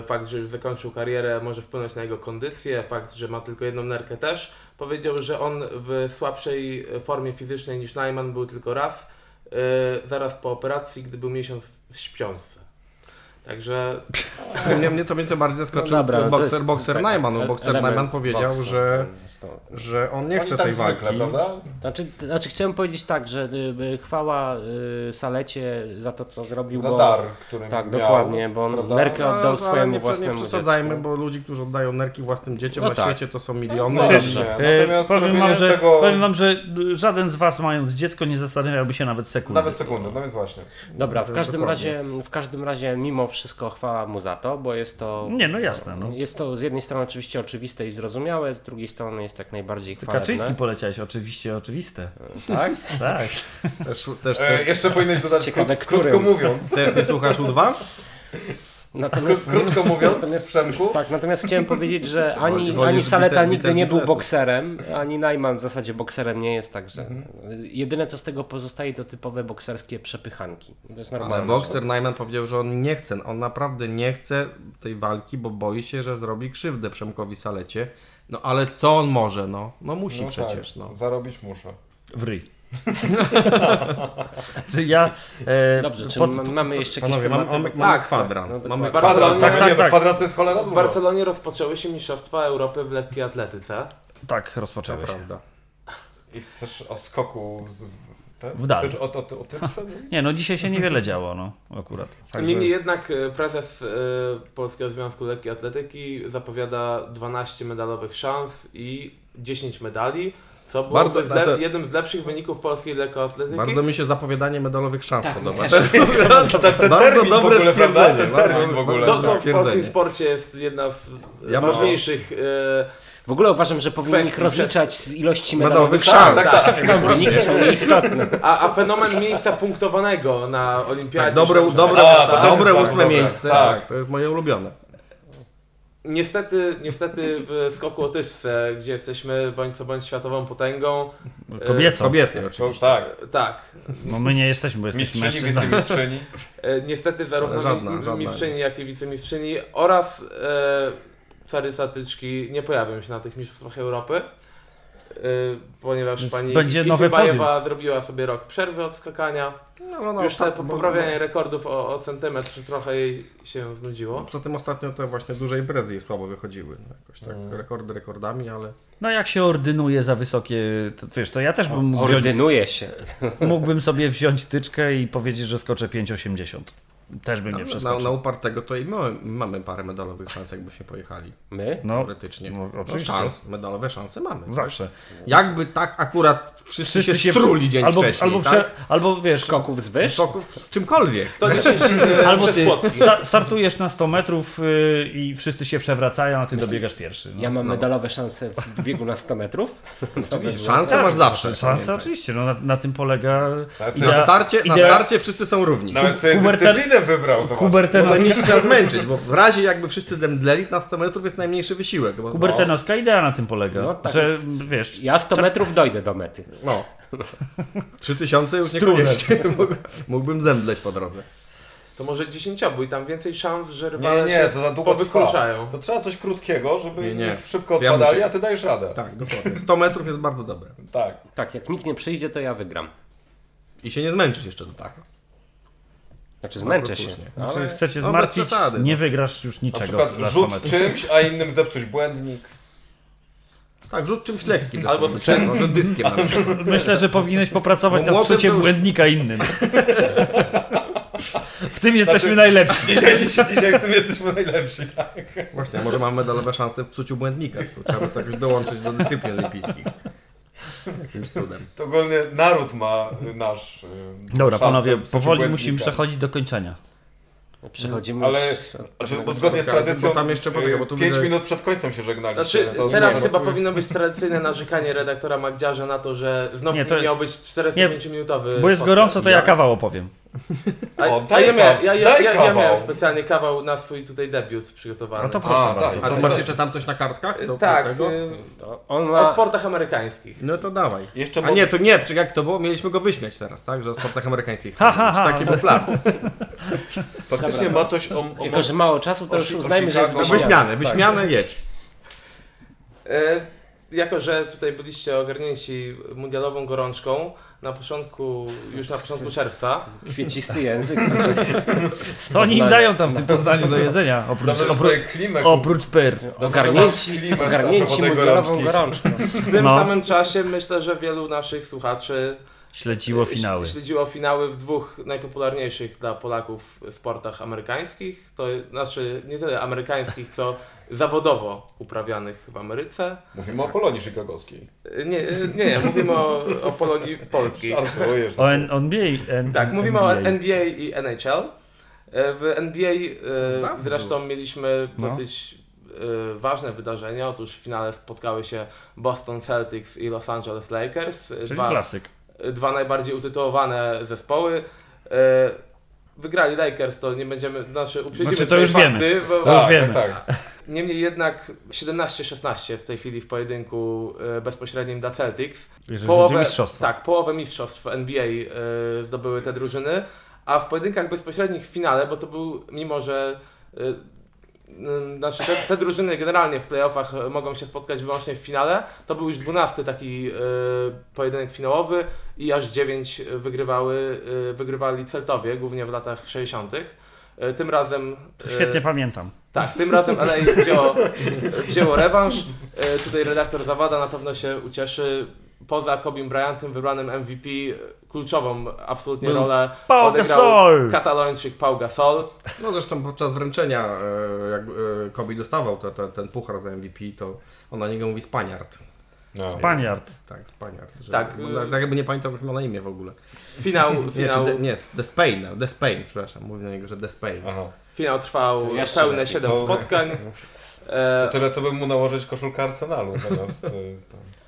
fakt, że już zakończył karierę może wpłynąć na jego kondycję, fakt, że ma tylko jedną nerkę też, powiedział, że on w słabszej formie fizycznej niż Najman był tylko raz, y, zaraz po operacji, gdy był miesiąc w śpiączce. Także Mnie, mnie, to, mnie to bardziej zaskoczył No dobra, bokser, jest bokser tak, Najman. bo ele- Bokser element Najman powiedział, że, to że on nie Oni chce tak tej zwykle, walki. prawda? Znaczy, znaczy chciałem powiedzieć tak, że y, y, chwała y, Salecie za to, co zrobił, Za bo... dar, który Tak, miał, dokładnie, bo on prawda? nerkę No, oddał ale swojemu nie, nie własnemu przesadzajmy, dziecku. bo ludzi, którzy oddają nerki własnym dzieciom No na tak. świecie, to są miliony. No Natomiast powiem, robienie wam, że, tego- powiem wam, że żaden z was mając dziecko nie zastanawiałby się nawet sekundy. Nawet sekundę, no więc właśnie. Dobra, w każdym, razie, w każdym razie mimo wszystko chwała mu za to, bo jest to... Nie, no jasne. No. Jest to z jednej strony oczywiście oczywiste i zrozumiałe, z drugiej strony jest jak najbardziej Ty chwalebne. Kaczyński poleciałeś, oczywiście, oczywiste. Tak? Tak. Też, też, E, też, jeszcze powinieneś dodać, Ciekawe, krót, krótko mówiąc, też nie słuchasz U2? Natomiast, krótko [laughs] mówiąc, Przemku, tak, natomiast chciałem powiedzieć, że ani, Wolisz ani Saleta nigdy nie był bokserem, ani Najman w zasadzie bokserem nie jest, także jedyne co z tego pozostaje to typowe bokserskie przepychanki. To jest normalne. Ale Boxer Najman powiedział, że on nie chce, on naprawdę nie chce tej walki, bo boi się, że zrobi krzywdę Przemkowi Salecie. No ale co on może, no? No musi no przecież, tak, no. zarobić muszę. W ryj. Czy ja... E, Dobrze, czy pod- ma- mamy jeszcze jakieś Panowie, mamy, tematy? mamy, mamy Tak, kwadrans. no, mamy tak. kwadrans. Kwadrans, tak, tak, tak, nie, tak. no, kwadrans to jest cholera w Barcelonie rozpoczęły się Mistrzostwa Europy w lekkiej atletyce. Tak, To rozpoczęły się. prawda. I chcesz o skoku z, te, W dal. O, o, o tyczce? Nie, no dzisiaj się niewiele [laughs] działo, no akurat. Także- Niemniej jednak e, prezes e, Polskiego Związku Lekkiej Atletyki zapowiada 12 medalowych szans i 10 medali, co byłoby Bardzo- zle- jednym z lepszych wyników polskiej lekkoatletyki. Bardzo mi się zapowiadanie medalowych szans Tak, podoba. [laughs] Bardzo termin dobre w ogóle, prawda? stwierdzenie, Ten bardzo- termin w ogóle. To, to w polskim sporcie jest jedna z Ja mam- ważniejszych. E, W ogóle uważam, że powinni ich rozliczać z ilości Medalowych medalowych szans. Tak, tak. Wyniki [laughs] są nieistotne. a, a fenomen miejsca punktowanego na olimpiadzie. Tak, dobre, dobre, A, ósme dobre. miejsce. Tak. Tak. to jest moje ulubione. Niestety, niestety w skoku o tyżce, gdzie jesteśmy bądź co bądź światową potęgą, Kobiecą. Kobiety To, oczywiście. tak. tak, No my nie jesteśmy, bo jesteśmy Mistrzyni, mężczyznami. wicemistrzyni. E, Niestety zarówno Ale żadna, żadna mistrzyni, jak i wicemistrzyni oraz e, Satyczki nie pojawią się na tych Mistrzostwach Europy, e, ponieważ Więc pani będzie zrobiła sobie rok przerwy od skakania. No, no, Już te tak, po- bo- poprawianie rekordów o, o centymetr trochę jej się znudziło. Poza tym ostatnio te właśnie duże imprezy jej słabo wychodziły. No, jakoś tak Mm. rekordy rekordami, ale No jak się ordynuje za wysokie, to, wiesz, to ja też bym mógł wziąć, Ordynuje się. [laughs] mógłbym sobie wziąć tyczkę i powiedzieć, że skoczę 5,80. Też bym nie na, przeskoczył. na upartego to i my mamy parę medalowych szans, jakbyśmy pojechali. My? No, Teoretycznie. no, No, oczywiście. szans, medalowe szanse mamy. tak? zawsze. Jakby tak akurat wszyscy, się struli dzień albo, wcześniej, albo, tak? prze, albo wiesz, Skoków z wyż? Wysoków, czymkolwiek. 110 e, [laughs] albo ty sta, startujesz na 100 metrów y, i wszyscy się przewracają, a ty dobiegasz pierwszy. No. Ja mam medalowe szanse w biegu na 100 metrów. [laughs] Oczywiście, Szansę masz zawsze. Pamiętaj. oczywiście, no na, na tym polega Na idea, starcie, na idea- starcie wszyscy są równi. Nawet Dyscyplinę wybrał, zobacz. Bo kubertenowska, najmniej trzeba [laughs] zmęczyć, bo w razie jakby wszyscy zemdleli, na 100 metrów jest najmniejszy wysiłek. Bo, kubertenowska idea na tym polega, No tak. że wiesz, Ja 100 metrów dojdę do mety. No. 3000 już niekoniecznie. [laughs] Mógł- Mógłbym zemdleć po drodze. To może dziesięciobój, tam więcej szans, że Nie, rywale nie, się to za długo trwa. powykruszają. To trzeba coś krótkiego, żeby Nie, nie, nie. szybko ja odpadali, muszę. a ty dajesz radę. Tak, dokładnie. 100 metrów jest bardzo dobre. Tak. Tak, jak nikt nie przyjdzie, to ja wygram. I się nie zmęczysz jeszcze do tak. Znaczy zmęczę się. słusznie. Czy Ale... chcecie no, zmartwić, przesady, no. nie wygrasz już Na niczego przykład dla 100 rzut czymś, a innym zepsuć błędnik. Tak, rzut czymś lekkim. Albo Albo może dyskiem na przykład. [laughs] Myślę, że powinieneś popracować nad psuciem już- błędnika innym. [laughs] W tym jesteśmy najlepsi. Dzisiaj, dzisiaj w tym jesteśmy najlepsi. Tak? Właśnie, a może mamy medalowe szanse w psuciu błędnika. Tylko trzeba by to jakoś dołączyć do dyscyplin olimpijskich. [laughs] Jakimś cudem. To ogólnie naród ma y, nasz. y, Dobra, panowie, powoli musimy przechodzić do kończenia. Przechodzimy Ale- już... Znaczy, bo zgodnie z tradycją, bo tam jeszcze- poczekaj, bo tu 5 widzę- minut przed końcem się żegnaliście. Znaczy, to teraz chyba powinno być tradycyjne narzekanie redaktora Magdziarza na to, że znowu Nie, to- miał być 45-minutowy Bo jest podcast. gorąco, to ja kawał opowiem. A, O, a daj ja, miałem, kawał, ja, ja, daj ja, ja kawał. miałem specjalnie kawał na swój tutaj debiut przygotowany. No to proszę A, bardzo. daj. A to ty masz jeszcze tam coś na kartkach? Do, tak, tego? y, To on o ma... sportach amerykańskich. No to dawaj. Jeszcze A mo- nie, to nie, czekaj, jak to było? Mieliśmy go wyśmiać teraz, tak? Że o sportach amerykańskich. Ha, ha, ha. Taki był plan. [laughs] faktycznie ma coś o, o Jako, że mało czasu, to o już Chi- o uznajmy, że jest Chicago. wyśmiany. Wyśmiane, wyśmiane, jedź. E, jako, że tutaj byliście ogarnięci mundialową gorączką, na początku, już na początku czerwca, Kwiecisty język. Co oni im dają tam w tym Poznaniu do jedzenia? Oprócz, Dobrze, oprócz, tutaj klimek. oprócz pyr. Ogarnięci, ogarnięci mundialową gorączki. gorączką. w tym No. samym czasie myślę, że wielu naszych słuchaczy Śledziło finały. Śledziło finały w dwóch najpopularniejszych dla Polaków sportach amerykańskich. To znaczy nie tyle amerykańskich, co zawodowo uprawianych w Ameryce. Mówimy o Polonii chicagowskiej. Nie, nie, nie mówimy o, o Polonii polskiej. [laughs] Żartujesz. O N- NBA. N- Tak, mówimy o NBA. NBA i NHL. W NBA dawno zresztą mieliśmy No. dosyć ważne wydarzenia. Otóż w finale spotkały się Boston Celtics i Los Angeles Lakers. Czyli Dwa, klasyk. dwa najbardziej utytułowane zespoły. E, Wygrali Lakers, to nie będziemy, znaczy uprzedzimy Znaczy, to już fakty, wiemy. Bo, To już tak, wiemy. Tak, tak. Niemniej jednak 17-16 w tej chwili w pojedynku e, bezpośrednim dla Celtics. Jeżeli mistrzostwa. Tak, połowę mistrzostw NBA y, zdobyły te drużyny, a w pojedynkach bezpośrednich w finale, bo to był, mimo że y, znaczy te, te drużyny generalnie w playoffach mogą się spotkać wyłącznie w finale, to był już 12 taki y, pojedynek finałowy i aż 9 wygrywały, y, wygrywali Celtowie, głównie w latach 60. Y, Tym razem. To y, świetnie pamiętam. tak, tym razem LA wzięło, wzięło rewanż. E, Tutaj redaktor Zawada na pewno się ucieszy. Poza Kobim Bryantem wybranym MVP kluczową absolutnie Był rolę Pau odegrał Gasol! katalończyk Pau Gasol. No zresztą podczas wręczenia, e, jak e, Kobe dostawał te, te, ten puchar za MVP, to on na niego mówi Spaniard. No. Spaniard. Tak, Spaniard. Że, Tak, bo y- tak jakby nie pamiętam, jak ma na imię w ogóle. Finał, Nie, finał, de, nie, Despain, Despain, przepraszam, mówi na niego, że Despain. Aha. finał trwał pełne lepiej. 7 To- spotkań. [laughs] E, To tyle, co bym mu nałożyć koszulkę Arsenalu zamiast... y,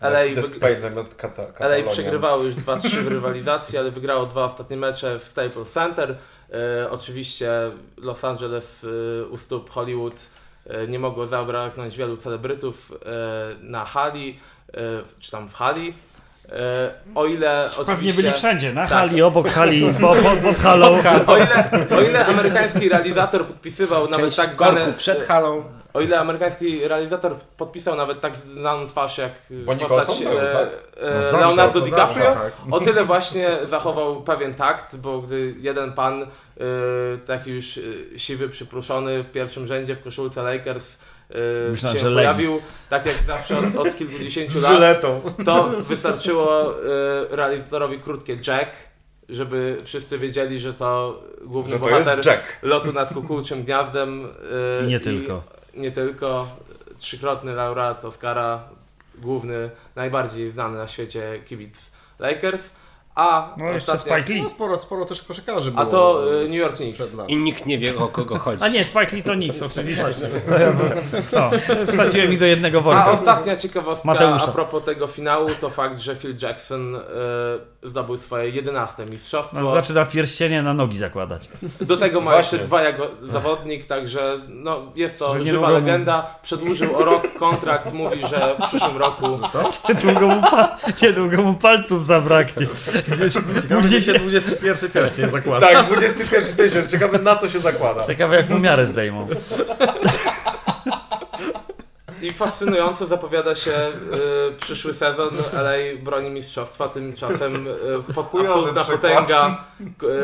LA zamiast wyg- Spain, zamiast kata, LA przegrywało już 2-3 w rywalizacji, ale wygrało dwa ostatnie mecze w Staples Center. E, oczywiście Los Angeles e, u stóp Hollywood e, nie mogło zabraknąć wielu celebrytów e, na hali, czy tam w hali. E, O ile Pewnie byli wszędzie, na Tak. hali, obok hali, po, po, pod halą. O ile, o ile amerykański realizator podpisywał nawet Część tak w korku zwane... przed halą. O ile amerykański realizator podpisał nawet tak znaną twarz jak Bo postać był, e, tak? e, No zawsze, Leonardo to DiCaprio, zawsze, tak. o tyle właśnie zachował pewien takt, bo gdy jeden pan, e, taki już e, siwy, przypruszony w pierwszym rzędzie w koszulce Lakers e, Myślałem, się pojawił, tak jak zawsze od, od kilkudziesięciu [laughs] lat, żyletą. to wystarczyło e, realizatorowi krótkie Jack, żeby wszyscy wiedzieli, że to główny Że to bohater lotu nad kukułczym gniazdem. I nie tylko. Nie tylko. Trzykrotny laureat Oscara, główny, najbardziej znany na świecie kibic Lakers. A No jeszcze Spike Lee. No sporo, sporo też koszykarzy A było. to, y, z- New York Knicks. I nikt nie wie o kogo chodzi. A nie, Spike Lee to nic, oczywiście. To ja, no, wsadziłem ich do jednego A worka. ostatnia ciekawostka Mateusza. a propos tego finału to fakt, że Phil Jackson e, zdobył swoje 11 mistrzostwo. No, zaczyna pierścienie na nogi zakładać. Do tego ma Właśnie. jeszcze dwa jako zawodnik, także no, jest to Że żywa mogą mu- legenda. Przedłużył o rok kontrakt, mówi, że w przyszłym roku Niedługo mu, pa- niedługo mu palców zabraknie. Ciekawe, gdzie się 21 pierścień zakłada. Tak, 21 tysiąc. Ciekawe na co się zakłada. Ciekawe jak mu miarę zdejmą. I fascynująco zapowiada się y, przyszły sezon. LA broni mistrzostwa, tymczasem y, po, Chujowy absolutna przykład. potęga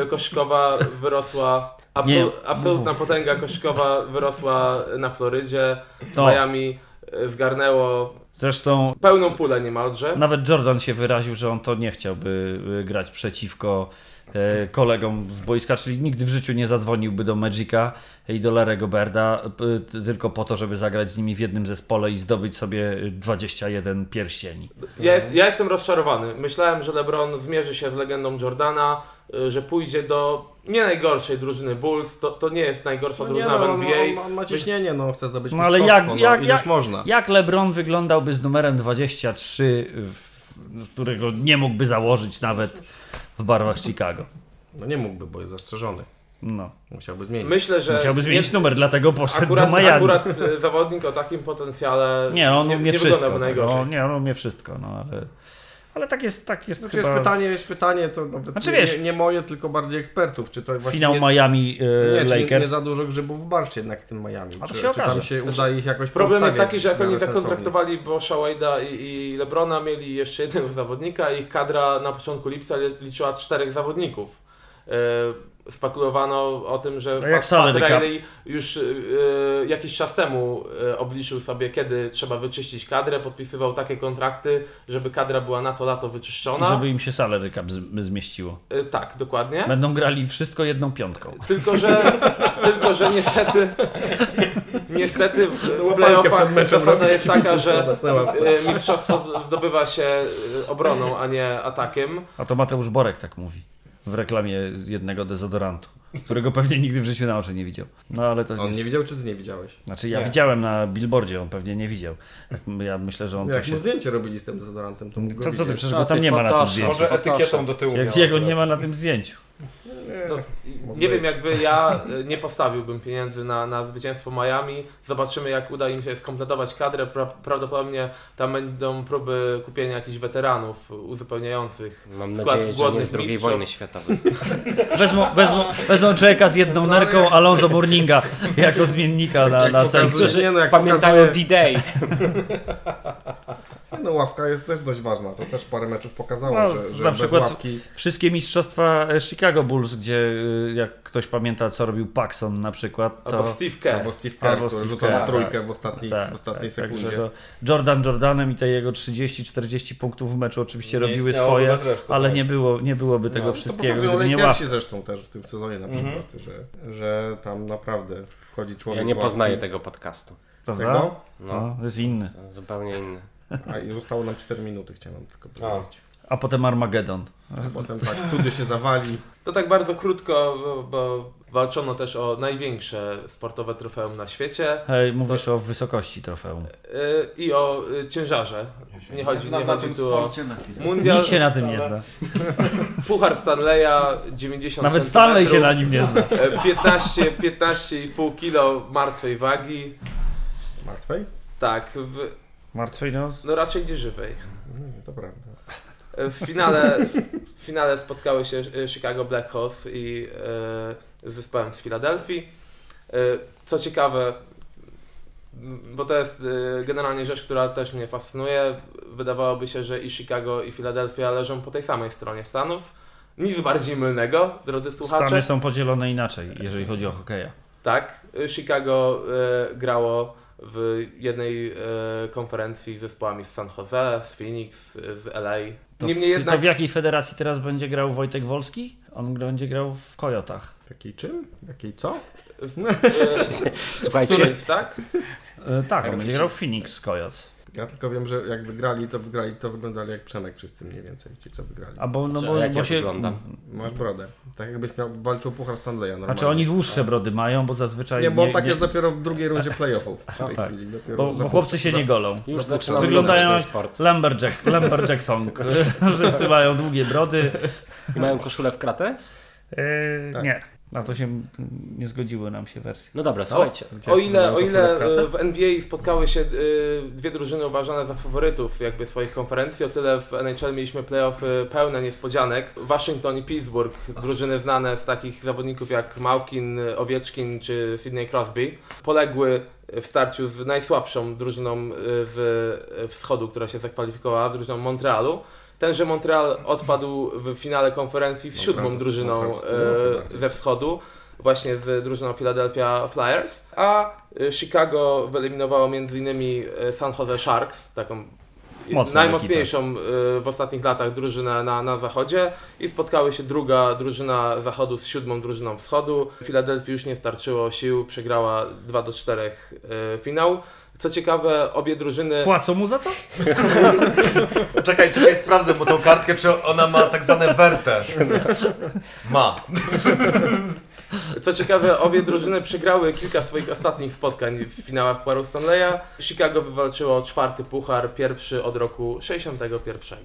y, koszkowa wyrosła. Nie. absolutna potęga koszkowa wyrosła na Florydzie. To. Miami y, zgarnęło Zresztą pełną pulę niemalże. nawet Jordan się wyraził, że on to nie chciałby y, grać przeciwko e, kolegom z boiska, czyli nigdy w życiu nie zadzwoniłby do Magica i do Larego Berda tylko po to, żeby zagrać z nimi w jednym zespole i zdobyć sobie 21 pierścieni. Ja, jest, ja jestem rozczarowany. Myślałem, że LeBron zmierzy się z legendą Jordana, że pójdzie do nie najgorszej drużyny Bulls. To, to nie jest najgorsza No nie, drużyna no, w NBA. on, on ma ciśnienie, no chce zdobyć No ale jak- jak- no, ileż jak- można. Jak LeBron wyglądałby z numerem 23, w, którego nie mógłby założyć nawet w barwach Chicago? No nie mógłby, bo jest zastrzeżony. No. Musiałby zmienić. Myślę, że Chciałby zmienić nie- numer, dlatego poszedł akurat, do Miami. akurat y, zawodnik o takim potencjale Nie, on nie, nie wszystko. wyglądałby najgorzej. No, nie, on umie wszystko, no ale, ale tak jest, tak jest Znaczy chyba jest pytanie, jest pytanie, to nawet Znaczy, nie, wiesz- nie, nie moje, tylko bardziej ekspertów, czy to właśnie finał nie, Miami e, nie, czy nie, Lakers. nie za dużo grzybów w barszcie jednak w tym Miami. A to czy, się czy tam okaże. się uda ich jakoś Problem jest taki, że jak oni zakontraktowali Bosha Wade'a i, i Lebrona, mieli jeszcze jednego zawodnika, ich kadra na początku lipca li- liczyła czterech zawodników. E, spekulowano o tym, że No jak Pat, Pat już e, jakiś czas temu e, obliczył sobie, kiedy trzeba wyczyścić kadrę, podpisywał takie kontrakty, żeby kadra była na to lato wyczyszczona. Żeby im się salary cap z- zmieściło. E, tak, dokładnie. Będą grali wszystko jedną piątką. Tylko, że, [laughs] tylko, że niestety, niestety w, playoffach zasada jest taka, że e, mistrzostwo zdobywa się e, obroną, a nie atakiem. A to Mateusz Borek tak mówi w reklamie jednego dezodorantu, którego pewnie nigdy w życiu na oczy nie widział. No ale to On jest... nie widział, czy ty nie widziałeś? Znaczy ja Nie. widziałem na billboardzie, on pewnie nie widział. Ja myślę, że on to Jak się... mu zdjęcie robili z tym dezodorantem, to mógł go To co ty, przecież No, go tam ty nie ma na tym zdjęciu. Może etykietą do tyłu Jak jego nie ma na tym zdjęciu. No, nie wiem jak wy, ja e, nie postawiłbym pieniędzy na, na zwycięstwo Miami. Zobaczymy jak uda im się skompletować kadrę. Pra, prawdopodobnie tam będą próby kupienia jakichś weteranów uzupełniających Mam skład nadzieję, że nie głodnych z II mistrzów. wojny światowej. [laughs] Wezmą, wezmą, wezmą człowieka z jedną nerką Alonso Morninga jako zmiennika na, na nie, no jak Pamiętają pokazuje, D-Day. [laughs] no ławka jest też dość ważna, to też parę meczów pokazało, No, że, że na bez przykład- ławki Wszystkie mistrzostwa e, Chicago Bulls, gdzie y, jak ktoś pamięta co robił Paxson na przykład, to... Albo Steve Kerr. albo Steve Kerr, Albo Steve na trójkę tak. w ostatniej, Tak, w ostatniej tak, sekundzie. także to Jordan Jordanem i te jego 30-40 punktów w meczu oczywiście Nie robiły swoje, bez reszty, ale tak. nie, było, nie byłoby tego No, to To wszystkiego, gdyby nie ławka. zresztą też w tym sezonie na przykład, że, że tam naprawdę wchodzi człowiek Ja nie poznaję tego podcastu. Prawda? Tego? No, No, to jest inny. zupełnie inny. A i zostało nam 4 minuty, chciałem tylko A. powiedzieć. A potem Armagedon. Potem tak, studio się zawali. To tak bardzo krótko, bo, bo walczono też o największe sportowe trofeum na świecie Hej, mówisz o wysokości trofeum. yy, i o y, ciężarze. Nie chodzi, nie chodzi tym tu o mundial, Nikt się na tym nie zna. [laughs] puchar Stanleya 90 Nawet Stanley się na nim nie zna. [laughs] e, 15, 15,5 kilo martwej wagi. Martwej? Tak, w, Martwej, no. no raczej nie żywej. No, to prawda. W finale, w finale spotkały się e, Chicago Blackhawks i e, z zespołem z Filadelfii. E, co ciekawe, bo to jest e, generalnie rzecz, która też mnie fascynuje. Wydawałoby się, że i Chicago i Filadelfia leżą po tej samej stronie Stanów. Nic bardziej mylnego, drodzy słuchacze. Stany są podzielone inaczej, jeżeli chodzi o hokeja. Tak, Chicago e, grało w jednej e, konferencji z zespołami z San Jose, z Phoenix, z LA. To, Niemniej w, jednak to w jakiej federacji teraz będzie grał Wojtek Wolski? On będzie grał w Kojotach. Takiej czym? Jakiej co? w, e, [laughs] Słuchajcie, Phoenix, tak? E, tak, on będzie grał w Phoenix Coyotes. Ja tylko wiem, że jak wygrali, to wygrali, to wyglądali jak Przemek wszyscy mniej więcej, ci co wygrali. A bo, no Czy bo, jak bo ja się. wyglądam? Masz brodę. Tak jakbyś miał walczył Puchar Stanleya normalnie. Znaczy oni dłuższe brody mają, bo zazwyczaj. Nie, bo tak jest dopiero w drugiej rundzie playoffów w tej tak. chwili. Dopiero Bo, bo chłopcy się za- nie golą. już zaczynamy Wyglądają jak. Lumberjack, Lumberjack Song. [laughs] Wszyscy mają długie brody. I mają koszulę w kratę? E, Tak. Nie, na to się nie zgodziły nam się wersje. No dobra, słuchajcie. Gdzie? O ile, o ile w NBA spotkały się e, dwie drużyny uważane za faworytów jakby swoich konferencji, o tyle w NHL mieliśmy playoffy pełne niespodzianek. Waszyngton i Pittsburgh, drużyny znane z takich zawodników jak Małkin, Owieczkin czy Sidney Crosby, poległy w starciu z najsłabszą drużyną e, z wschodu, która się zakwalifikowała, z drużyną Montrealu. Tenże Montreal odpadł w finale konferencji z Montreal siódmą drużyną Montreal z północy e, bardziej. ze wschodu, właśnie z drużyną Philadelphia Flyers, a e, Chicago wyeliminowało m.in. San Jose Sharks, taką Mocną najmocniejszą e, w ostatnich latach drużynę na, na zachodzie i spotkały się druga drużyna zachodu z siódmą drużyną wschodu. Filadelfii już nie starczyło sił, przegrała 2 do 4 e, finał. Co ciekawe, obie drużyny Płacą mu za to? [laughs] Czekaj, czekaj, sprawdzę, bo tą kartkę, czy ona ma tak zwane werte. Ma. Co ciekawe, obie drużyny przegrały kilka swoich ostatnich spotkań w finałach Pucharu Stanleya. Chicago wywalczyło czwarty puchar, pierwszy od roku 61.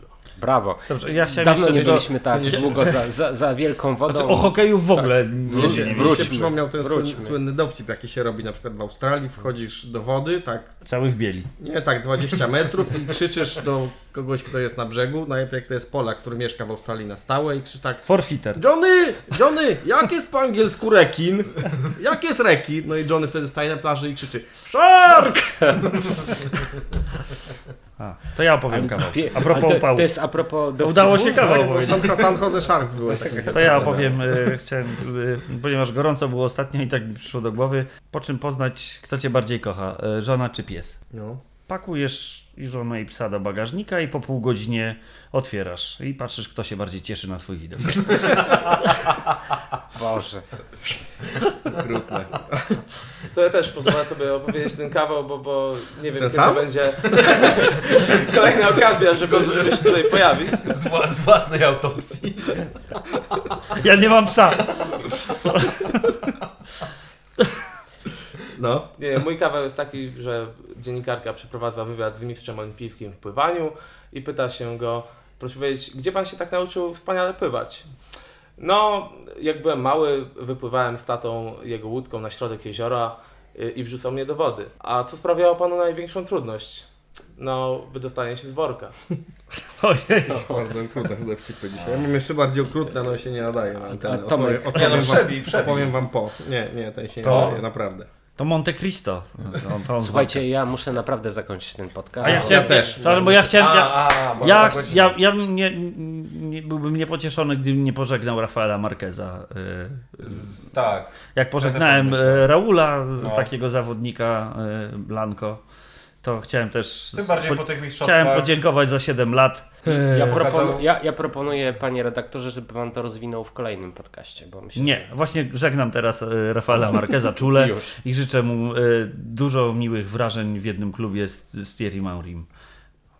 Brawo. Dobrze, ja chciałem Dawno nie byliśmy tak długo za, za, za wielką wodą. Znaczy, o hokeju w ogóle nie, Mi się się, nie wróćmy, się przypomniał ten wróćmy. słynny, słynny dowcip, jaki się robi na przykład w Australii. Wchodzisz do wody, tak, Cały w bieli. nie tak 20 metrów i krzyczysz do kogoś, kto jest na brzegu. Najlepiej to jest Polak, który mieszka w Australii na stałe i krzyczy tak Forfeiter. Johnny! Johnny! Jak jest po angielsku rekin? Jak jest rekin? No i Johnny wtedy staje na plaży i krzyczy Shark! A, to ja opowiem kawał. A propos to, upału. to jest a propos dowcipu? Udało się kawał San, opowiedzieć. San Jose Sharks były takie. [laughs] To ja opowiem, e, chciałem, e, ponieważ gorąco było ostatnio i tak mi przyszło do głowy, po czym poznać, kto cię bardziej kocha, e, żona czy pies. No. Pakujesz i żonę i psa do bagażnika i po pół godzinie otwierasz i patrzysz, kto się bardziej cieszy na twój widok. [laughs] Boże. Okrutne. To ja też pozwolę sobie opowiedzieć ten kawał, bo, bo nie wiem, kiedy będzie [laughs] kolejna okazja, żeby, żeby się tutaj pojawić. Z, wła- z własnej autopsji. Ja nie mam psa! No. Nie, mój kawał jest taki, że dziennikarka przeprowadza wywiad z mistrzem olimpijskim w pływaniu i pyta się go, proszę powiedzieć, gdzie pan się tak nauczył wspaniale pływać? No, jak byłem mały, wypływałem z tatą jego łódką na środek jeziora y, i wrzucał mnie do wody. A co sprawiało panu największą trudność? No, wydostanie się z worka. [laughs] Ojej. Bardzo okrutne dowcipy dzisiaj. Ja mam jeszcze bardziej okrutne, ale się nie nadaje na antenę. A Tomek- Odpowiem, no, wam, przebij. opowiem wam po. Nie, nie, ten się nie To- nadaje, naprawdę. To Monte Cristo. To, to on Słuchajcie, ja muszę naprawdę zakończyć ten podcast. A ja Ja chciałem, też. To, bo ja chciałem. Ja, A, a, ja, tak ja, ja bym nie, nie, byłbym niepocieszony, gdybym nie pożegnał Rafaela Marqueza. y, Z, tak. Jak pożegnałem też tak e, Raula, No. takiego zawodnika e, Blanco, to chciałem też. Tym bardziej po- po tych mistrzostwach. Chciałem podziękować za 7 lat. E, Ja, proponu, ja, ja proponuję, panie redaktorze, żeby pan to rozwinął w kolejnym podcaście, bo myślę, Nie, właśnie żegnam teraz e, Rafaela Marqueza czule [laughs] i życzę mu e, dużo miłych wrażeń w jednym klubie z, z Thierry Maurim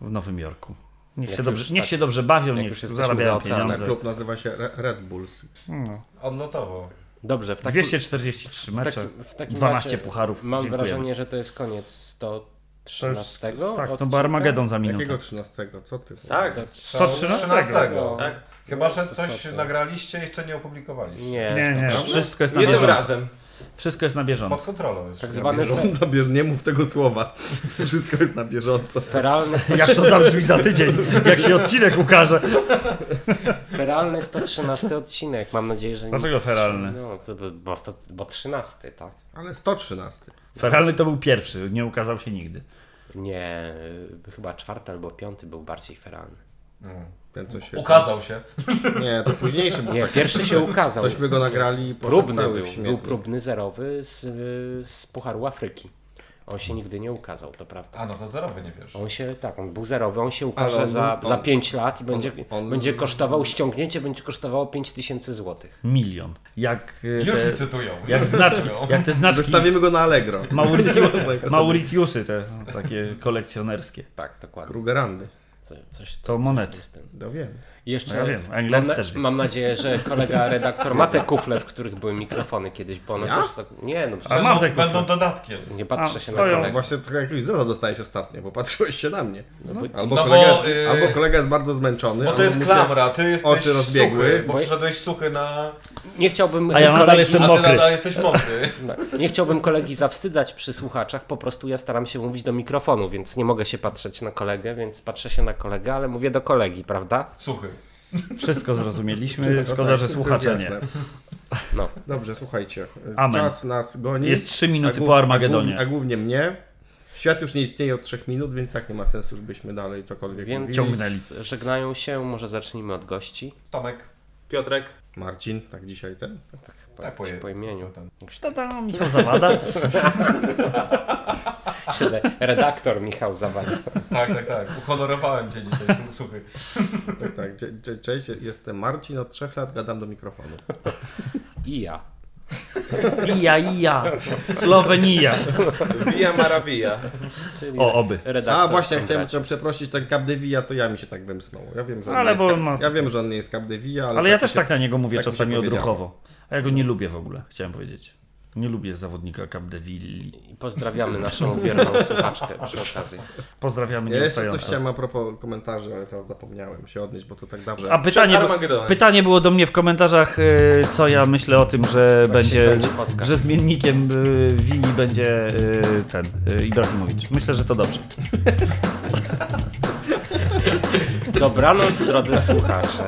w Nowym Jorku. Niech, Jak się już dobrze, niech tak- się dobrze bawią, jak niech już zarabiają pieniądze. Klub nazywa się Re- Red Bulls. No. Odnotował. Dobrze, w takim, 243 w mecze, takim, w takim 12 razie pucharów. Mam Dziękujemy. wrażenie, że to jest koniec 113. Tak, to odcinka. był Armagedon za minutę. Jakiego 13? Co ty? Tak, 113. No, tak. Chyba, że coś nagraliście i jeszcze nie opublikowaliście. Nie, Nie, nie, wszystko jest na Jednym bieżąco. razem. Wszystko jest na bieżąco. Pod kontrolą jest. Tak fe, Bieżąco, nie mów tego słowa. Wszystko jest na bieżąco. feralny, Jak to zabrzmi za tydzień, jak się odcinek ukaże. feralny 113 odcinek. Mam nadzieję, że Dlaczego nic- feralny? No, to, bo- sto, bo 13, tak? Ale 113. Feralny to był pierwszy, nie ukazał się nigdy. Nie, chyba czwarty albo piąty był bardziej feralny. Ten co się... Ukazał się. Nie, to późniejszy był. Nie, pierwszy się ukazał. Cośmy go nagrali i Próbny cały był, był próbny zerowy z, z Pucharu Afryki. On się nigdy nie ukazał, to prawda. A no to zerowy nie wiesz. On się, tak, on był zerowy, on się ukaże on za, był- za on- 5 lat i będzie, on będzie z- kosztował, ściągnięcie będzie kosztowało 5000 złotych. Milion. Jak y, Już te, cytują. jak już znaczki, cytują. jak te znaczki Wystawimy go na Allegro. Mauritius, [laughs] Mauritiusy te takie kolekcjonerskie. Tak, dokładnie. Krugerandy. Co, coś, To monety. No wiem. Jeszcze No ja wiem, Engler mam, na, też wie. mam nadzieję, że kolega redaktor ma te kufle, w których były mikrofony kiedyś, bo one Ja? też... tak- Nie, no A przecież mam te Będą, dodatkiem. nie patrzę A, się stoją. na No kolegę. właśnie trochę jakiegoś zeza dostałeś ostatnio, bo patrzyłeś się na mnie. Albo, No kolega, bo, jest, yy, albo kolega jest bardzo zmęczony. Bo to jest klamra, ty jesteś oczy rozbiegły, suchy, bo przyszedłeś suchy na... Nie chciałbym A ja nadal kolegi- jestem A ty mokry. nadal jesteś mokry. [laughs] No, Nie chciałbym kolegi zawstydzać przy słuchaczach, po prostu ja staram się mówić do mikrofonu, więc nie mogę się patrzeć na kolegę, więc patrzę się na kolegę, ale mówię do kolegi, prawda? Suchy. Wszystko zrozumieliśmy, Wszystko szkoda, tak, że słuchacze nie. No. Dobrze, słuchajcie. Amen. Czas nas goni. Jest 3 a minuty głów- po A Armagedonie. a głównie mnie. Świat już nie istnieje od 3 minut, więc tak nie ma sensu, żebyśmy dalej cokolwiek Więc mówili. Ciągnęli. żegnają się, może zacznijmy od gości. Tomek. Piotrek. Marcin, tak dzisiaj ten. Po, Tak, po, po, po imieniu. To tam Michał Zawada. [laughs] [laughs] Redaktor Michał Zawada. Tak, tak, tak. Uhonorowałem cię dzisiaj, suchy. [laughs] Tak, tak. Cze- cze- Cześć, jestem Marcin, od 3 lat gadam do mikrofonu. I ja. Ija, ija. Słowenia. Via Maravilla. Czyli O, oby. A właśnie, ja chciałem tylko przeprosić ten Capdevilla, to ja mi się tak wymsnął. Ja wiem, że on Ale nie bo jest, ma- ja wiem, że on nie jest Capdevilla, ale, Ale ja tak też mi się- tak na niego mówię tak czasami odruchowo. A ja go nie lubię w ogóle, chciałem powiedzieć. Nie lubię zawodnika Capdevilli. Pozdrawiamy naszą wierną słuchaczkę przy okazji. Pozdrawiamy Ja jeszcze coś chciałem a propos komentarzy, ale teraz zapomniałem się odnieść, bo to tak dawno. A pytanie, pytanie było do mnie w komentarzach, y, co ja myślę o tym, że będzie, kończy podcast. że zmiennikiem y, Wini będzie y, ten Ibrahimowicz. Myślę, że to dobrze. Dobranoc, drodzy słuchacze.